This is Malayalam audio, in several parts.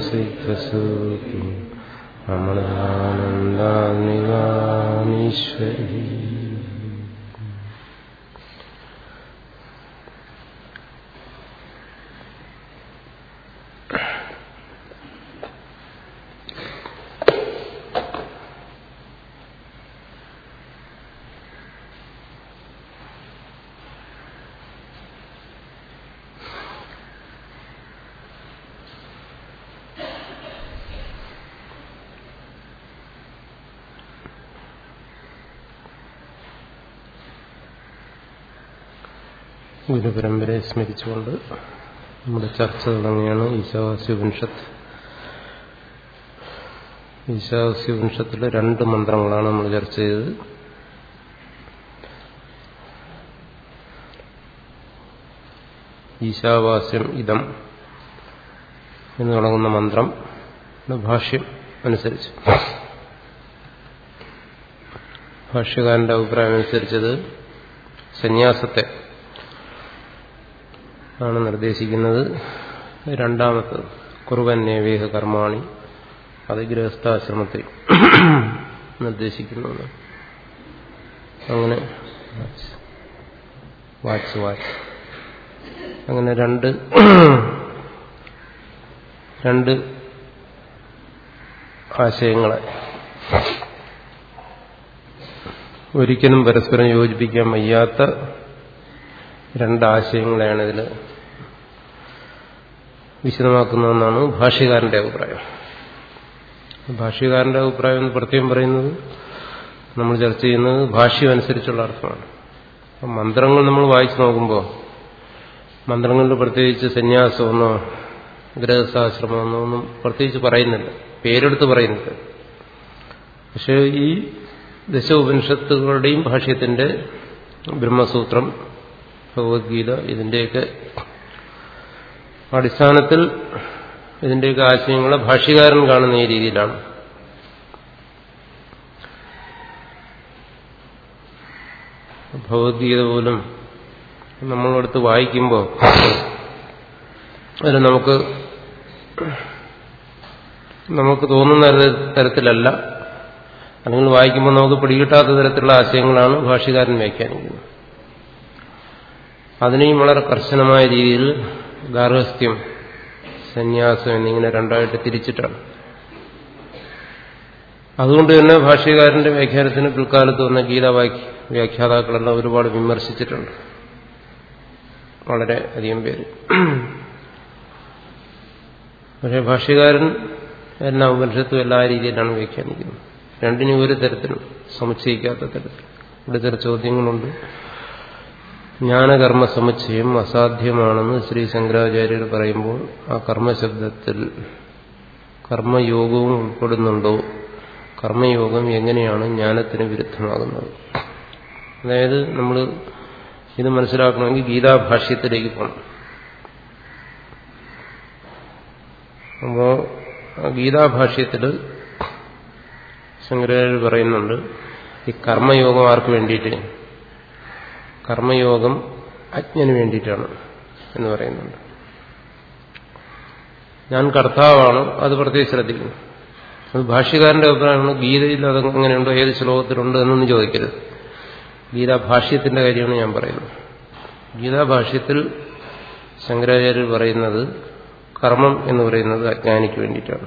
സിദ്ധസൂപി ഗുരുപരമ്പരയെ സ്മരിച്ചുകൊണ്ട് നമ്മുടെ ചർച്ച തുടങ്ങിയാണ് ഈശാവാസ്യ ഉപനിഷത്ത് ഈശാവാസ്യ ഉപനിഷത്തിലെ രണ്ട് മന്ത്രങ്ങളാണ് നമ്മൾ ചർച്ച ചെയ്തത്. ഈശാവാസ്യം ഇതം എന്ന് തുടങ്ങുന്ന മന്ത്രം ഭാഷ്യം അനുസരിച്ച്. ഭാഷ്യകാരന്റെ അഭിപ്രായം അനുസരിച്ചത് സന്യാസത്തെ ആണ് നിർദ്ദേശിക്കുന്നത്. രണ്ടാമത്തത് കുറുവന്നേവേഹ കർമാണി. അത് ഗൃഹസ്ഥാശ്രമത്തിൽ നിർദ്ദേശിക്കുന്നു. അങ്ങനെ വാച്ച് വാച്ച്. അങ്ങനെ രണ്ട് രണ്ട് ആശയങ്ങളെ ഒരിക്കലും പരസ്പരം യോജിപ്പിക്കാൻ വയ്യാത്ത രണ്ടാശയങ്ങളെയാണ് ഇതിൽ വിശദമാക്കുന്നതെന്നാണ് ഭാഷ്യകാരന്റെ അഭിപ്രായം. ഭാഷ്യകാരന്റെ അഭിപ്രായം എന്ന് പ്രത്യേകം പറയുന്നത് നമ്മൾ ചർച്ച ചെയ്യുന്നത് ഭാഷ്യം അനുസരിച്ചുള്ള അർത്ഥമാണ്. മന്ത്രങ്ങൾ നമ്മൾ വായിച്ചു നോക്കുമ്പോൾ മന്ത്രങ്ങളിൽ പ്രത്യേകിച്ച് സന്യാസമെന്നോ ഗൃഹസ്ഥാശ്രമമെന്നോ ഒന്നും പ്രത്യേകിച്ച് പറയുന്നില്ല. പേരെടുത്ത് പറയുന്നില്ല. പക്ഷേ ഈ ദശ ഉപനിഷത്തുകളുടെയും ഭാഷ്യത്തിന്റെ ബ്രഹ്മസൂത്രം ഭഗവത്ഗീത ഇതിന്റെയൊക്കെ അടിസ്ഥാനത്തിൽ ഇതിന്റെയൊക്കെ ആശയങ്ങളെ ഭാഷ്യകാരൻ കാണുന്ന ഈ രീതിയിലാണ്. ഭഗവത്ഗീത പോലും നമ്മളെടുത്ത് വായിക്കുമ്പോൾ അതിൽ നമുക്ക് നമുക്ക് തോന്നുന്ന തരത്തിലല്ല. അല്ലെങ്കിൽ വായിക്കുമ്പോൾ നമുക്ക് പിടികിട്ടാത്ത തരത്തിലുള്ള ആശയങ്ങളാണ് ഭാഷ്യകാരൻ വ്യാഖ്യാനിക്കുന്നത്. അതിനെയും വളരെ കർശനമായ രീതിയിൽ ഗാർഹസ്ഥ്യം സന്യാസം എന്നിങ്ങനെ രണ്ടായിട്ട് തിരിച്ചിട്ടാണ്. അതുകൊണ്ട് തന്നെ ഭാഷ്യകാരന്റെ വ്യാഖ്യാനത്തിന് പിൽക്കാലത്ത് വന്ന ഗീതാവാക്യ വ്യാഖ്യാതാക്കളെല്ലാം ഒരുപാട് വിമർശിച്ചിട്ടുണ്ട്. വളരെ അധികം പേര്. പക്ഷേ ഭാഷ്യകാരൻ എല്ലാ ഉപനിഷത്തും എല്ലാ രീതിയിലാണ് വ്യാഖ്യാനിക്കുന്നത്. രണ്ടിനും ഒരു തരത്തിലും സമുച്ചയിക്കാത്ത തരത്തിൽ. ഇവിടെ ചില ചോദ്യങ്ങളുണ്ട്. ജ്ഞാനകർമ്മ സമുച്ചയം അസാധ്യമാണെന്ന് ശ്രീ ശങ്കരാചാര്യർ പറയുമ്പോൾ ആ കർമ്മശബ്ദത്തിൽ കർമ്മയോഗവും ഉൾപ്പെടുന്നുണ്ടോ? കർമ്മയോഗം എങ്ങനെയാണ് ജ്ഞാനത്തിന് വിരുദ്ധമാകുന്നത്? അതായത് നമ്മൾ ഇത് മനസ്സിലാക്കണമെങ്കിൽ ഗീതാഭാഷ്യത്തിലേക്ക് പോകണം അപ്പോ ഗീതാഭാഷ്യത്തിൽ ശങ്കരാചാര്യർ പറയുന്നുണ്ട് ഈ കർമ്മയോഗം ആർക്ക് വേണ്ടിയിട്ട്? കർമ്മയോഗം അജ്ഞന് വേണ്ടിയിട്ടാണ് എന്ന് പറയുന്നുണ്ട്. ഞാൻ കർത്താവാണ് അത് പ്രത്യേകിച്ച് ശ്രദ്ധിക്കുന്നു. അത് ഭാഷ്യകാരന്റെ അഭിപ്രായമാണ് ഗീതയിൽ അത് അങ്ങനെയുണ്ടോ ഏത് ശ്ലോകത്തിലുണ്ട് എന്നൊന്നും ചോദിക്കരുത്. ഗീതാഭാഷ്യത്തിന്റെ കാര്യമാണ് ഞാൻ പറയുന്നത്. ഗീതാഭാഷ്യത്തിൽ ശങ്കരാചാര്യർ പറയുന്നത് കർമ്മം എന്ന് പറയുന്നത് അജ്ഞാനിക്ക് വേണ്ടിയിട്ടാണ്.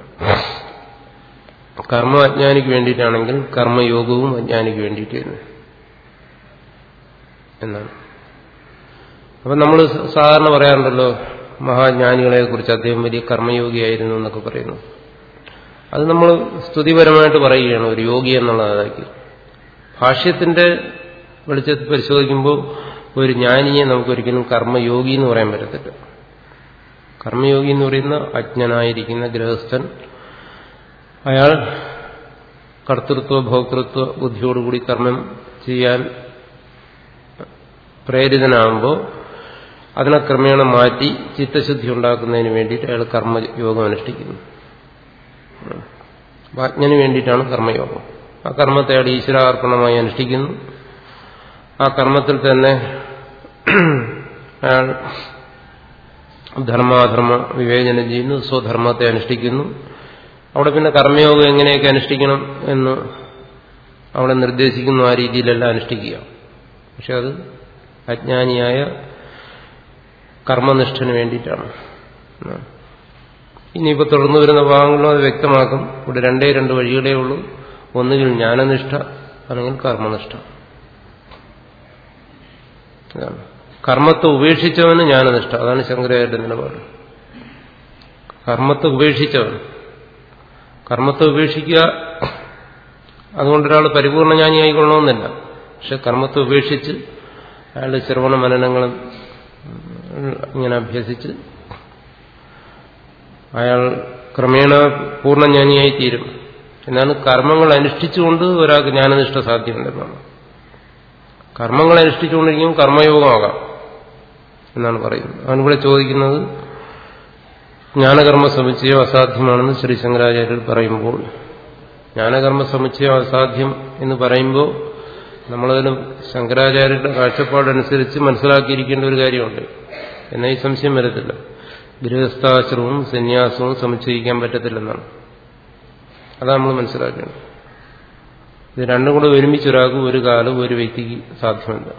കർമ്മം അജ്ഞാനിക്ക് വേണ്ടിയിട്ടാണെങ്കിൽ കർമ്മയോഗവും അജ്ഞാനിക്ക് വേണ്ടിയിട്ട് തന്നെ എന്നാണ്. അപ്പൊ നമ്മൾ സാധാരണ പറയാറുണ്ടല്ലോ മഹാജ്ഞാനികളെ കുറിച്ച് അദ്ദേഹം വലിയ കർമ്മയോഗിയായിരുന്നു എന്നൊക്കെ പറയുന്നു. അത് നമ്മൾ സ്തുതിപരമായിട്ട് പറയുകയാണ് ഒരു യോഗി എന്നുള്ളതാക്കി ഭാഷ്യത്തിന്റെ വെളിച്ചത്തിൽ പരിശോധിക്കുമ്പോൾ ഒരു ജ്ഞാനിയെ നമുക്കൊരിക്കലും കർമ്മയോഗി എന്ന് പറയാൻ പറ്റത്തില്ല. കർമ്മയോഗി എന്ന് പറയുന്ന അജ്ഞനായിരിക്കുന്ന ഗൃഹസ്ഥൻ അയാൾ കർത്തൃത്വ ഭോക്തൃത്വ ബുദ്ധിയോടുകൂടി കർമ്മം ചെയ്യാൻ പ്രേരിതനാകുമ്പോൾ അതിനെ ക്രമേണ മാറ്റി ചിത്തശുദ്ധി ഉണ്ടാക്കുന്നതിന് വേണ്ടിയിട്ട് അയാൾ കർമ്മയോഗം അനുഷ്ഠിക്കുന്നു. ആജ്ഞന് വേണ്ടിയിട്ടാണ് കർമ്മയോഗം. ആ കർമ്മത്തെ അയാൾ ഈശ്വരാർപ്പണമായി അനുഷ്ഠിക്കുന്നു. ആ കർമ്മത്തിൽ തന്നെ അയാൾ ധർമാധർമ്മ വിവേചനം ചെയ്യുന്നു സ്വധർമ്മത്തെ അനുഷ്ഠിക്കുന്നു. അവിടെ പിന്നെ കർമ്മയോഗം എങ്ങനെയൊക്കെ അനുഷ്ഠിക്കണം എന്ന് അവിടെ നിർദ്ദേശിക്കുന്നു ആ രീതിയിലെല്ലാം അനുഷ്ഠിക്കുക. പക്ഷെ അത് അജ്ഞാനിയായ കർമ്മനിഷ്ഠന് വേണ്ടിയിട്ടാണ്. ഇനിയിപ്പോൾ തുടർന്നു വരുന്ന ഭാഗങ്ങളും അത് വ്യക്തമാക്കും. ഇവിടെ രണ്ടേ രണ്ട് വഴികളേ ഉള്ളൂ. ഒന്നുകിൽ ജ്ഞാനനിഷ്ഠ അല്ലെങ്കിൽ കർമ്മനിഷ്ഠ. കർമ്മത്തെ ഉപേക്ഷിച്ചവന് ജ്ഞാനനിഷ്ഠ. അതാണ് ശങ്കരാചാര്യ നിലപാട് കർമ്മത്തെ ഉപേക്ഷിച്ചവൻ. കർമ്മത്തെ ഉപേക്ഷിക്കുക അതുകൊണ്ടൊരാൾ പരിപൂർണ ജ്ഞാനിയായിക്കൊള്ളണമെന്നില്ല. പക്ഷെ കർമ്മത്തെ ഉപേക്ഷിച്ച് അയാളുടെ ശ്രവണ മനനങ്ങളും ഇങ്ങനെ അഭ്യസിച്ച് അയാൾ ക്രമേണ പൂർണജ്ഞാനിയായി തീരും എന്നാണ് കർമ്മങ്ങൾ അനുഷ്ഠിച്ചുകൊണ്ട് ഒരാൾക്ക് ജ്ഞാനനിഷ്ഠ സാധ്യമുണ്ടെന്നാണ് കർമ്മങ്ങൾ അനുഷ്ഠിച്ചുകൊണ്ടിരിക്കും കർമ്മയോഗമാകാം എന്നാണ് പറയുന്നത്. അവനിവിടെ ചോദിക്കുന്നത് ജ്ഞാനകർമ്മ സമുച്ചയം അസാധ്യമാണെന്ന് ശ്രീ ശങ്കരാചാര്യർ പറയുമ്പോൾ ജ്ഞാനകർമ്മ സമുച്ചയം അസാധ്യം എന്ന് പറയുമ്പോൾ നമ്മളതിന് ശങ്കരാചാര്യരുടെ കാഴ്ചപ്പാടനുസരിച്ച് മനസ്സിലാക്കിയിരിക്കേണ്ട ഒരു കാര്യമുണ്ട്. എന്നാൽ ഈ സംശയം വരത്തില്ല. ഗൃഹസ്ഥാശ്രമവും സന്യാസവും സമുച്ചയിക്കാൻ പറ്റത്തില്ലെന്നാണ്. അതാ നമ്മൾ മനസ്സിലാക്കേണ്ടത്. ഇത് രണ്ടും കൂടെ ഒരുമിച്ച് ഒരാൾക്ക് ഒരു കാലം ഒരു വ്യക്തിക്ക് സാധ്യമല്ല.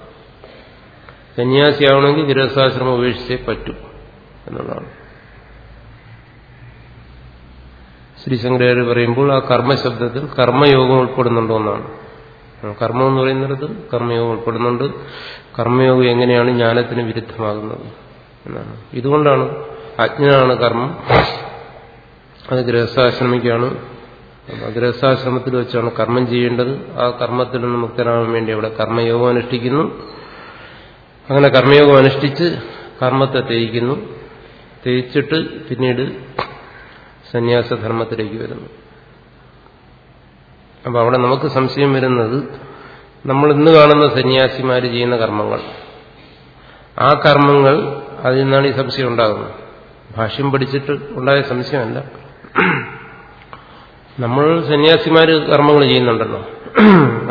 സന്യാസിയാവണമെങ്കിൽ ഗൃഹസ്ഥാശ്രമം ഉപേക്ഷിച്ചേ പറ്റൂ എന്നുള്ളതാണ്. ശ്രീശങ്കരാചാര്യ പറയുമ്പോൾ ആ കർമ്മശബ്ദത്തിൽ കർമ്മയോഗം ഉൾപ്പെടുന്നുണ്ടോ എന്നാണ്. കർമ്മം എന്ന് പറയുന്നിടത്ത് കർമ്മയോഗം ഉൾപ്പെടുന്നുണ്ട്. കർമ്മയോഗം എങ്ങനെയാണ് ജ്ഞാനത്തിന് വിരുദ്ധമാകുന്നത് എന്നാണ്. ഇതുകൊണ്ടാണ് അജ്ഞനാണ് കർമ്മം. അത് ഗൃഹസ്ഥാശ്രമിക്കാണ്. ഗൃഹസ്ഥാശ്രമത്തിൽ വെച്ചാണ് കർമ്മം ചെയ്യേണ്ടത്. ആ കർമ്മത്തിൽ നിന്ന് മുക്തനാകാൻ വേണ്ടി അവിടെ കർമ്മയോഗം അനുഷ്ഠിക്കുന്നു. അങ്ങനെ കർമ്മയോഗം അനുഷ്ഠിച്ച് കർമ്മത്തെ തേയിക്കുന്നു തേച്ചിട്ട് പിന്നീട് സന്യാസധർമ്മത്തിലേക്ക് വരുന്നു. അപ്പൊ അവിടെ നമുക്ക് സംശയം വരുന്നത് നമ്മൾ ഇന്ന് കാണുന്ന സന്യാസിമാർ ചെയ്യുന്ന കർമ്മങ്ങൾ. ആ കർമ്മങ്ങൾ അതിൽ നിന്നാണ് ഈ സംശയം ഉണ്ടാകുന്നത്. ഭാഷ്യം പഠിച്ചിട്ട് ഉണ്ടായ സംശയമല്ല. നമ്മൾ സന്യാസിമാർ കർമ്മങ്ങൾ ചെയ്യുന്നുണ്ടല്ലോ.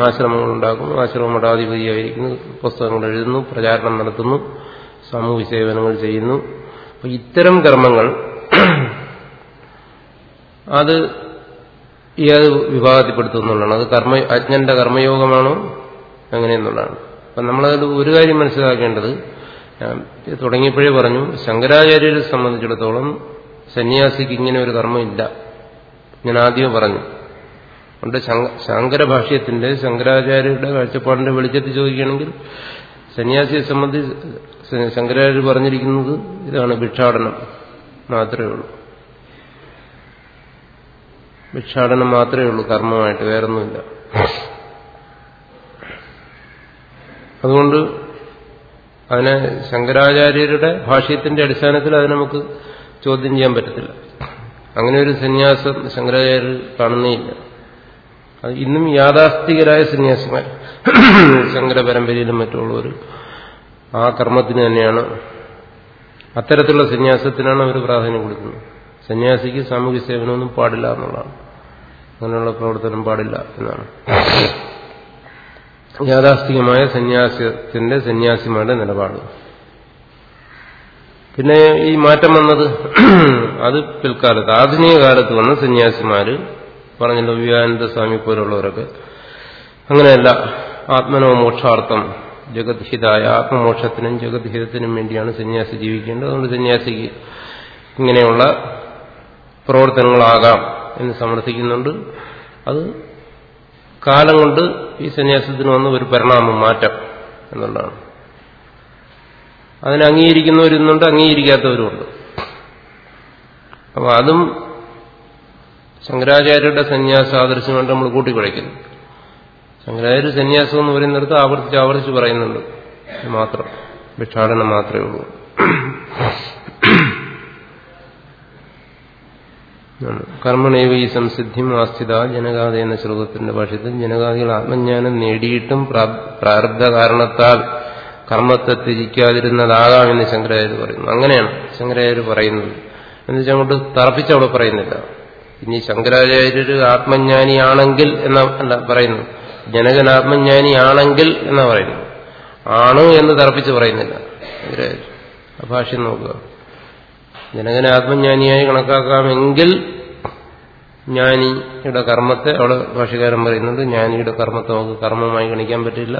ആശ്രമങ്ങൾ ഉണ്ടാക്കുന്നു ആശ്രമ മഠാധിപതിയായിരിക്കുന്നു പുസ്തകങ്ങൾ എഴുതുന്നു പ്രചാരണം നടത്തുന്നു സാമൂഹ്യ സേവനങ്ങൾ ചെയ്യുന്നു. ഇത്തരം കർമ്മങ്ങൾ അത് ഏത് വിഭാഗത്തിൽപ്പെടുത്തുന്നുള്ളതാണ്. അത് കർമ്മ അജ്ഞന്റെ കർമ്മയോഗമാണോ? അങ്ങനെയെന്നുള്ളതാണ്. അപ്പം നമ്മളതിൽ ഒരു കാര്യം മനസ്സിലാക്കേണ്ടത് തുടങ്ങിയപ്പോഴേ പറഞ്ഞു ശങ്കരാചാര്യരെ സംബന്ധിച്ചിടത്തോളം സന്യാസിക്ക് ഇങ്ങനെ ഒരു കർമ്മമില്ല. ഞാൻ ആദ്യം പറഞ്ഞു. അതുകൊണ്ട് ശങ്കരഭാഷ്യത്തിന്റെ ശങ്കരാചാര്യരുടെ കാഴ്ചപ്പാടിന്റെ വെളിച്ചത്തിൽ ചോദിക്കുകയാണെങ്കിൽ സന്യാസിയെ സംബന്ധിച്ച് ശങ്കരാചാര്യ പറഞ്ഞിരിക്കുന്നത് ഇതാണ് ഭിക്ഷാടനം. മാത്രമേ ഉള്ളൂ. ഭിക്ഷാടനം മാത്രമേ ഉള്ളൂ കർമ്മമായിട്ട് വേറൊന്നുമില്ല. അതുകൊണ്ട് അതിനെ ശങ്കരാചാര്യരുടെ ഭാഷ്യത്തിന്റെ അടിസ്ഥാനത്തിൽ അത് നമുക്ക് ചോദ്യം ചെയ്യാൻ പറ്റത്തില്ല. അങ്ങനെ ഒരു സന്യാസം ശങ്കരാചാര്യർ കാണുന്നേയില്ല. അത് ഇന്നും യാഥാസ്ഥികരായ സന്യാസിമാർ ശങ്കര പരമ്പരയിലും മറ്റുള്ളവർ ആ കർമ്മത്തിന് തന്നെയാണ്. അത്തരത്തിലുള്ള സന്യാസത്തിനാണ് അവർ പ്രാധാന്യം കൊടുക്കുന്നത്. സന്യാസിക്ക് സാമൂഹ്യ സേവനമൊന്നും പാടില്ല എന്നുള്ളതാണ്. അങ്ങനെയുള്ള പ്രവർത്തനം പാടില്ല എന്നാണ്. യാഥാസ്ഥികമായ സന്യാസത്തിന്റെ സന്യാസിമാരുടെ നിലപാട്. പിന്നെ ഈ മാറ്റം വന്നത് അത് പിൽക്കാലത്ത് ആധുനിക കാലത്ത് വന്ന സന്യാസിമാര് പറഞ്ഞല്ലോ വിവേകാനന്ദ സ്വാമി പോലുള്ളവരൊക്കെ. അങ്ങനെയല്ല ആത്മനോ മോക്ഷാർത്ഥം ജഗത് ഹിതായ ആത്മമോക്ഷത്തിനും ജഗത് ഹിതത്തിനും വേണ്ടിയാണ് സന്യാസി ജീവിക്കേണ്ടത്. അതുകൊണ്ട് സന്യാസിക്ക് ഇങ്ങനെയുള്ള പ്രവർത്തനങ്ങളാകാം എന്ന് സമർത്ഥിക്കുന്നുണ്ട്. അത് കാലം കൊണ്ട് ഈ സന്യാസത്തിന് വന്ന ഒരു പരിണാമം മാറ്റം എന്നുള്ളതാണ്. അതിനെ അംഗീകരിക്കുന്നവരുന്നുണ്ട് അംഗീകരിക്കാത്തവരുമുണ്ട്. അപ്പൊ അതും ശങ്കരാചാര്യരുടെ സന്യാസ ആദർശമായിട്ട് നമ്മൾ കൂട്ടിക്കുഴയ്ക്കുന്നു ശങ്കരാചാര്യ സന്യാസം എന്ന് പറയുന്നിടത്ത് ആവർത്തിച്ച് ആവർത്തിച്ച് പറയുന്നുണ്ട്. മാത്രം ഭിക്ഷാടനം മാത്രമേ ഉള്ളൂ. കർമ്മണേവ ഈ ആസ്ഥിത ജനകാത എന്ന ശ്ലോകത്തിന്റെ ഭാഷത്തിൽ ജനകാദികൾ ആത്മജ്ഞാനം നേടിയിട്ടും പ്രാരബ്ധ കാരണത്താൽ കർമ്മത്തെ ത്യജിക്കാതിരുന്നതാകാം എന്ന് ശങ്കരാചാര്യ പറയുന്നു. അങ്ങനെയാണ് ശങ്കരാചാര്യ പറയുന്നത്. എന്നുവെച്ചാൽ അങ്ങോട്ട് തറപ്പിച്ച് അവിടെ പറയുന്നില്ല. ഇനി ശങ്കരാചാര്യര് ആത്മജ്ഞാനിയാണെങ്കിൽ എന്ന അല്ല പറയുന്നു. ജനകൻ ആത്മജ്ഞാനിയാണെങ്കിൽ എന്നാ പറയുന്നു. ആണ് എന്ന് തറപ്പിച്ച് പറയുന്നില്ല ശങ്കരാചാര്യ. ഭാഷ്യം നോക്കുക. ജനകനെ ആത്മജ്ഞാനിയായി കണക്കാക്കാമെങ്കിൽ ജ്ഞാനിയുടെ കർമ്മത്തെ അവിടെ ഭാഷകാരൻ പറയുന്നുണ്ട്. ജ്ഞാനിയുടെ കർമ്മത്തെ നമുക്ക് കർമ്മമായി ഗണിക്കാൻ പറ്റില്ല.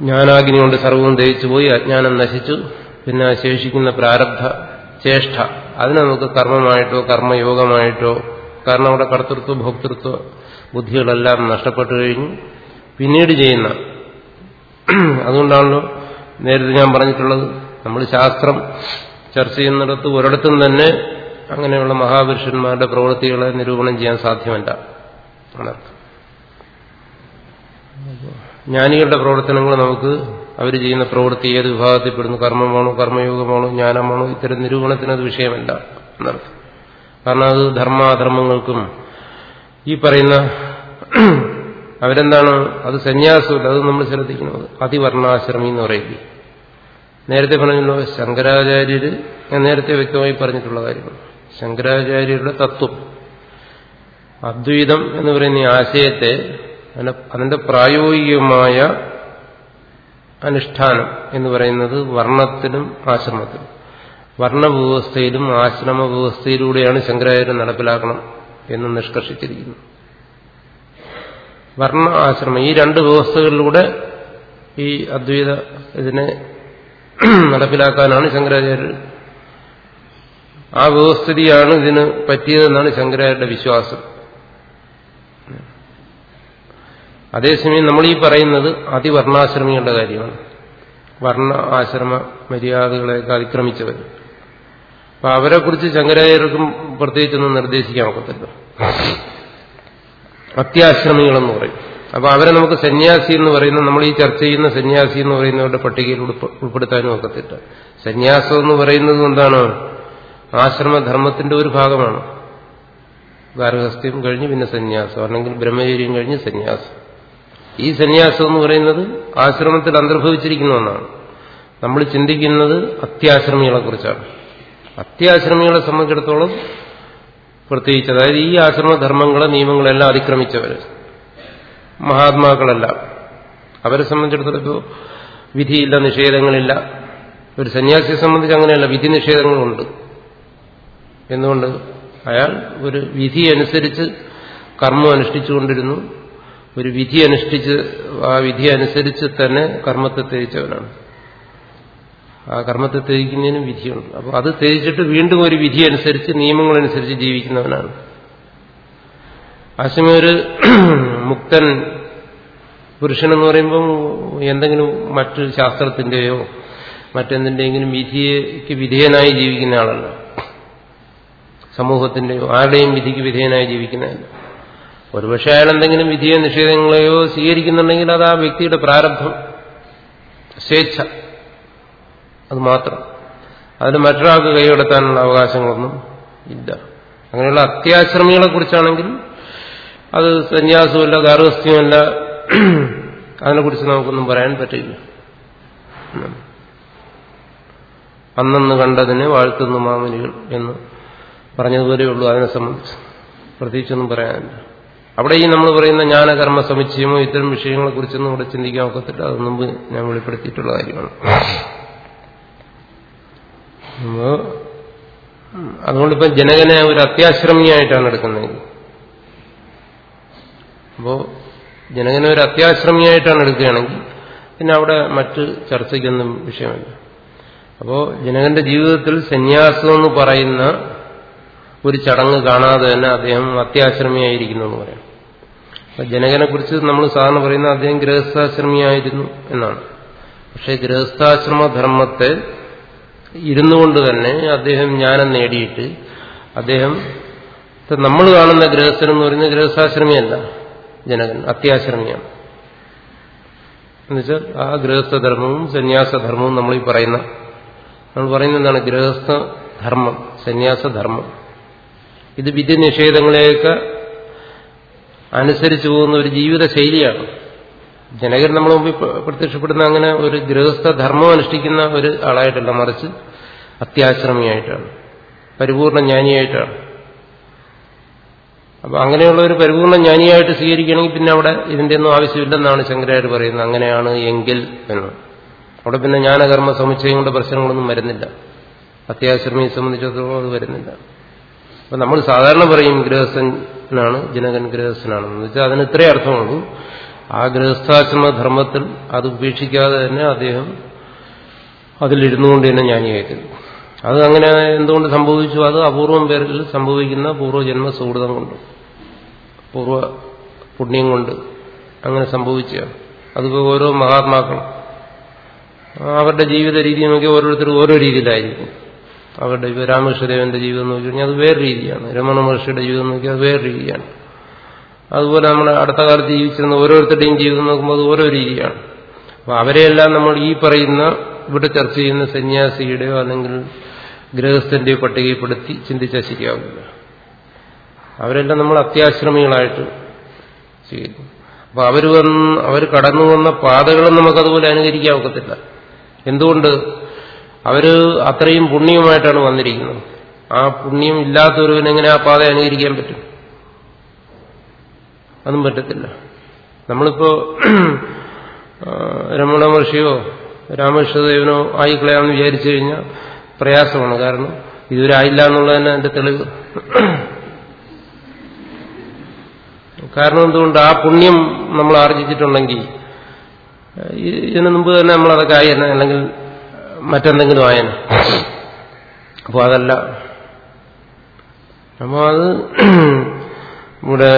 ജ്ഞാനാഗ്നി കൊണ്ട് സർവവും ദഹിച്ചു പോയി അജ്ഞാനം നശിച്ചു. പിന്നെ ശേഷിക്കുന്ന പ്രാരബ്ധ ചേഷ്ട അതിനെ നമുക്ക് കർമ്മമായിട്ടോ കർമ്മയോഗമായിട്ടോ കാരണം അവിടെ കർത്തൃത്വ ഭോക്തൃത്വ ബുദ്ധികളെല്ലാം നഷ്ടപ്പെട്ടു കഴിഞ്ഞു. പിന്നീട് ചെയ്യുന്ന അതുകൊണ്ടാണല്ലോ നേരത്തെ ഞാൻ പറഞ്ഞിട്ടുള്ളത് നമ്മൾ ശാസ്ത്രം ചർച്ച ചെയ്യുന്നിടത്ത് ഒരിടത്തും തന്നെ അങ്ങനെയുള്ള മഹാപുരുഷന്മാരുടെ പ്രവൃത്തികളെ നിരൂപണം ചെയ്യാൻ സാധ്യമല്ല. എന്നർത്ഥം ജ്ഞാനികളുടെ പ്രവർത്തനങ്ങൾ നമുക്ക് അവർ ചെയ്യുന്ന പ്രവൃത്തി ഏത് വിഭാഗത്തിൽപ്പെടുന്നു കർമ്മമാണോ കർമ്മയോഗമാണോ ജ്ഞാനമാണോ ഇത്തരം നിരൂപണത്തിന് അത് വിഷയമല്ല എന്നർത്ഥം കാരണം അത് ധർമാധർമ്മങ്ങൾക്കും ഈ പറയുന്ന അവരെന്താണ്? അത് സന്യാസമില്ല അത് നമ്മൾ ശ്രദ്ധിക്കുന്നത്. അതിവർണാശ്രമി എന്ന് പറയുന്നത്. നേരത്തെ പറഞ്ഞല്ലോ ശങ്കരാചാര്യര് ഞാൻ നേരത്തെ വ്യക്തമായി പറഞ്ഞിട്ടുള്ള കാര്യങ്ങൾ. ശങ്കരാചാര്യരുടെ തത്വം. അദ്വൈതം എന്ന് പറയുന്ന ഈ ആശയത്തെ അതിന്റെ പ്രായോഗികമായ അനുഷ്ഠാനം എന്ന് പറയുന്നത് വർണത്തിലും ആശ്രമത്തിലും. വർണവ്യവസ്ഥയിലും ആശ്രമ വ്യവസ്ഥയിലൂടെയാണ് ശങ്കരാചാര്യം നടപ്പിലാക്കണം എന്ന് നിഷ്കർഷിച്ചിരിക്കുന്നു. വർണ ആശ്രമം ഈ രണ്ട് വ്യവസ്ഥകളിലൂടെ ഈ അദ്വൈത ഇതിനെ നടപ്പിലാക്കാനാണ് ശങ്കരാചാര്യർ. ആ വ്യവസ്ഥിതിയാണ് ഇതിന് പറ്റിയതെന്നാണ് ശങ്കരാചാര്യരുടെ വിശ്വാസം. അതേസമയം നമ്മൾ ഈ പറയുന്നത് അതിവർണാശ്രമികളുടെ കാര്യമാണ്. വർണ ആശ്രമ മര്യാദകളെയൊക്കെ അതിക്രമിച്ചവർ. അപ്പൊ അവരെ കുറിച്ച് ശങ്കരാചാര്യർക്കും പ്രത്യേകിച്ചൊന്നും നിർദ്ദേശിക്കാൻ ഒക്കത്തില്ല. അത്യാശ്രമികളെന്ന് പറയും. അപ്പൊ അവരെ നമുക്ക് സന്യാസി എന്ന് പറയുന്ന നമ്മൾ ഈ ചർച്ച ചെയ്യുന്ന സന്യാസി എന്ന് പറയുന്നവരുടെ പട്ടികയിൽ ഉൾപ്പെടുത്താനും ഒക്കത്തില്ല. സന്യാസം എന്ന് പറയുന്നത് എന്താണ്? ആശ്രമധർമ്മത്തിന്റെ ഒരു ഭാഗമാണ്. ഗാർഹസ്ഥ്യം കഴിഞ്ഞ് പിന്നെ സന്യാസം അല്ലെങ്കിൽ ബ്രഹ്മചര്യം കഴിഞ്ഞ് സന്യാസം. ഈ സന്യാസം എന്ന് പറയുന്നത് ആശ്രമത്തിൽ അന്തർഭവിച്ചിരിക്കുന്ന ഒന്നാണ്. നമ്മൾ ചിന്തിക്കുന്നത് അത്യാശ്രമികളെ കുറിച്ചാണ്. അത്യാശ്രമികളെ സംബന്ധിച്ചിടത്തോളം പ്രത്യേകിച്ച് അതായത് ഈ ആശ്രമധർമ്മങ്ങളെ നിയമങ്ങളെല്ലാം അതിക്രമിച്ചവർ മഹാത്മാക്കളല്ല. അവരെ സംബന്ധിച്ചിടത്തോളം വിധിയില്ല നിഷേധങ്ങളില്ല. ഒരു സന്യാസിയെ സംബന്ധിച്ച് അങ്ങനെയല്ല വിധി നിഷേധങ്ങളുണ്ട്. എന്തുകൊണ്ട്? അയാൾ ഒരു വിധി അനുസരിച്ച് കർമ്മം അനുഷ്ഠിച്ചുകൊണ്ടിരുന്നു. ഒരു വിധി അനുഷ്ഠിച്ച് ആ വിധി അനുസരിച്ച് തന്നെ കർമ്മത്തെ ത്യജിച്ചവനാണ്. ആ കർമ്മത്തെ ത്യജിക്കുന്നതിനും വിധിയുണ്ട്. അപ്പോൾ അത് ത്യജിച്ചിട്ട് വീണ്ടും ഒരു വിധി അനുസരിച്ച് നിയമങ്ങളനുസരിച്ച് ജീവിക്കുന്നവനാണ്. ആശയം ഒരു മുക്തൻ പുരുഷനെന്ന് പറയുമ്പം എന്തെങ്കിലും മറ്റു ശാസ്ത്രത്തിന്റെയോ മറ്റെന്തിന്റെയെങ്കിലും വിധിക്ക് വിധേയനായി ജീവിക്കുന്ന ആളല്ല. സമൂഹത്തിന്റെയോ ആരുടെയും വിധിക്ക് വിധേയനായി ജീവിക്കുന്നതല്ല ഒരുപക്ഷെ അയാൾ എന്തെങ്കിലും വിധിയോ നിഷേധങ്ങളെയോ സ്വീകരിക്കുന്നുണ്ടെങ്കിൽ അത് ആ വ്യക്തിയുടെ പ്രാരബ്ധം സ്വേച്ഛ. അത് മാത്രം. അതിന് മറ്റൊരാൾക്ക് കൈകടത്താനുള്ള അവകാശങ്ങളൊന്നും ഇല്ല. അങ്ങനെയുള്ള അത്യാശ്രമികളെ കുറിച്ചാണെങ്കിൽ അത് സന്യാസമല്ല ഗാർഹസ്ഥ്യമല്ല അതിനെക്കുറിച്ച് നമുക്കൊന്നും പറയാൻ പറ്റില്ല. അന്നന്ന് കണ്ടതിനെ വാഴ്ത്തുന്നു മാമനികൾ എന്ന് പറഞ്ഞതുപോലെയുള്ളൂ അതിനെ സംബന്ധിച്ച് പ്രത്യേകിച്ചൊന്നും പറയാനില്ല. അവിടെ ഈ നമ്മൾ പറയുന്ന ജ്ഞാനകർമ്മ സമുച്ചയമോ ഇത്തരം വിഷയങ്ങളെ കുറിച്ചൊന്നും ഇവിടെ ചിന്തിക്കാൻ ഒക്കത്തില്ല. അത് മുമ്പ് ഞാൻ വെളിപ്പെടുത്തിയിട്ടുള്ള കാര്യമാണ്. അതുകൊണ്ടിപ്പം ജനകനെ ഒരു അത്യാശ്രമിയായിട്ടാണ് എടുക്കുന്നത്. അപ്പോ ജനകനെ ഒരു അത്യാശ്രമിയായിട്ടാണ് എടുക്കുകയാണെങ്കിൽ പിന്നെ അവിടെ മറ്റ് ചർച്ചയ്ക്കൊന്നും വിഷയമില്ല. അപ്പോ ജനകന്റെ ജീവിതത്തിൽ സന്യാസം എന്ന് പറയുന്ന ഒരു ചടങ്ങ് കാണാതെ തന്നെ അദ്ദേഹം അത്യാശ്രമിയായിരിക്കുന്നു എന്ന് പറയാം. ജനകനെ കുറിച്ച് നമ്മൾ സാധാരണ പറയുന്ന അദ്ദേഹം ഗൃഹസ്ഥാശ്രമിയായിരുന്നു എന്നാണ്. പക്ഷെ ഗൃഹസ്ഥാശ്രമ ധർമ്മത്തെ ഇരുന്നുകൊണ്ട് തന്നെ അദ്ദേഹം ജ്ഞാനം നേടിയിട്ട് അദ്ദേഹം നമ്മൾ കാണുന്ന ഗൃഹസ്ഥൻ എന്ന് പറയുന്നത് ഗൃഹസ്ഥാശ്രമിയല്ല. ജനകൻ അത്യാശ്രമിയാണ്. എന്നുവെച്ചാൽ ആ ഗൃഹസ്ഥധർമ്മവും സന്യാസധർമ്മവും നമ്മൾ ഈ പറയുന്ന നമ്മൾ പറയുന്ന എന്താണ്? ഗൃഹസ്ഥധർമ്മം സന്യാസധർമ്മം. ഇത് വിധി നിഷേധങ്ങളെയൊക്കെ അനുസരിച്ചു പോകുന്ന ഒരു ജീവിത ശൈലിയാണ് ജനകൻ നമ്മൾ മുമ്പിൽ പ്രത്യക്ഷപ്പെടുന്ന അങ്ങനെ ഒരു ഗൃഹസ്ഥധർമ്മം അനുഷ്ഠിക്കുന്ന ഒരു ആളായിട്ടല്ല മറിച്ച് അത്യാശ്രമിയായിട്ടാണ്. പരിപൂർണ ജ്ഞാനിയായിട്ടാണ്. അപ്പൊ അങ്ങനെയുള്ള ഒരു പരിപൂർണ ജ്ഞാനിയായിട്ട് സ്വീകരിക്കണമെങ്കിൽ പിന്നെ അവിടെ ഇതിന്റെ ഒന്നും ആവശ്യമില്ലെന്നാണ് ശങ്കരാചാര്യ പറയുന്നത്. അങ്ങനെയാണ് എങ്കിൽ എന്ന്. അവിടെ പിന്നെ ജ്ഞാനകർമ്മ സമുച്ചയം കൊണ്ട് പ്രശ്നങ്ങളൊന്നും വരുന്നില്ല. അത്യാശ്രമിയെ സംബന്ധിച്ചിടത്തോളം അത് വരുന്നില്ല. അപ്പൊ നമ്മൾ സാധാരണ പറയും ഗൃഹസ്ഥനാണ് ജനകൻ ഗൃഹസ്ഥനാണെന്ന് വെച്ചാൽ അതിന് ഇത്രേ അർത്ഥമുള്ളൂ ആ ഗൃഹസ്ഥാശ്രമ ധർമ്മത്തിൽ അത് ഉപേക്ഷിക്കാതെ തന്നെ അദ്ദേഹം അതിലിരുന്നുകൊണ്ട് തന്നെ ജ്ഞാനിയായിത്തീരും അത് അങ്ങനെ എന്തുകൊണ്ട് സംഭവിച്ചു? അത് അപൂർവം പേരിൽ സംഭവിക്കുന്ന പൂർവജന്മ സുഹൃതം കൊണ്ട് പൂർവ പുണ്യം കൊണ്ട് അങ്ങനെ സംഭവിച്ചതാണ്. അതിപ്പോ ഓരോ മഹാത്മാക്കളും അവരുടെ ജീവിത രീതി നോക്കി ഓരോരുത്തരും ഓരോ രീതിയിലായിരിക്കും. അവരുടെ ഇപ്പോൾ രാമകൃഷ്ണദേവന്റെ ജീവിതം നോക്കി കഴിഞ്ഞാൽ അത് വേറെ രീതിയാണ്. രമണ മഹർഷിയുടെ ജീവിതം നോക്കി അത് വേറെ രീതിയാണ്. അതുപോലെ നമ്മൾ അടുത്ത കാലത്ത് ജീവിച്ചിരുന്ന ഓരോരുത്തരുടെയും ജീവിതം നോക്കുമ്പോൾ അത് ഓരോ രീതിയാണ്. അപ്പൊ അവരെയെല്ലാം നമ്മൾ ഈ പറയുന്ന ഇവിടെ ചർച്ച ചെയ്യുന്ന സന്യാസിയുടെയോ അല്ലെങ്കിൽ ഗൃഹസ്ഥന്റെയോ പട്ടികപ്പെടുത്തി ചിന്തിച്ചാൽ ശരിയാവില്ല. അവരെല്ലാം നമ്മൾ അത്യാശ്രമികളായിട്ട് ചെയ്യുന്നു. അപ്പൊ അവർ വന്ന് അവർ കടന്നു വന്ന പാതകളും നമുക്കതുപോലെ അനുകരിക്കാൻ ഒക്കത്തില്ല എന്തുകൊണ്ട്? അവർ അത്രയും പുണ്യമായിട്ടാണ് വന്നിരിക്കുന്നത്. ആ പുണ്യം ഇല്ലാത്തൊരുവനെങ്ങനെ ആ പാത അനുകരിക്കാൻ പറ്റും? അതും പറ്റത്തില്ല. നമ്മളിപ്പോ രമണ മഹർഷിയോ രാമകൃഷ്ണദേവനോ ആയിക്കളയാമെന്ന് വിചാരിച്ചു കഴിഞ്ഞാൽ പ്രയാസമാണ്. കാരണം ഇതുവരെ ആയില്ല എന്നുള്ളതന്നെ എന്റെ തെളിവ്. കാരണം എന്തുകൊണ്ട് ആ പുണ്യം നമ്മൾ ആർജിച്ചിട്ടുണ്ടെങ്കിൽ ഇതിനു മുമ്പ് തന്നെ നമ്മൾ അതൊക്കെ ആയിരുന്നു അല്ലെങ്കിൽ മറ്റെന്തെങ്കിലും ആയന. അപ്പോൾ അതല്ല. അപ്പോൾ അത് ഇവിടെ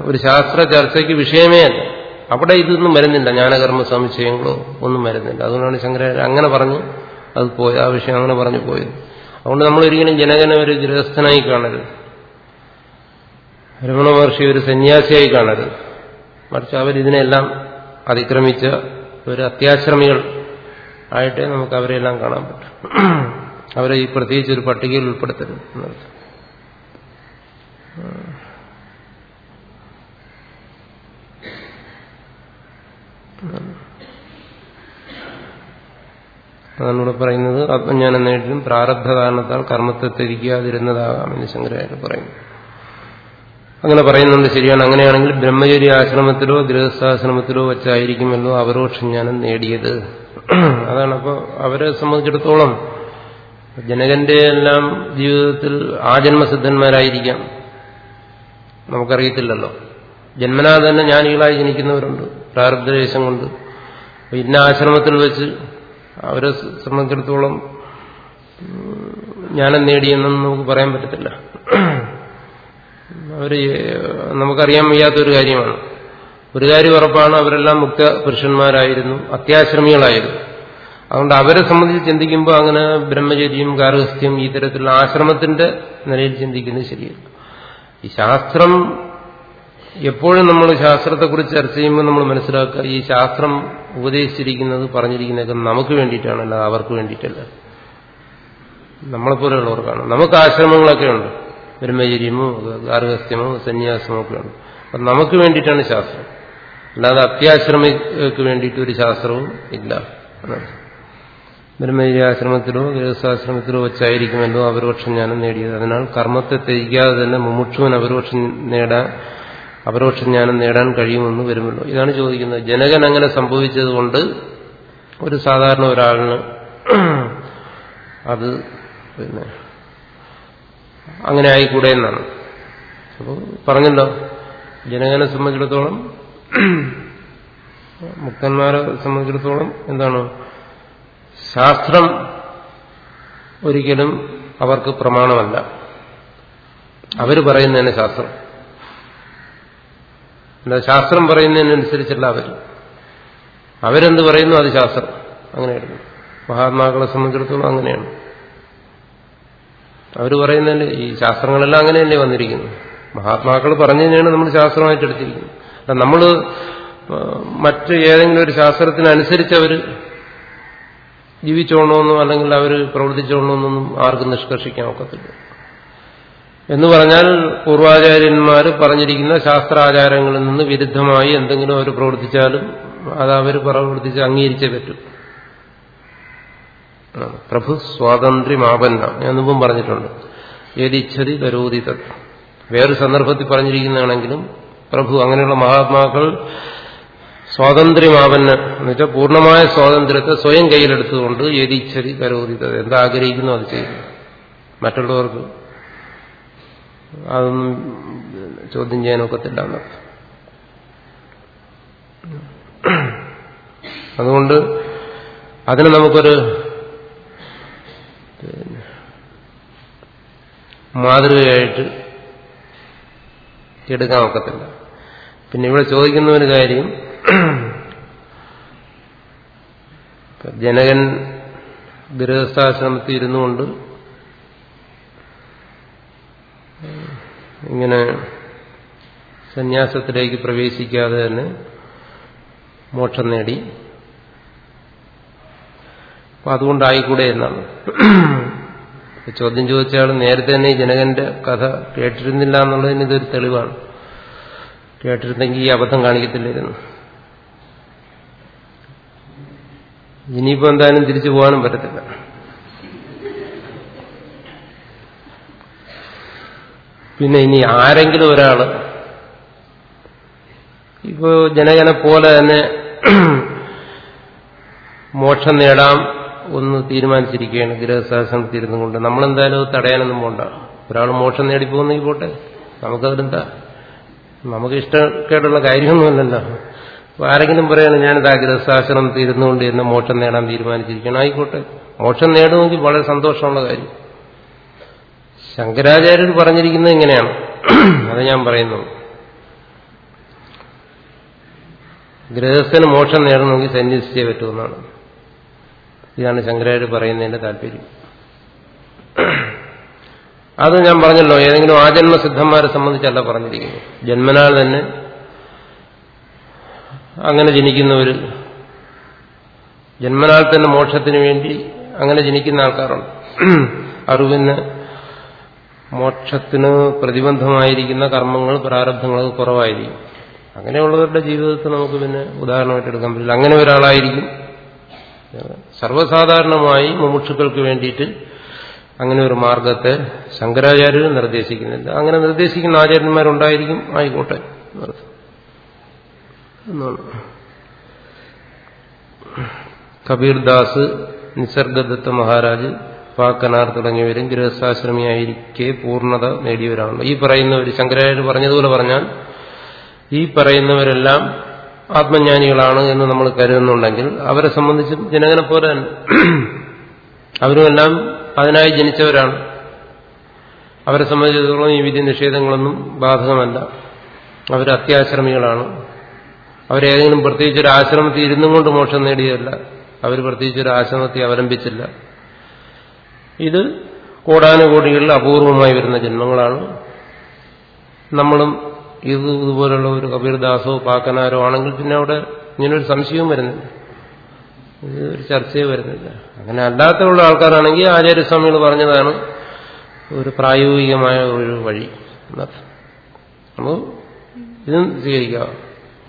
ഒരു ശാസ്ത്ര ചർച്ചയ്ക്ക് വിഷയമേ അല്ല. അവിടെ ഇതൊന്നും വരുന്നില്ല. ജ്ഞാനകർമ്മ സംശയങ്ങളോ ഒന്നും വരുന്നില്ല. അതുകൊണ്ടാണ് ശങ്കരാചാര്യ അങ്ങനെ പറഞ്ഞു അത് പോയ ആ വിഷയം അങ്ങനെ പറഞ്ഞു പോയത്. അതുകൊണ്ട് നമ്മൾ ഒരിക്കലും ജനകനെ ഒരു ഗൃഹസ്ഥനായി കാണരുത്. രമണ മഹർഷി ഒരു സന്യാസിയായി കാണരുത്. മറിച്ച് അവരിതിനെല്ലാം അതിക്രമിച്ച ഒരു അത്യാശ്രമികൾ ആയിട്ടേ നമുക്ക് അവരെല്ലാം കാണാൻ പറ്റും. അവരെ ഈ പ്രത്യേകിച്ച് ഒരു പട്ടികയിൽ ഉൾപ്പെടുത്തരുത് എന്നർത്ഥം. അതാണ് ഇവിടെ പറയുന്നത് ആത്മജ്ഞാനം നേടിയും പ്രാരബ്ധ കാരണത്താൽ കർമ്മത്തെ ത്യജിക്കാതിരുന്നതാകാം എന്ന് ശങ്കരാചാര്യ പറയുന്നു. അങ്ങനെ പറയുന്നുണ്ട് ശരിയാണ്. അങ്ങനെയാണെങ്കിൽ ബ്രഹ്മചര്യ ആശ്രമത്തിലോ ഗൃഹസ്ഥാശ്രമത്തിലോ വെച്ചായിരിക്കുമല്ലോ അപരോക്ഷജ്ഞാനം നേടിയത്. അതാണ് അപ്പോൾ അവരെ സംബന്ധിച്ചിടത്തോളം ജനകന്റെ എല്ലാം ജീവിതത്തിൽ ആജന്മസിദ്ധന്മാരായിരിക്കാം നമുക്കറിയത്തില്ലല്ലോ. ജന്മനാ തന്നെ ജ്ഞാനികളായി ജനിക്കുന്നവരുണ്ട്. പ്രാരബ്ധദേശം കൊണ്ട്. ഇന്ന ആശ്രമത്തിൽ വെച്ച് അവരെ സംബന്ധിച്ചിടത്തോളം ജ്ഞാനം നേടിയെന്നൊന്നും നമുക്ക് പറയാൻ പറ്റത്തില്ല. അവർ നമുക്കറിയാൻ വയ്യാത്തൊരു കാര്യമാണ്. ഒരു കാര്യം ഉറപ്പാണ് അവരെല്ലാം മുക്ത പുരുഷന്മാരായിരുന്നു അത്യാശ്രമികളായിരുന്നു. അതുകൊണ്ട് അവരെ സംബന്ധിച്ച് ചിന്തിക്കുമ്പോൾ അങ്ങനെ ബ്രഹ്മചര്യം ഗാർഹസ്ഥ്യം ഈ തരത്തിലുള്ള ആശ്രമത്തിന്റെ നിലയിൽ ചിന്തിക്കുന്നത് ശരിയല്ല. ഈ ശാസ്ത്രം എപ്പോഴും നമ്മൾ ശാസ്ത്രത്തെക്കുറിച്ച് ചർച്ച ചെയ്യുമ്പോൾ നമ്മൾ മനസ്സിലാക്കുക ഈ ശാസ്ത്രം ഉപദേശിച്ചിരിക്കുന്നത് പറഞ്ഞിരിക്കുന്നതൊക്കെ നമുക്ക് വേണ്ടിയിട്ടാണല്ല അവർക്ക് വേണ്ടിയിട്ടല്ല. നമ്മളെപ്പോലെയുള്ളവർക്കാണ് നമുക്ക് ആശ്രമങ്ങളൊക്കെ ഉണ്ട്. ബ്രഹ്മചര്യമോ ഗാർഹസ്ഥ്യമോ സന്യാസമോ ഒക്കെ ഉണ്ട്. അപ്പം നമുക്ക് വേണ്ടിയിട്ടാണ് ശാസ്ത്രം. അല്ലാതെ അത്യാശ്രമക്ക് വേണ്ടിയിട്ട് ഒരു ശാസ്ത്രവും ഇല്ല. ബ്രഹ്മചര്യാശ്രമത്തിലോ ഗൃഹസ്ഥാശ്രമത്തിലോ വെച്ചായിരിക്കുമല്ലോ അപരോക്ഷം ജ്ഞാനം നേടിയത്. അതിനാൽ കർമ്മത്തെ ത്യജിക്കാതെ തന്നെ മുമുക്ഷുവൻ അപരോക്ഷം നേടാൻ അപരോക്ഷ ജ്ഞാനം നേടാൻ കഴിയുമെന്ന് വരുമല്ലോ. ഇതാണ് ചോദിക്കുന്നത്. ജനകൻ അങ്ങനെ സംഭവിച്ചതുകൊണ്ട് ഒരു സാധാരണ ഒരാളിന് അത് പിന്നെ അങ്ങനെ ആയിക്കൂടെ എന്നാണ്. അപ്പോൾ പറഞ്ഞല്ലോ ജനകനെ സംബന്ധിച്ചിടത്തോളം മുക്തന്മാരെ സംബന്ധിച്ചിടത്തോളം എന്താണ്? ശാസ്ത്രം ഒരിക്കലും അവർക്ക് പ്രമാണമല്ല. അവർ പറയുന്നതന്നെ ശാസ്ത്രം. അല്ല ശാസ്ത്രം പറയുന്നതിനനുസരിച്ചല്ല അവർ. അവരെന്ത് പറയുന്നു അത് ശാസ്ത്രം. അങ്ങനെയായിരുന്നു. മഹാത്മാക്കളെ സംബന്ധിച്ചിടത്തോളം അങ്ങനെയാണ്. അവർ പറയുന്നതല്ലേ ഈ ശാസ്ത്രങ്ങളെല്ലാം അങ്ങനെ തന്നെ വന്നിരിക്കുന്നു മഹാത്മാക്കൾ പറഞ്ഞതിനെയാണ് നമ്മൾ ശാസ്ത്രമായിട്ട് എടുത്തിരിക്കുന്നത്. നമ്മൾ മറ്റ് ഏതെങ്കിലും ഒരു ശാസ്ത്രത്തിനനുസരിച്ച് അവർ ജീവിച്ചോണമെന്നോ അല്ലെങ്കിൽ അവർ പ്രവർത്തിച്ചോണമെന്നൊന്നും ആർക്കും നിഷ്കർഷിക്കാൻ ഒക്കത്തില്ല. എന്ന് പറഞ്ഞാൽ പൂർവാചാര്യന്മാർ പറഞ്ഞിരിക്കുന്ന ശാസ്ത്രാചാരങ്ങളിൽ നിന്ന് വിരുദ്ധമായി എന്തെങ്കിലും അവർ പ്രവർത്തിച്ചാലും അത് അവർ പ്രവർത്തിച്ച് അംഗീകരിച്ചേ പറ്റും. പ്രഭു സ്വാതന്ത്ര്യമാപന്ന ഞാൻ മുമ്പും പറഞ്ഞിട്ടുണ്ട്. ഏതിച്ഛതി കരോതി തത്. വേറൊരു സന്ദർഭത്തിൽ പറഞ്ഞിരിക്കുന്നതാണെങ്കിലും പ്രഭു അങ്ങനെയുള്ള മഹാത്മാക്കൾ സ്വാതന്ത്ര്യമാവന് എന്നുവെച്ചാൽ പൂർണമായ സ്വാതന്ത്ര്യത്തെ സ്വയം കയ്യിലെടുത്തുകൊണ്ട് യതിച്ചതി കരോതി തത്. എന്താഗ്രഹിക്കുന്നു അത് ചെയ്യുന്നു? മറ്റുള്ളവർക്ക് അതൊന്നും ചോദ്യം ചെയ്യാനൊക്കത്തില്ല അതുകൊണ്ട് അതിന് നമുക്കൊരു മാതൃകയായിട്ട് എടുക്കാൻ ഒക്കത്തില്ല. പിന്നെ ഇവിടെ ചോദിക്കുന്ന ഒരു കാര്യം ജനകൻ ഗൃഹസ്ഥാശ്രമത്തിൽ ഇരുന്നുകൊണ്ട് ഇങ്ങനെ സന്യാസത്തിലേക്ക് പ്രവേശിക്കാതെ തന്നെ മോക്ഷം നേടി. അപ്പൊ അതുകൊണ്ടായിക്കൂടെ എന്നാണ്. ചോദ്യം ചോദിച്ചയാൾ നേരത്തെ തന്നെ ജനകന്റെ കഥ കേട്ടിരുന്നില്ല എന്നുള്ളതിന് ഇതൊരു തെളിവാണ്. കേട്ടിരുന്നെങ്കിൽ ഈ അബദ്ധം കാണിക്കത്തില്ലായിരുന്നു. ഇനിയിപ്പോ എന്തായാലും തിരിച്ചു പോകാനും പറ്റത്തില്ല. പിന്നെ ഇനി ആരെങ്കിലും ഒരാൾ ഇപ്പോ ജനകനെ പോലെ തന്നെ മോക്ഷം നേടാം ഒന്ന് തീരുമാനിച്ചിരിക്കുകയാണ് ഗൃഹസ്ഥാശ്രമത്തിൽ ഇരുന്നു കൊണ്ട്. നമ്മളെന്തായാലും തടയാനൊന്നും പോണ്ട. ഒരാൾ മോക്ഷം നേടിപ്പോകുന്നെങ്കിൽ പോട്ടെ. നമുക്കതിലെന്താ നമുക്ക് ഇഷ്ടക്കേടുള്ള കാര്യമൊന്നുമല്ലല്ലോ. അപ്പൊ ആരെങ്കിലും പറയാണ് ഞാനിത് ആ ഗൃഹസ്ഥാശ്രമത്തിൽ ഇരുന്നുകൊണ്ട് എന്നെ മോക്ഷം നേടാൻ തീരുമാനിച്ചിരിക്കണം ആയിക്കോട്ടെ. മോക്ഷം നേടുമെങ്കിൽ വളരെ സന്തോഷമുള്ള കാര്യം. ശങ്കരാചാര്യർ പറഞ്ഞിരിക്കുന്നത് ഇങ്ങനെയാണ്. അത് ഞാൻ പറയുന്നു. ഗൃഹസ്ഥന് മോക്ഷം നേടണമെങ്കിൽ സന്യസിച്ചേ പറ്റുമെന്നാണ് ഇതാണ് ശങ്കരാചാര്യർ പറയുന്നതിന്റെ താല്പര്യം. അത് ഞാൻ പറഞ്ഞല്ലോ ഏതെങ്കിലും ആജന്മ സിദ്ധന്മാരെ സംബന്ധിച്ചല്ല പറഞ്ഞിരിക്കുന്നു ജന്മനാൽ തന്നെ അങ്ങനെ ജനിക്കുന്നവർ ജന്മനാൽ തന്നെ മോക്ഷത്തിന് വേണ്ടി അങ്ങനെ ജനിക്കുന്ന ആൾക്കാരുണ്ട്. അറിവിന് മോക്ഷത്തിന് പ്രതിബന്ധമായിരിക്കുന്ന കർമ്മങ്ങൾ പ്രാരബ്ധങ്ങൾ കുറവായിരിക്കും. അങ്ങനെയുള്ളവരുടെ ജീവിതത്തിൽ നമുക്ക് പിന്നെ ഉദാഹരണമായിട്ട് എടുക്കാൻ പറ്റില്ല. അങ്ങനെ ഒരാളായിരിക്കും. സർവസാധാരണമായി മുമുക്ഷുക്കൾക്ക് വേണ്ടിയിട്ട് അങ്ങനെ ഒരു മാർഗത്തെ ശങ്കരാചാര്യർ നിർദ്ദേശിക്കുന്നില്ല അങ്ങനെ നിർദ്ദേശിക്കുന്ന ആചാര്യന്മാരുണ്ടായിരിക്കും. ആയിക്കോട്ടെ. കബീർദാസ് നിസർഗദത്ത മഹാരാജ് പാക്കനാർ തുടങ്ങിയവരും ഗൃഹസ്ഥാശ്രമിയായിരിക്കെ പൂർണത നേടിയവരാണ് ഈ പറയുന്നവർ ശങ്കരാചാര്യ പറഞ്ഞതുപോലെ പറഞ്ഞാൽ ഈ പറയുന്നവരെല്ലാം ആത്മജ്ഞാനികളാണ് എന്ന് നമ്മൾ കരുതുന്നുണ്ടെങ്കിൽ അവരെ സംബന്ധിച്ച് ജനകനെ പോലെ തന്നെ അവരുമെല്ലാം അതിനായി ജനിച്ചവരാണ്. അവരെ സംബന്ധിച്ചിടത്തോളം ഈ വിധി നിഷേധങ്ങളൊന്നും ബാധകമല്ല. അവർ അത്യാശ്രമികളാണ്. അവരേതെങ്കിലും പ്രത്യേകിച്ച് ഒരു ആശ്രമത്തിൽ ഇരുന്നും കൊണ്ട് മോക്ഷം നേടിയതല്ല. അവർ പ്രത്യേകിച്ച് ഒരു ആശ്രമത്തെ അവലംബിച്ചില്ല. ഇത് കോടാനുകോടികളിൽ അപൂർവമായി വരുന്ന ജന്മങ്ങളാണ്. നമ്മളും ഇത് ഇതുപോലുള്ള ഒരു കബീർദാസോ പാക്കനാരോ ആണെങ്കിൽ പിന്നെ അവിടെ ഇങ്ങനൊരു സംശയവും വരുന്നില്ല. ഇത് ഒരു ചർച്ചയെ വരുന്നില്ല. അങ്ങനെ അല്ലാത്തുള്ള ആൾക്കാരാണെങ്കിൽ ആചാര്യസ്വാമികൾ പറഞ്ഞതാണ് ഒരു പ്രായോഗികമായ ഒരു വഴി. അപ്പോൾ ഇതും സ്വീകരിക്കുക.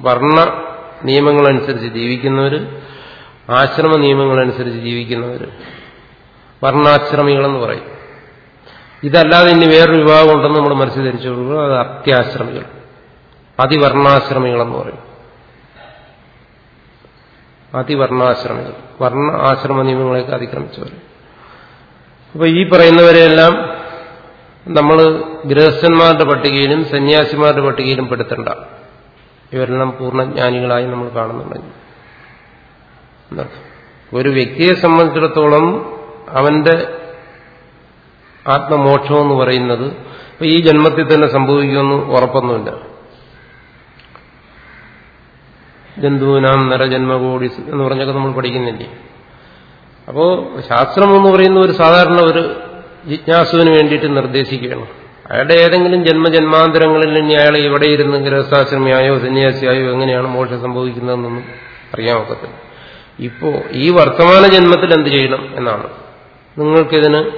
വർണ നിയമങ്ങളനുസരിച്ച് ജീവിക്കുന്നവർ ആശ്രമ നിയമങ്ങളനുസരിച്ച് ജീവിക്കുന്നവർ വർണാശ്രമികളെന്ന് പറയും. ഇതല്ലാതെ ഇനി വേറൊരു വിഭാഗം ഉണ്ടെന്ന് നമ്മൾ മനസ്സിൽ ധരിച്ചു കൊടുക്കുക അത് അത്യാശ്രമികൾ. അതിവർണാശ്രമികളെന്ന് പറയും. അതിവർണാശ്രമികൾ വർണ ആശ്രമ നിയമങ്ങളെയൊക്കെ അതിക്രമിച്ചവർ. അപ്പൊ ഈ പറയുന്നവരെയെല്ലാം നമ്മൾ ഗൃഹസ്ഥന്മാരുടെ പട്ടികയിലും സന്യാസിമാരുടെ പട്ടികയിലും പെടുത്തണ്ട. ഇവരെല്ലാം പൂർണജ്ഞാനികളായി നമ്മൾ കാണുന്നുണ്ടെങ്കിൽ ഒരു വ്യക്തിയെ സംബന്ധിച്ചിടത്തോളം അവന്റെ ആത്മമോക്ഷം എന്ന് പറയുന്നത് ഈ ജന്മത്തിൽ തന്നെ സംഭവിക്കുമെന്ന് ഉറപ്പൊന്നുമില്ല. ജന്തുവിനാം നരജന്മകോടി എന്ന് പറഞ്ഞൊക്കെ നമ്മൾ പഠിക്കുന്നില്ലേ? അപ്പോ ശാസ്ത്രം എന്ന് പറയുന്ന ഒരു സാധാരണ ഒരു ജിജ്ഞാസുവിന് വേണ്ടിയിട്ട് നിർദ്ദേശിക്കുകയാണ്. അയാളുടെ ഏതെങ്കിലും ജന്മജന്മാന്തരങ്ങളിൽ ഇനി അയാൾ ഇവിടെ ഇരുന്ന് ഗൃഹസ്ഥാശ്രമിയായോ സന്യാസിയായോ എങ്ങനെയാണ് മോക്ഷം സംഭവിക്കുന്നതെന്നൊന്നും അറിയാൻ ഒക്കത്തില്ല. ഇപ്പോ ഈ വർത്തമാന ജന്മത്തിൽ എന്ത് ചെയ്യണം എന്നാണ്. നിങ്ങൾക്കിതിന്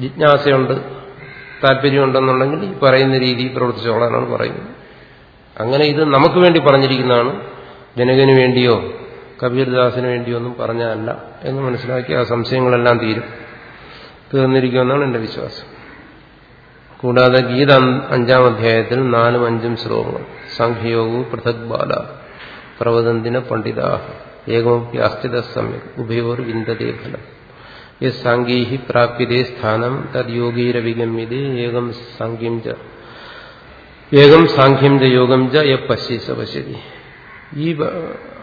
ജിജ്ഞാസയുണ്ട് താല്പര്യമുണ്ടെന്നുണ്ടെങ്കിൽ ഈ പറയുന്ന രീതിയിൽ പ്രവർത്തിച്ചോളാനാണ് പറയുന്നത്. അങ്ങനെ ഇത് നമുക്ക് വേണ്ടി പറഞ്ഞിരിക്കുന്നതാണ്. ജനകന് വേണ്ടിയോ കബീർദാസിന് വേണ്ടിയോ ഒന്നും പറഞ്ഞതല്ല എന്ന് മനസ്സിലാക്കി ആ സംശയങ്ങളെല്ലാം തീരും. തീർന്നിരിക്കുമെന്നാണ് എന്റെ വിശ്വാസം. കൂടാതെ ഗീത അഞ്ചാം അധ്യായത്തിൽ നാലും അഞ്ചും ശ്ലോകങ്ങൾ സംഖ്യയോഗവും പൃഥക് ബാല പ്രവദന്തിന പണ്ഡിതാഹ. ഏകോപ്യാസ്ഥിത സമയം ഉഭയോർ വിന്ദതേ ഫലം. സാങ്കേഹി പ്രാപ്യതേ സ്ഥാനം തദ് യോഗീരവിഗമ്യത ഏകം സാഖ്യം ച ഏകം സാഖ്യം ച യോഗം ച യ പശ്യസ പശ്യതി ഈ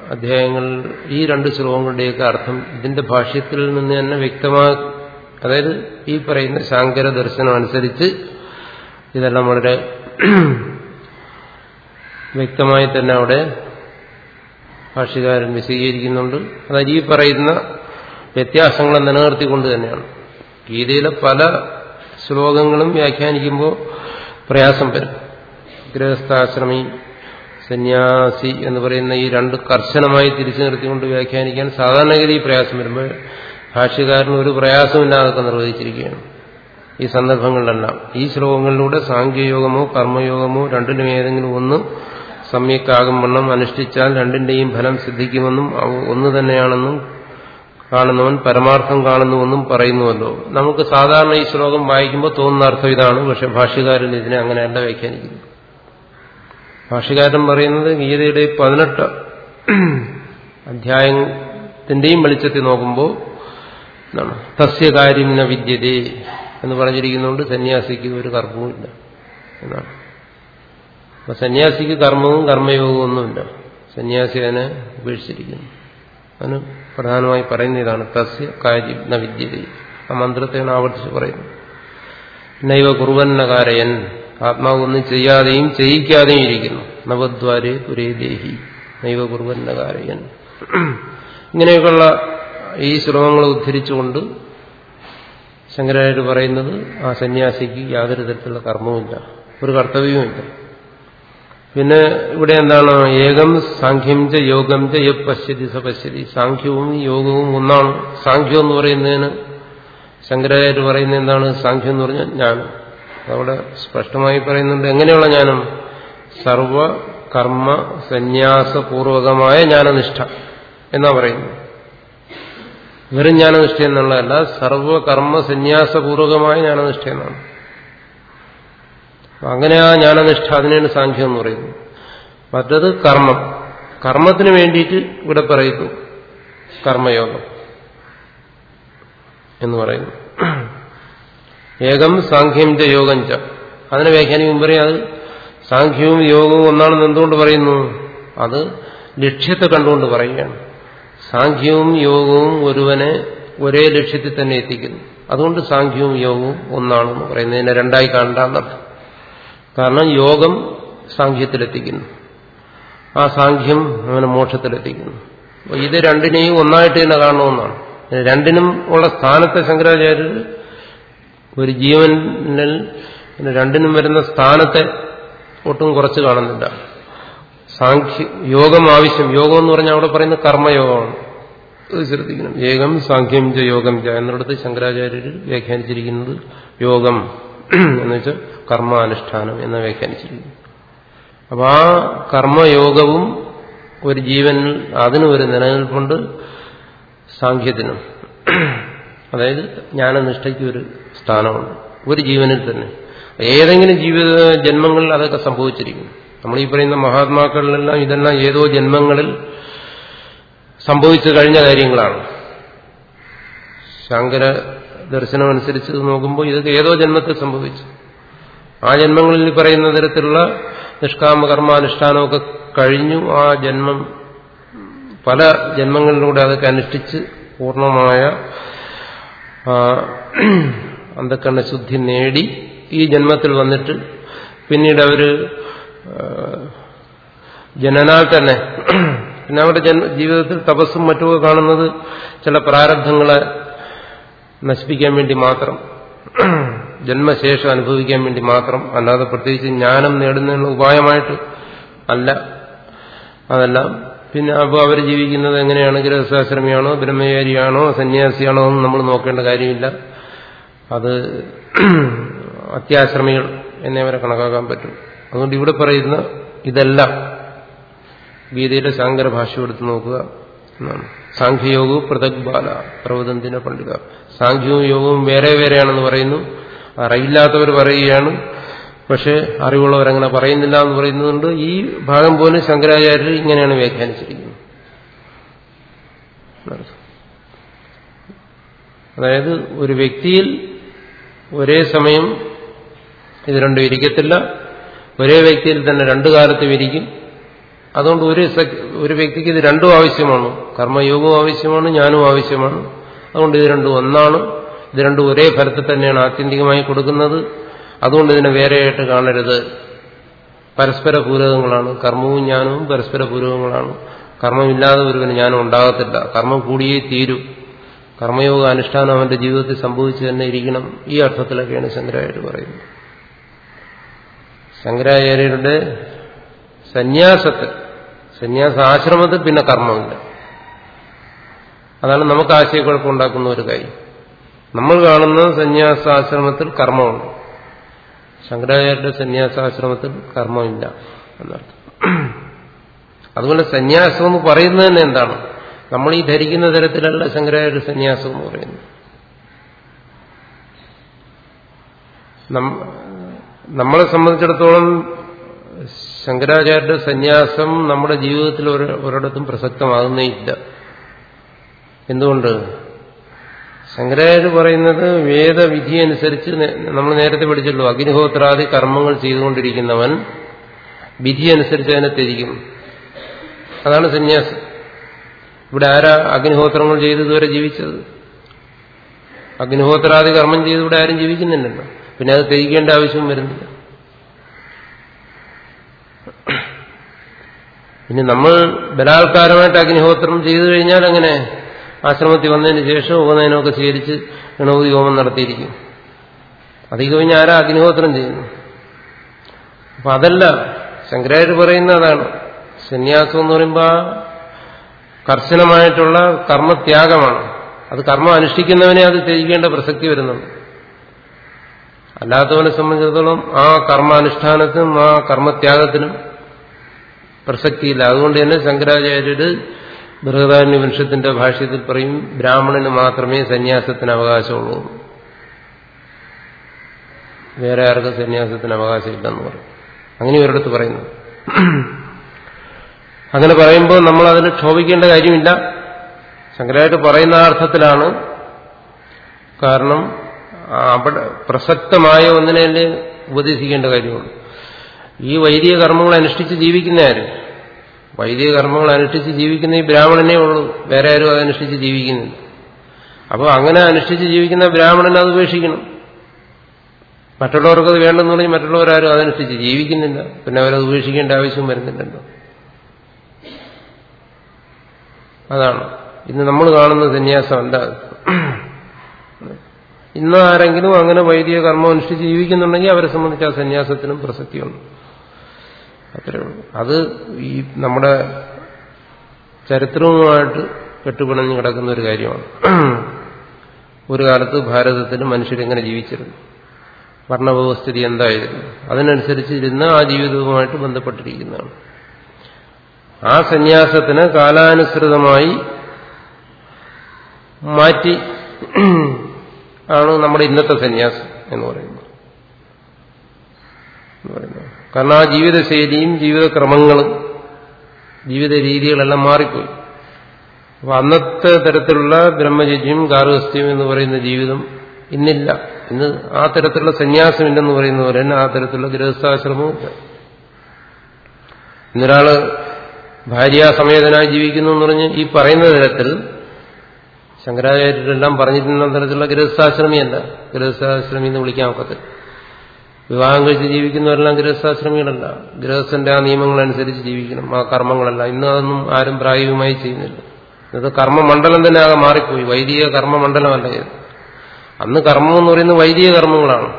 അധ്യായങ്ങൾ ഈ രണ്ട് ശ്ലോകങ്ങളുടെയൊക്കെ അർത്ഥം ഇതിന്റെ ഭാഷ്യത്തിൽ നിന്ന് തന്നെ വ്യക്തമാ അതായത് ഈ പറയുന്ന ശാങ്കര ദർശനം അനുസരിച്ച് ഇതെല്ലാം വളരെ വ്യക്തമായി തന്നെ അവിടെ ഭാഷകാരൻ വിശദീകരിക്കുന്നുണ്ട്. അതായത് ഈ പറയുന്ന വ്യത്യാസങ്ങളെ നിലനിർത്തിക്കൊണ്ട് തന്നെയാണ്. ഗീതയിലെ പല ശ്ലോകങ്ങളും വ്യാഖ്യാനിക്കുമ്പോൾ പ്രയാസം വരും. ഗൃഹസ്ഥാശ്രമി സന്യാസി എന്ന് പറയുന്ന ഈ രണ്ട് കർശനമായി തിരിച്ചു നിർത്തിക്കൊണ്ട് വ്യാഖ്യാനിക്കാൻ സാധാരണഗതി പ്രയാസം വരുമ്പോൾ ഭാഷ്യകാരന് ഒരു പ്രയാസമില്ലാതൊക്കെ നിർവഹിച്ചിരിക്കുകയാണ്. ഈ സന്ദർഭങ്ങളിലെല്ലാം. ഈ ശ്ലോകങ്ങളിലൂടെ സാങ്കേയോഗമോ കർമ്മയോഗമോ രണ്ടിനും ഏതെങ്കിലും ഒന്ന് സമ്യക്കാകും വണ്ണം അനുഷ്ഠിച്ചാൽ രണ്ടിന്റെയും ഫലം സിദ്ധിക്കുമെന്നും ഒന്ന് തന്നെയാണെന്നും കാണുന്നവൻ പരമാർത്ഥം കാണുന്നുവെന്നും പറയുന്നുവല്ലോ. നമുക്ക് സാധാരണ ഈ ശ്ലോകം വായിക്കുമ്പോൾ തോന്നുന്ന അർത്ഥം ഇതാണ്. പക്ഷെ ഭാഷ്യകാരൻ ഇതിനെ അങ്ങനെയല്ല വ്യാഖ്യാനിക്കുന്നു ഭാഷ്യകാരൻ പറയുന്നത് ഗീതയുടെ പതിനെട്ട് അധ്യായത്തിന്റെയും വെളിച്ചത്തിൽ നോക്കുമ്പോൾ എന്താണ്? സസ്യകാര്യം വിദ്യതേ എന്ന് പറഞ്ഞിരിക്കുന്നതുകൊണ്ട് സന്യാസിക്ക് ഒരു കർമ്മവുമില്ല എന്നാണ്. അപ്പൊ സന്യാസിക്ക് കർമ്മവും കർമ്മയോഗവും ഒന്നുമില്ല. സന്യാസി അതിനെ ഉപേക്ഷിച്ചിരിക്കുന്നു. അതിന് പ്രധാനമായി പറയുന്ന ഇതാണ് തസ്യ കാര്യം ന ആ മന്ത്രത്തെയാണ് ആവർത്തിച്ച് പറയുന്നത്. നൈവ കുറുവന്നകാരയൻ ആത്മാവ് ഒന്നും ചെയ്യാതെയും ചെയ്യിക്കാതെയും ഇരിക്കുന്നു. നവദ്വാരെ പുരേ ദേഹി. നൈവ കുറുവന്നകാരയൻ. ഇങ്ങനെയൊക്കെയുള്ള ഈ ശ്രമങ്ങൾ ഉദ്ധരിച്ചുകൊണ്ട് ശങ്കരാചാര്യ പറയുന്നത് ആ സന്യാസിക്ക് യാതൊരു തരത്തിലുള്ള കർമ്മവുമില്ല. ഒരു കർത്തവ്യവുമില്ല. പിന്നെ ഇവിടെ എന്താണ്? ഏകം സാഖ്യം ച യോഗം ച യ പശ്യതി സ പശ്യതി. സാഖ്യവും യോഗവും ഒന്നാണ്. സാഖ്യം എന്ന് പറയുന്നതിന് ശങ്കരാചാര്യ പറയുന്നത് എന്താണ്? സാഖ്യം എന്ന് പറഞ്ഞാൽ ജ്ഞാനം. അവിടെ സ്പഷ്ടമായി പറയുന്നുണ്ട്. എങ്ങനെയുള്ള ജ്ഞാനം? സർവ കർമ്മ സന്യാസപൂർവകമായ ജ്ഞാനനിഷ്ഠ എന്നാ പറയുന്നു വെറും ജ്ഞാനനിഷ്ഠ എന്നുള്ളതല്ല സർവകർമ്മ സന്യാസപൂർവകമായ ജ്ഞാനനിഷ്ഠ എന്നാണ്. അങ്ങനെ ആ ജ്ഞാനനിഷ്ഠ അതിനാണ് സാഖ്യം എന്ന് പറയുന്നു മറ്റത് കർമ്മം. കർമ്മത്തിന് വേണ്ടിയിട്ട് ഇവിടെ പറയുന്നു കർമ്മയോഗം എന്ന് പറയുന്നു. ഏകം സാഖ്യം ച യോഗം ച. അതിനെ വ്യാഖ്യാനിക്കും പറയും അത് സാഖ്യവും യോഗവും ഒന്നാണെന്ന് എന്തുകൊണ്ട് പറയുന്നു? അത് ലക്ഷ്യത്തെ കണ്ടുകൊണ്ട് പറയുകയാണ്. സാഖ്യവും യോഗവും ഒരുവനെ ഒരേ ലക്ഷ്യത്തിൽ തന്നെ എത്തിക്കുന്നു. അതുകൊണ്ട് സാഖ്യവും യോഗവും ഒന്നാണെന്ന് പറയുന്നതിനെ രണ്ടായി കാണണ്ടെന്നർത്ഥം. കാരണം യോഗം സാഖ്യത്തിലെത്തിക്കുന്നു. ആ സാഖ്യം അവനെ മോക്ഷത്തിലെത്തിക്കുന്നു. അപ്പോൾ ഇത് രണ്ടിനെയും ഒന്നായിട്ട് തന്നെ കാണണമെന്നാണ്. രണ്ടിനും ഉള്ള സ്ഥാനത്തെ ശങ്കരാചാര്യർ ഒരു ജീവനിൽ രണ്ടിനും വരുന്ന സ്ഥാനത്തെ ഒട്ടും കുറച്ച് കാണുന്നില്ല. സാഖ്യ യോഗം ആവശ്യം. യോഗം എന്ന് പറഞ്ഞാൽ അവിടെ പറയുന്ന കർമ്മയോഗമാണ്. ഇത് ശ്രദ്ധിക്കണം. ഏകം സാഖ്യം ച യോഗം ച. എന്നിടത്ത് ശങ്കരാചാര്യർ വ്യാഖ്യാനിച്ചിരിക്കുന്നത് യോഗം. എന്ന് വെച്ചാൽ കർമാനുഷ്ഠാനം എന്ന് വ്യാഖ്യാനിച്ചിരിക്കുന്നു. അപ്പൊ ആ കർമ്മയോഗവും ഒരു ജീവനിൽ അതിനും ഒരു നിലനിൽപ്പുണ്ട് സാഖ്യത്തിനും. അതായത് ജ്ഞാനനിഷ്ഠയ്ക്ക് ഒരു സ്ഥാനമുണ്ട്. ഒരു ജീവനിൽ തന്നെ. ഏതെങ്കിലും ജീവിത ജന്മങ്ങളിൽ അതൊക്കെ സംഭവിച്ചിരിക്കുന്നു നമ്മൾ ഈ പറയുന്ന മഹാത്മാക്കളിലെല്ലാം ഇതെല്ലാം ഏതോ ജന്മങ്ങളിൽ സംഭവിച്ചു കഴിഞ്ഞ കാര്യങ്ങളാണ്. ശങ്കര ദർശനമനുസരിച്ച് നോക്കുമ്പോൾ ഇതൊക്കെ ഏതോ ജന്മത്തിൽ സംഭവിച്ചു. ആ ജന്മങ്ങളിൽ പറയുന്ന തരത്തിലുള്ള നിഷ്കാമ കർമാനുഷ്ഠാനമൊക്കെ കഴിഞ്ഞു. ആ ജന്മം പല ജന്മങ്ങളിലൂടെ അതൊക്കെ അനുഷ്ഠിച്ച് പൂർണമായ അന്ധക്കണ്ണ ശുദ്ധി നേടി ഈ ജന്മത്തിൽ വന്നിട്ട് പിന്നീട് അവർ ജനനാൽ തന്നെ പിന്നെ അവരുടെ ജീവിതത്തിൽ തപസ്സും മറ്റുമൊക്കെ കാണുന്നത് ചില പ്രാരബ്ധങ്ങളെ നശിപ്പിക്കാൻ വേണ്ടി മാത്രം ജന്മശേഷം അനുഭവിക്കാൻ വേണ്ടി മാത്രം അല്ലാതെ പ്രത്യേകിച്ച് ജ്ഞാനം നേടുന്നതിനുള്ള ഉപായമായിട്ട് അല്ല. അതെല്ലാം പിന്നെ അപ്പോൾ അവർ ജീവിക്കുന്നത് എങ്ങനെയാണ്? ഗൃഹസ്ഥാശ്രമിയാണോ ബ്രഹ്മചാരിയാണോ സന്യാസിയാണോ എന്ന് നമ്മൾ നോക്കേണ്ട കാര്യമില്ല. അത് അത്യാശ്രമികൾ എന്നെ അവരെ കണക്കാക്കാൻ പറ്റും. അതുകൊണ്ട് ഇവിടെ പറയുന്ന ഇതെല്ലാം ഗീതയുടെ ശങ്കര ഭാഷ എടുത്ത് നോക്കുക എന്നാണ്. സാഖ്യയോഗവും പൃഥക് ബാല പ്രവതന്തിന പണ്ഡിത. സാഖ്യവും യോഗവും വേറെ വേറെയാണെന്ന് പറയുന്നു. അറിയില്ലാത്തവർ പറയുകയാണ്. പക്ഷെ അറിവുള്ളവരങ്ങനെ പറയുന്നില്ല എന്ന് പറയുന്നതുകൊണ്ട് ഈ ഭാഗം പോലും ശങ്കരാചാര്യർ ഇങ്ങനെയാണ് വ്യാഖ്യാനിച്ചിരിക്കുന്നത്. അതായത് ഒരു വ്യക്തിയിൽ ഒരേ സമയം ഇത് രണ്ടും ഇരിക്കത്തില്ല. ഒരേ വ്യക്തിയിൽ തന്നെ രണ്ടു കാലത്തും ഇരിക്കും. അതുകൊണ്ട് ഒരു ഒരു വ്യക്തിക്ക് ഇത് രണ്ടും ആവശ്യമാണ്. കർമ്മയോഗവും ആവശ്യമാണ് ഞാനും ആവശ്യമാണ്. അതുകൊണ്ട് ഇത് രണ്ടും ഒന്നാണ്. ഇത് രണ്ടും ഒരേ ഫലത്തിൽ തന്നെയാണ് ആത്യന്തികമായി കൊടുക്കുന്നത്. അതുകൊണ്ട് ഇതിനെ വേറെയായിട്ട് കാണരുത്. പരസ്പര പൂരകങ്ങളാണ്. കർമ്മവും ജ്ഞാനവും പരസ്പര പൂരകങ്ങളാണ്. കർമ്മമില്ലാതെ ഒരുവന് ജ്ഞാനം ഉണ്ടാകത്തില്ല. കർമ്മം കൂടിയേ തീരൂ. കർമ്മയോഗ അനുഷ്ഠാനം അവന്റെ ജീവിതത്തിൽ സംഭവിച്ചു തന്നെ ഇരിക്കണം. ഈ അർത്ഥത്തിലൊക്കെയാണ് ശങ്കരാചാര്യ പറയുന്നത്. ശങ്കരാചാര്യരുടെ സന്യാസത്തിൽ സന്യാസ ആശ്രമത്തിൽ പിന്നെ കർമ്മമില്ല. അതാണ് നമുക്ക് ആശയക്കുഴപ്പം ഉണ്ടാക്കുന്ന ഒരു കാര്യം. നമ്മൾ കാണുന്ന സന്യാസാശ്രമത്തിൽ കർമ്മമുണ്ട്. ശങ്കരാചാര്യരുടെ സന്യാസാശ്രമത്തിൽ കർമ്മമില്ല എന്നർത്ഥം. അതുപോലെ സന്യാസം എന്ന് പറയുന്നത് തന്നെ എന്താണ്? നമ്മൾ ഈ ധരിക്കുന്ന തരത്തിലല്ല ശങ്കരാചാര്യ സന്യാസം എന്ന് പറയുന്നത്. നമ്മളെ സംബന്ധിച്ചിടത്തോളം ശങ്കരാചാര്യരുടെ സന്യാസം നമ്മുടെ ജീവിതത്തിൽ ഒരിടത്തും പ്രസക്തമാകുന്നേ ഇല്ല എന്തുകൊണ്ട്? ശങ്കരാചാര്യ പറയുന്നത് വേദവിധി അനുസരിച്ച് നമ്മൾ നേരത്തെ പഠിച്ചല്ലോ അഗ്നിഹോത്രാദി കർമ്മങ്ങൾ ചെയ്തുകൊണ്ടിരിക്കുന്നവൻ വിധി അനുസരിച്ച് അതിനെ ത്യജിക്കും. അതാണ് സന്യാസം. ഇവിടെ ആരാ അഗ്നിഹോത്രങ്ങൾ ചെയ്ത് ഇതുവരെ ജീവിച്ചത്? അഗ്നിഹോത്രാദി കർമ്മം ചെയ്ത് ഇവിടെ ആരും ജീവിക്കുന്നില്ലല്ലോ. പിന്നെ അത് ത്യജിക്കേണ്ട ആവശ്യം വരുന്നില്ല. ഇനി നമ്മൾ ബലാത്കാരമായിട്ട് അഗ്നിഹോത്രം ചെയ്തു കഴിഞ്ഞാൽ അങ്ങനെ ആശ്രമത്തിൽ വന്നതിന് ശേഷം ഉപനയനമൊക്കെ സ്വീകരിച്ച് ഗണപതി ഹോമം നടത്തിയിരിക്കും. അത് കഴിഞ്ഞ് ആരാ അഗ്നിഹോത്രം ചെയ്യുന്നു? അപ്പൊ അതല്ല ശങ്കരാചാര്യ പറയുന്ന അതാണ്. സന്യാസം എന്ന് പറയുമ്പോൾ കർശനമായിട്ടുള്ള കർമ്മത്യാഗമാണ്. അത് കർമ്മം അനുഷ്ഠിക്കുന്നവനെ അത് ചെയ്യേണ്ട പ്രസക്തി വരുന്നുണ്ട്. അല്ലാത്തവനെ സംബന്ധിച്ചിടത്തോളം ആ കർമാനുഷ്ഠാനത്തിനും ആ കർമ്മത്യാഗത്തിനും പ്രസക്തിയില്ല. അതുകൊണ്ട് തന്നെ ശങ്കരാചാര്യര് ബൃഹദാരണ്യ വംശത്തിന്റെ ഭാഷ്യത്തിൽ പറയും ബ്രാഹ്മണന് മാത്രമേ സന്യാസത്തിന് അവകാശമുള്ളൂ. വേറെ ആർക്കും സന്യാസത്തിന് അവകാശമില്ലെന്ന് പറയും. അങ്ങനെ ഒരിടത്ത് പറയുന്നു. അങ്ങനെ പറയുമ്പോൾ നമ്മൾ അതിന് ക്ഷോഭിക്കേണ്ട കാര്യമില്ല. ശങ്കരായിട്ട് പറയുന്ന അർത്ഥത്തിലാണ്. കാരണം അവിടെ പ്രസക്തമായ ഒന്നിനെ ഉപദേശിക്കേണ്ട കാര്യമുള്ളൂ. ഈ വൈദിക കർമ്മങ്ങൾ അനുഷ്ഠിച്ച് ജീവിക്കുന്ന ആര് വൈദിക കർമ്മങ്ങൾ അനുഷ്ഠിച്ച് ജീവിക്കുന്ന ഈ ബ്രാഹ്മണനേ ഉള്ളൂ. വേറെ ആരും അതനുഷ്ഠിച്ച് ജീവിക്കുന്നില്ല. അപ്പോൾ അങ്ങനെ അനുഷ്ഠിച്ച് ജീവിക്കുന്ന ബ്രാഹ്മണൻ അത് ഉപേക്ഷിക്കണം. മറ്റുള്ളവർക്ക് വേണ്ടെന്ന് പറഞ്ഞ് മറ്റുള്ളവരാരും അതനുഷ്ഠിച്ച് ജീവിക്കുന്നില്ല. പിന്നെ അവരത് ഉപേക്ഷിക്കേണ്ട ആവശ്യം വരുന്നില്ലല്ലോ. അതാണ്. ഇന്ന് നമ്മൾ കാണുന്ന സന്യാസമല്ല ഇന്ന് ആരെങ്കിലും അങ്ങനെ വൈദിക കർമ്മം അനുഷ്ഠിച്ച് ജീവിക്കുന്നുണ്ടെങ്കിൽ അവരെ സംബന്ധിച്ച് ആ സന്യാസത്തിനും പ്രസക്തിയുണ്ട്. അത്രേ ഉള്ളൂ. അത് ഈ നമ്മുടെ ചരിത്രവുമായിട്ട് കെട്ടുപിണഞ്ഞ് കിടക്കുന്ന ഒരു കാര്യമാണ്. ഒരു കാലത്ത് ഭാരതത്തിൽ മനുഷ്യരെങ്ങനെ ജീവിച്ചിരുന്നു. വർണവ്യവസ്ഥിതി എന്തായിരുന്നു? അതിനനുസരിച്ച് ഇരുന്ന് ആ ജീവിതവുമായിട്ട് ബന്ധപ്പെട്ടിരിക്കുന്നതാണ്. ആ സന്യാസത്തിന് കാലാനുസൃതമായി മാറ്റി ആണ് നമ്മുടെ ഇന്നത്തെ സന്യാസം എന്ന് പറയുന്നത്. കാരണം ആ ജീവിതശൈലിയും ജീവിതക്രമങ്ങളും ജീവിത രീതികളെല്ലാം മാറിപ്പോയി. അപ്പൊ അന്നത്തെ തരത്തിലുള്ള ബ്രഹ്മചര്യം ഗാർഹസ്ഥ്യം എന്ന് പറയുന്ന ജീവിതം ഇന്നില്ല. ഇന്ന് ആ തരത്തിലുള്ള സന്യാസം ഇല്ലെന്ന് പറയുന്ന പോലെ തന്നെ ആ തരത്തിലുള്ള ഗൃഹസ്ഥാശ്രമവും ഇല്ല. ഇന്നൊരാൾ ഭാര്യാസമേതനായി ജീവിക്കുന്നു എന്ന് പറഞ്ഞ് ഈ പറയുന്ന തരത്തിൽ ശങ്കരാചാര്യരെല്ലാം പറഞ്ഞിരുന്ന തരത്തിലുള്ള ഗൃഹസ്ഥാശ്രമിയല്ല ഗൃഹസ്ഥാശ്രമി എന്ന് വിളിക്കാൻ ഒക്കത്തില്ല. വിവാഹം കഴിച്ച് ജീവിക്കുന്നവരെല്ലാം ഗൃഹസ്ഥാശ്രമികളല്ല ഗൃഹസ്ഥന്റെ ആ നിയമങ്ങളനുസരിച്ച് ജീവിക്കണം. ആ കർമ്മങ്ങളല്ല. ഇന്ന് അതൊന്നും ആരും പ്രായോഗികമായി ചെയ്യുന്നില്ല. ഇത് കർമ്മമണ്ഡലം തന്നെ ആകെ മാറിപ്പോയി. വൈദിക കർമ്മമണ്ഡലമല്ല ഇത്. അന്ന് കർമ്മം എന്ന് പറയുന്നത് വൈദിക കർമ്മങ്ങളാണ്.